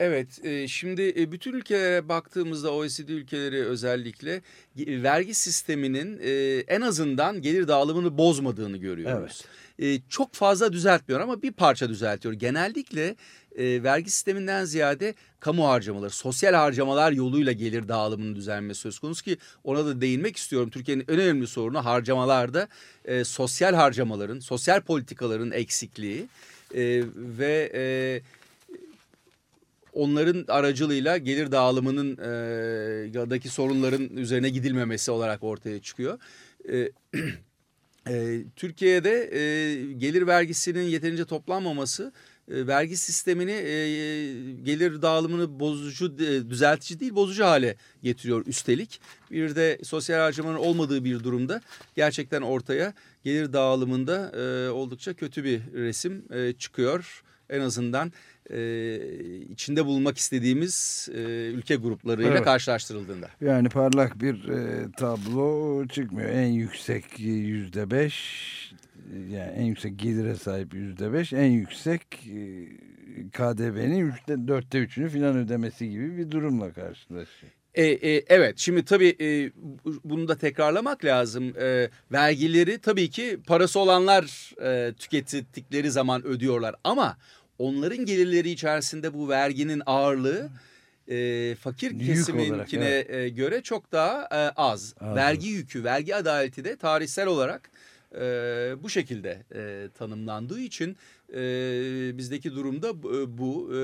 Speaker 6: Evet, e, şimdi e, bütün ülkelere baktığımızda OECD ülkeleri özellikle ge- vergi sisteminin e, en azından gelir dağılımını bozmadığını görüyoruz. E, Çok fazla düzeltmiyor ama bir parça düzeltiyor. Genellikle e, vergi sisteminden ziyade kamu harcamaları, sosyal harcamalar yoluyla gelir dağılımının düzelmesi söz konusu ki ona da değinmek istiyorum. Türkiye'nin en önemli sorunu harcamalarda e, sosyal harcamaların, sosyal politikaların eksikliği e, ve... E, onların aracılığıyla gelir dağılımının e, daki sorunların üzerine gidilmemesi olarak ortaya çıkıyor. E, (clears throat) e, Türkiye'de e, gelir vergisinin yeterince toplanmaması e, vergi sistemini e, gelir dağılımını bozucu e, düzeltici değil bozucu hale getiriyor üstelik. Bir de sosyal harcamanın olmadığı bir durumda gerçekten ortaya gelir dağılımında e, oldukça kötü bir resim e, çıkıyor. En azından e, içinde bulunmak istediğimiz e, ülke gruplarıyla
Speaker 2: Evet.
Speaker 6: karşılaştırıldığında.
Speaker 2: Yani parlak bir e, tablo çıkmıyor. En yüksek yüzde beş yani en yüksek gelire sahip yüzde beş en yüksek e, KDV'nin dörtte üçünü filan ödemesi gibi bir durumla karşılaşıyor.
Speaker 6: E, e, evet şimdi tabii e, bu- bunu da tekrarlamak lazım. E, vergileri tabii ki parası olanlar e, tükettikleri zaman ödüyorlar. Ama onların gelirleri içerisinde bu verginin ağırlığı e, fakir
Speaker 2: Yük
Speaker 6: kesiminkine
Speaker 2: olarak,
Speaker 6: e, göre çok daha e, az.
Speaker 2: Az.
Speaker 6: Vergi yükü, vergi adaleti de tarihsel olarak e, bu şekilde e, tanımlandığı için e, bizdeki durumda bu. bu. E,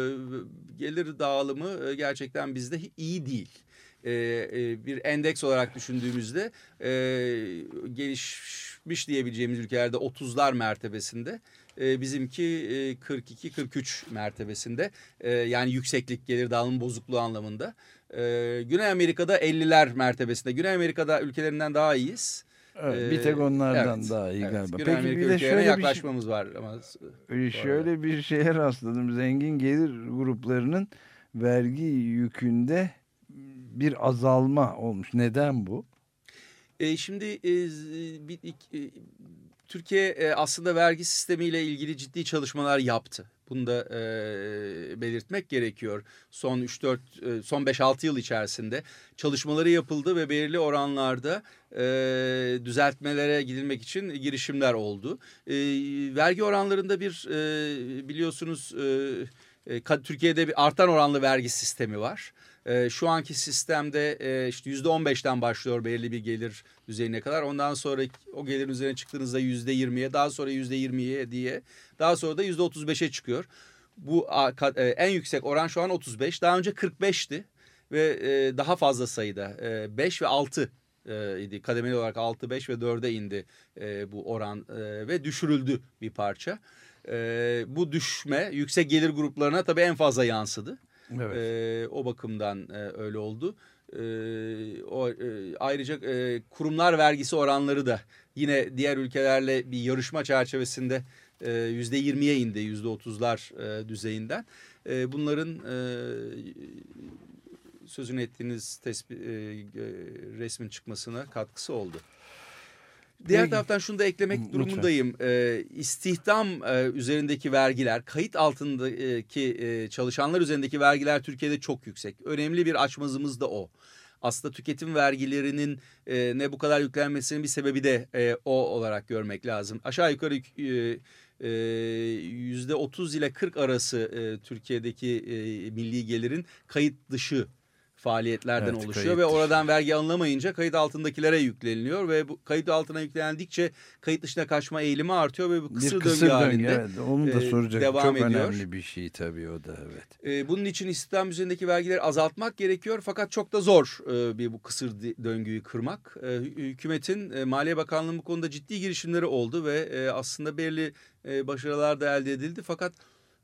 Speaker 6: gelir dağılımı e, gerçekten bizde iyi değil. E, e, bir endeks olarak düşündüğümüzde e, gelişmiş diyebileceğimiz ülkelerde 30'lar mertebesinde. E, bizimki e, 42-43 mertebesinde e, yani yükseklik gelir dağılım bozukluğu anlamında. E, Güney Amerika'da 50'ler mertebesinde. Güney Amerika'da ülkelerinden daha iyiyiz.
Speaker 2: Evet, bir tek onlardan
Speaker 6: evet,
Speaker 2: daha iyi
Speaker 6: evet.
Speaker 2: galiba.
Speaker 6: Güney
Speaker 2: Peki
Speaker 6: Amerika
Speaker 2: bir de şöyle bir, şey,
Speaker 6: yaklaşmamız var ama
Speaker 2: e, şöyle bir şeye rastladım. Zengin gelir gruplarının vergi yükünde bir azalma olmuş. Neden bu?
Speaker 6: E, şimdi e, z- bir, e, Türkiye e, aslında vergi sistemiyle ilgili ciddi çalışmalar yaptı. Bunu da e, belirtmek gerekiyor. Son 3-4, e, son 5-6 yıl içerisinde çalışmaları yapıldı ve belirli oranlarda e, düzeltmelere gidilmek için girişimler oldu. E, vergi oranlarında bir e, biliyorsunuz e, e, Türkiye'de bir artan oranlı vergi sistemi var. E, şu anki sistemde e, işte yüzde 15'ten başlıyor belirli bir gelir düzeyine kadar. Ondan sonra o gelirin üzerine çıktığınızda yüzde 20'ye, daha sonra yüzde 20'ye diye, daha sonra da yüzde 35'e çıkıyor. Bu e, en yüksek oran şu an 35. Daha önce 45'ti ve e, daha fazla sayıda e, 5 ve 6 e, idi. Kademeli olarak 6, 5 ve 4'e indi e, bu oran e, ve düşürüldü bir parça. E, bu düşme yüksek gelir gruplarına tabii en fazla yansıdı.
Speaker 2: Evet.
Speaker 6: Ee, o bakımdan e, öyle oldu. Ee, o e, ayrıca e, kurumlar vergisi oranları da yine diğer ülkelerle bir yarışma çerçevesinde e, yüzde yirmiye indi yüzde otuzlar e, düzeyinden. E, bunların e, sözünü ettiğiniz tespit, e, e, resmin çıkmasına katkısı oldu. Diğer taraftan şunu da eklemek
Speaker 2: Lütfen.
Speaker 6: durumundayım. Ee, istihdam e, üzerindeki vergiler, kayıt altındaki e, çalışanlar üzerindeki vergiler Türkiye'de çok yüksek. Önemli bir açmazımız da o. Aslında tüketim vergilerinin e, ne bu kadar yüklenmesinin bir sebebi de e, o olarak görmek lazım. Aşağı yukarı e, e, yüzde 30 ile 40 arası e, Türkiye'deki e, milli gelirin kayıt dışı faaliyetlerden
Speaker 2: Evet,
Speaker 6: oluşuyor
Speaker 2: kayıt
Speaker 6: ve oradan vergi alınamayınca kayıt altındakilere yükleniliyor ve bu kayıt altına yüklendikçe kayıt dışına kaçma eğilimi artıyor ve bu kısır,
Speaker 2: bir kısır
Speaker 6: döngü
Speaker 2: döngü,
Speaker 6: halinde.
Speaker 2: evet. Onu da
Speaker 6: e,
Speaker 2: soracak.
Speaker 6: devam
Speaker 2: Çok
Speaker 6: ediyor.
Speaker 2: önemli bir şey tabii o da evet.
Speaker 6: E, bunun için istihdam üzerindeki vergileri azaltmak gerekiyor fakat çok da zor e, bir bu kısır döngüyü kırmak. E, hü- hükümetin e, Maliye Bakanlığı bu konuda ciddi girişimleri oldu ve e, aslında belirli e, başarılar da elde edildi fakat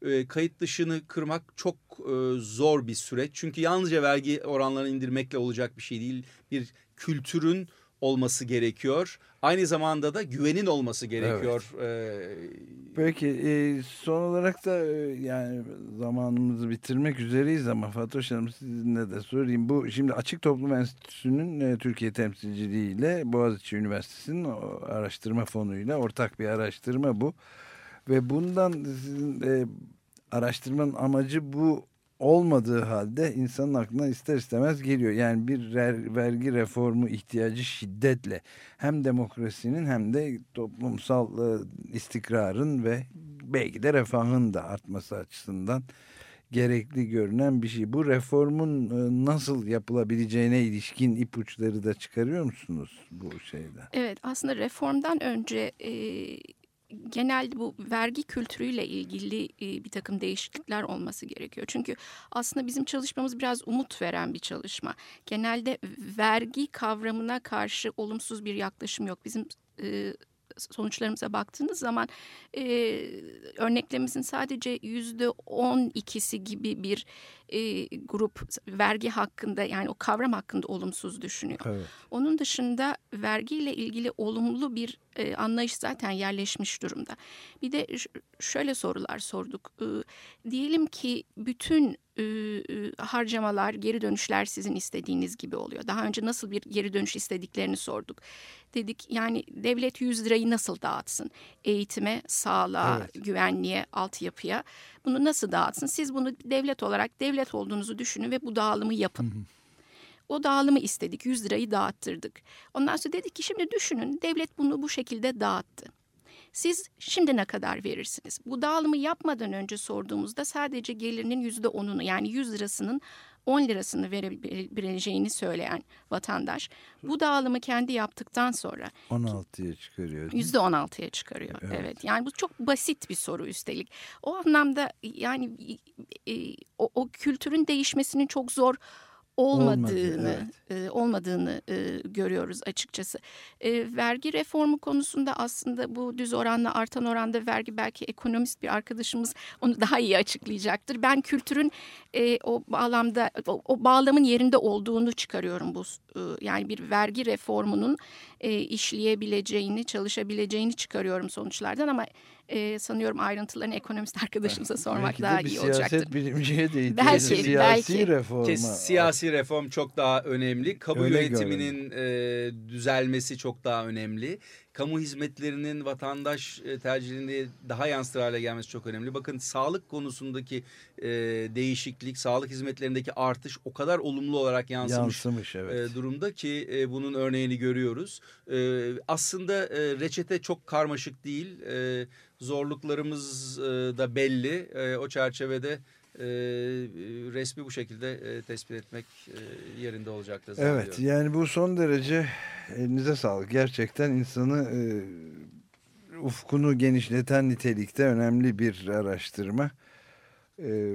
Speaker 6: e, kayıt dışını kırmak çok e, zor bir süreç. Çünkü yalnızca vergi oranlarını indirmekle olacak bir şey değil. Bir kültürün olması gerekiyor. Aynı zamanda da güvenin olması gerekiyor. E,
Speaker 2: Peki e, son olarak da e, yani zamanımızı bitirmek üzereyiz ama Fatoş Hanım sizinle de sorayım. Bu şimdi Açık Toplum Enstitüsü'nün e, Türkiye temsilciliğiyle Boğaziçi Üniversitesi'nin araştırma fonuyla ortak bir araştırma bu. Ve bundan sizin e, araştırmanın amacı bu olmadığı halde insanın aklına ister istemez geliyor. Yani bir ver- vergi reformu ihtiyacı şiddetle hem demokrasinin hem de toplumsal e, istikrarın ve belki de refahın da artması açısından gerekli görünen bir şey. Bu reformun e, nasıl yapılabileceğine ilişkin ipuçları da çıkarıyor musunuz bu şeyden?
Speaker 7: Evet aslında reformdan önce e, genelde bu vergi kültürüyle ilgili e, bir takım değişiklikler olması gerekiyor. Çünkü aslında bizim çalışmamız biraz umut veren bir çalışma. Genelde vergi kavramına karşı olumsuz bir yaklaşım yok. Bizim e, sonuçlarımıza baktığınız zaman e, sadece yüzde on ikisi gibi bir e, grup vergi hakkında yani o kavram hakkında olumsuz düşünüyor.
Speaker 2: Evet.
Speaker 7: Onun dışında vergiyle ilgili olumlu bir e, anlayış zaten yerleşmiş durumda. Bir de şöyle sorular sorduk. E, diyelim ki bütün e, e, harcamalar, geri dönüşler sizin istediğiniz gibi oluyor. Daha önce nasıl bir geri dönüş istediklerini sorduk. Dedik yani devlet 100 lirayı nasıl dağıtsın? Eğitime, sağlığa, güvenliğe, altyapıya bunu nasıl dağıtsın? Siz bunu devlet olarak devlet olduğunuzu düşünün ve bu dağılımı yapın. O dağılımı istedik. 100 lirayı dağıttırdık. Ondan sonra dedik ki şimdi düşünün devlet bunu bu şekilde dağıttı. Siz şimdi ne kadar verirsiniz? Bu dağılımı yapmadan önce sorduğumuzda sadece gelirinin yüzde onunu yani 100 lirasının 10 lirasını verebileceğini söyleyen vatandaş bu dağılımı kendi yaptıktan sonra
Speaker 2: 16'ya çıkarıyor. değil mi?
Speaker 7: yüzde 16'ya çıkarıyor.
Speaker 2: Evet.
Speaker 7: Evet. Yani bu çok basit bir soru üstelik. O anlamda yani e, o, o kültürün değişmesinin çok zor olmadığını
Speaker 2: Olmadı,
Speaker 7: e, olmadığını e, görüyoruz açıkçası. E, vergi reformu konusunda aslında bu düz oranla artan oranda vergi belki ekonomist bir arkadaşımız onu daha iyi açıklayacaktır. Ben kültürün e, o bağlamda o, o bağlamın yerinde olduğunu çıkarıyorum bu e, yani bir vergi reformunun e, işleyebileceğini, çalışabileceğini çıkarıyorum sonuçlardan ama e, sanıyorum ayrıntılarını ekonomist arkadaşımıza sormak
Speaker 2: Belki de
Speaker 7: daha
Speaker 2: bir
Speaker 7: iyi olacaktır.
Speaker 2: siyaset bilimciye de (laughs)
Speaker 7: Belki,
Speaker 2: siyasi
Speaker 7: belki.
Speaker 2: reforma.
Speaker 6: Siyasi reform çok daha önemli. Kamu
Speaker 2: Öyle
Speaker 6: yönetiminin e, düzelmesi çok daha önemli. Kamu hizmetlerinin vatandaş e, tercihinde daha yansıtır hale gelmesi çok önemli. Bakın sağlık konusundaki e, değişiklik, sağlık hizmetlerindeki artış o kadar olumlu olarak yansımış
Speaker 2: yansımış evet.
Speaker 6: e, durumda ki e, bunun örneğini görüyoruz. E, aslında e, reçete çok karmaşık değil. E, zorluklarımız e, da belli. E, o çerçevede e, resmi bu şekilde e, tespit etmek e, yerinde olacaktır.
Speaker 2: Evet yani bu son derece elinize sağlık. Gerçekten insanı e, ufkunu genişleten nitelikte önemli bir araştırma. E,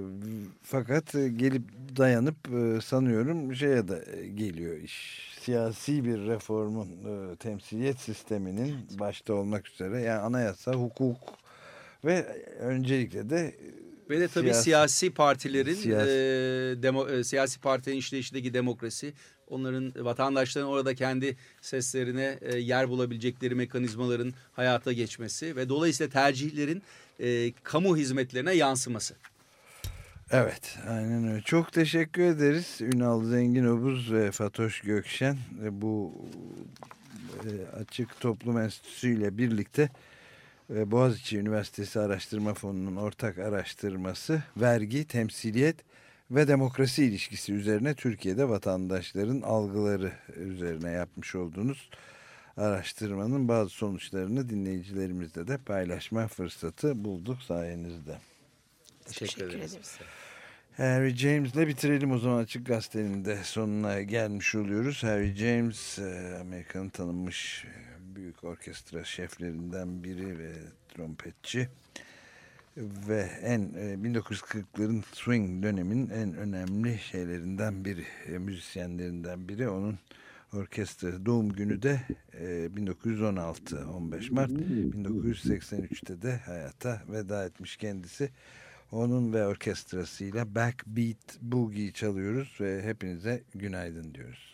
Speaker 2: fakat gelip dayanıp e, sanıyorum şeye de geliyor iş. Siyasi bir reformun e, temsiliyet sisteminin başta olmak üzere yani anayasa, hukuk ve öncelikle de
Speaker 6: Ve de tabii
Speaker 2: Siyasi-
Speaker 6: siyasi, partilerin
Speaker 2: Siyasi-
Speaker 6: e, demo, e, siyasi partilerin işleyişindeki demokrasi, onların vatandaşların orada kendi seslerine e, yer bulabilecekleri mekanizmaların hayata geçmesi ve dolayısıyla tercihlerin e, kamu hizmetlerine yansıması.
Speaker 2: Evet, aynen öyle. Çok teşekkür ederiz Ünal Zengin Obuz ve Fatoş Gökşen. E, Bu e, Açık Toplum Enstitüsü ile birlikte e, Boğaziçi Üniversitesi Araştırma Fonu'nun ortak araştırması vergi, temsiliyet ve demokrasi ilişkisi üzerine Türkiye'de vatandaşların algıları üzerine yapmış olduğunuz araştırmanın bazı sonuçlarını dinleyicilerimizle de paylaşma fırsatı bulduk sayenizde.
Speaker 7: Teşekkür ederiz.
Speaker 2: Harry James'le bitirelim o zaman Açık Gazete'nin de sonuna gelmiş oluyoruz. Harry James e, Amerika'nın tanınmış e, büyük orkestra şeflerinden biri ve trompetçi ve en e, 1940'ların swing döneminin en önemli şeylerinden biri, e, müzisyenlerinden biri. Onun orkestra doğum günü de e, 1916 15 Mart 1983'te de hayata veda etmiş kendisi. Onun ve orkestrasıyla Backbeat Boogie çalıyoruz ve hepinize günaydın diyoruz.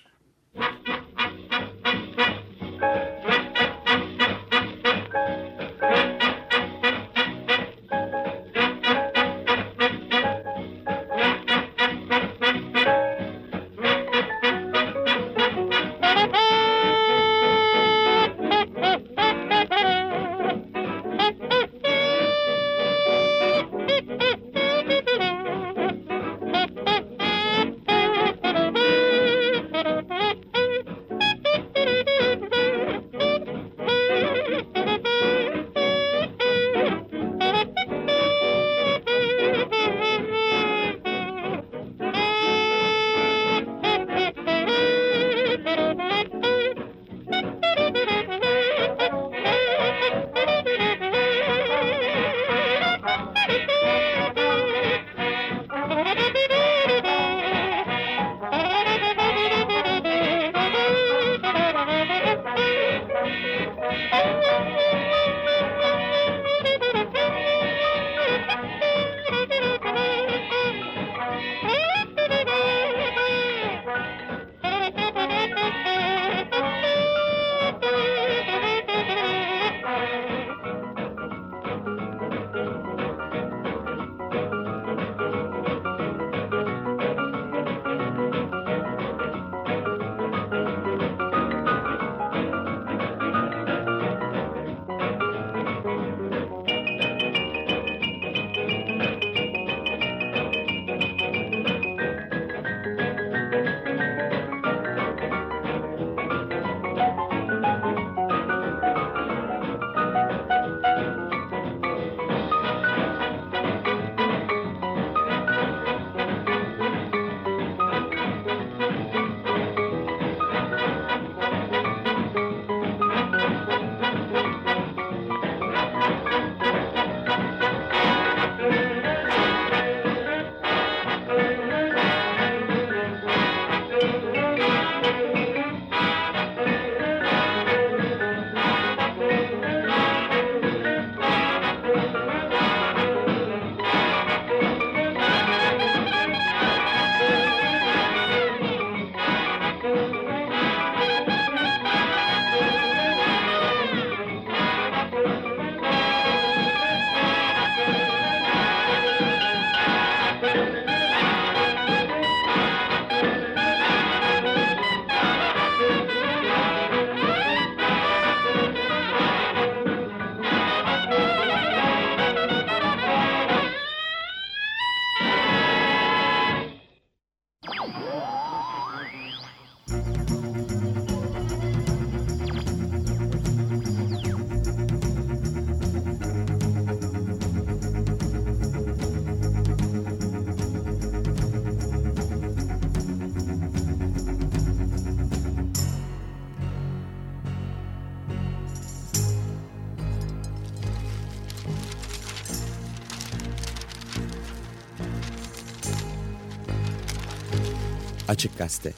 Speaker 3: Açık Gazete.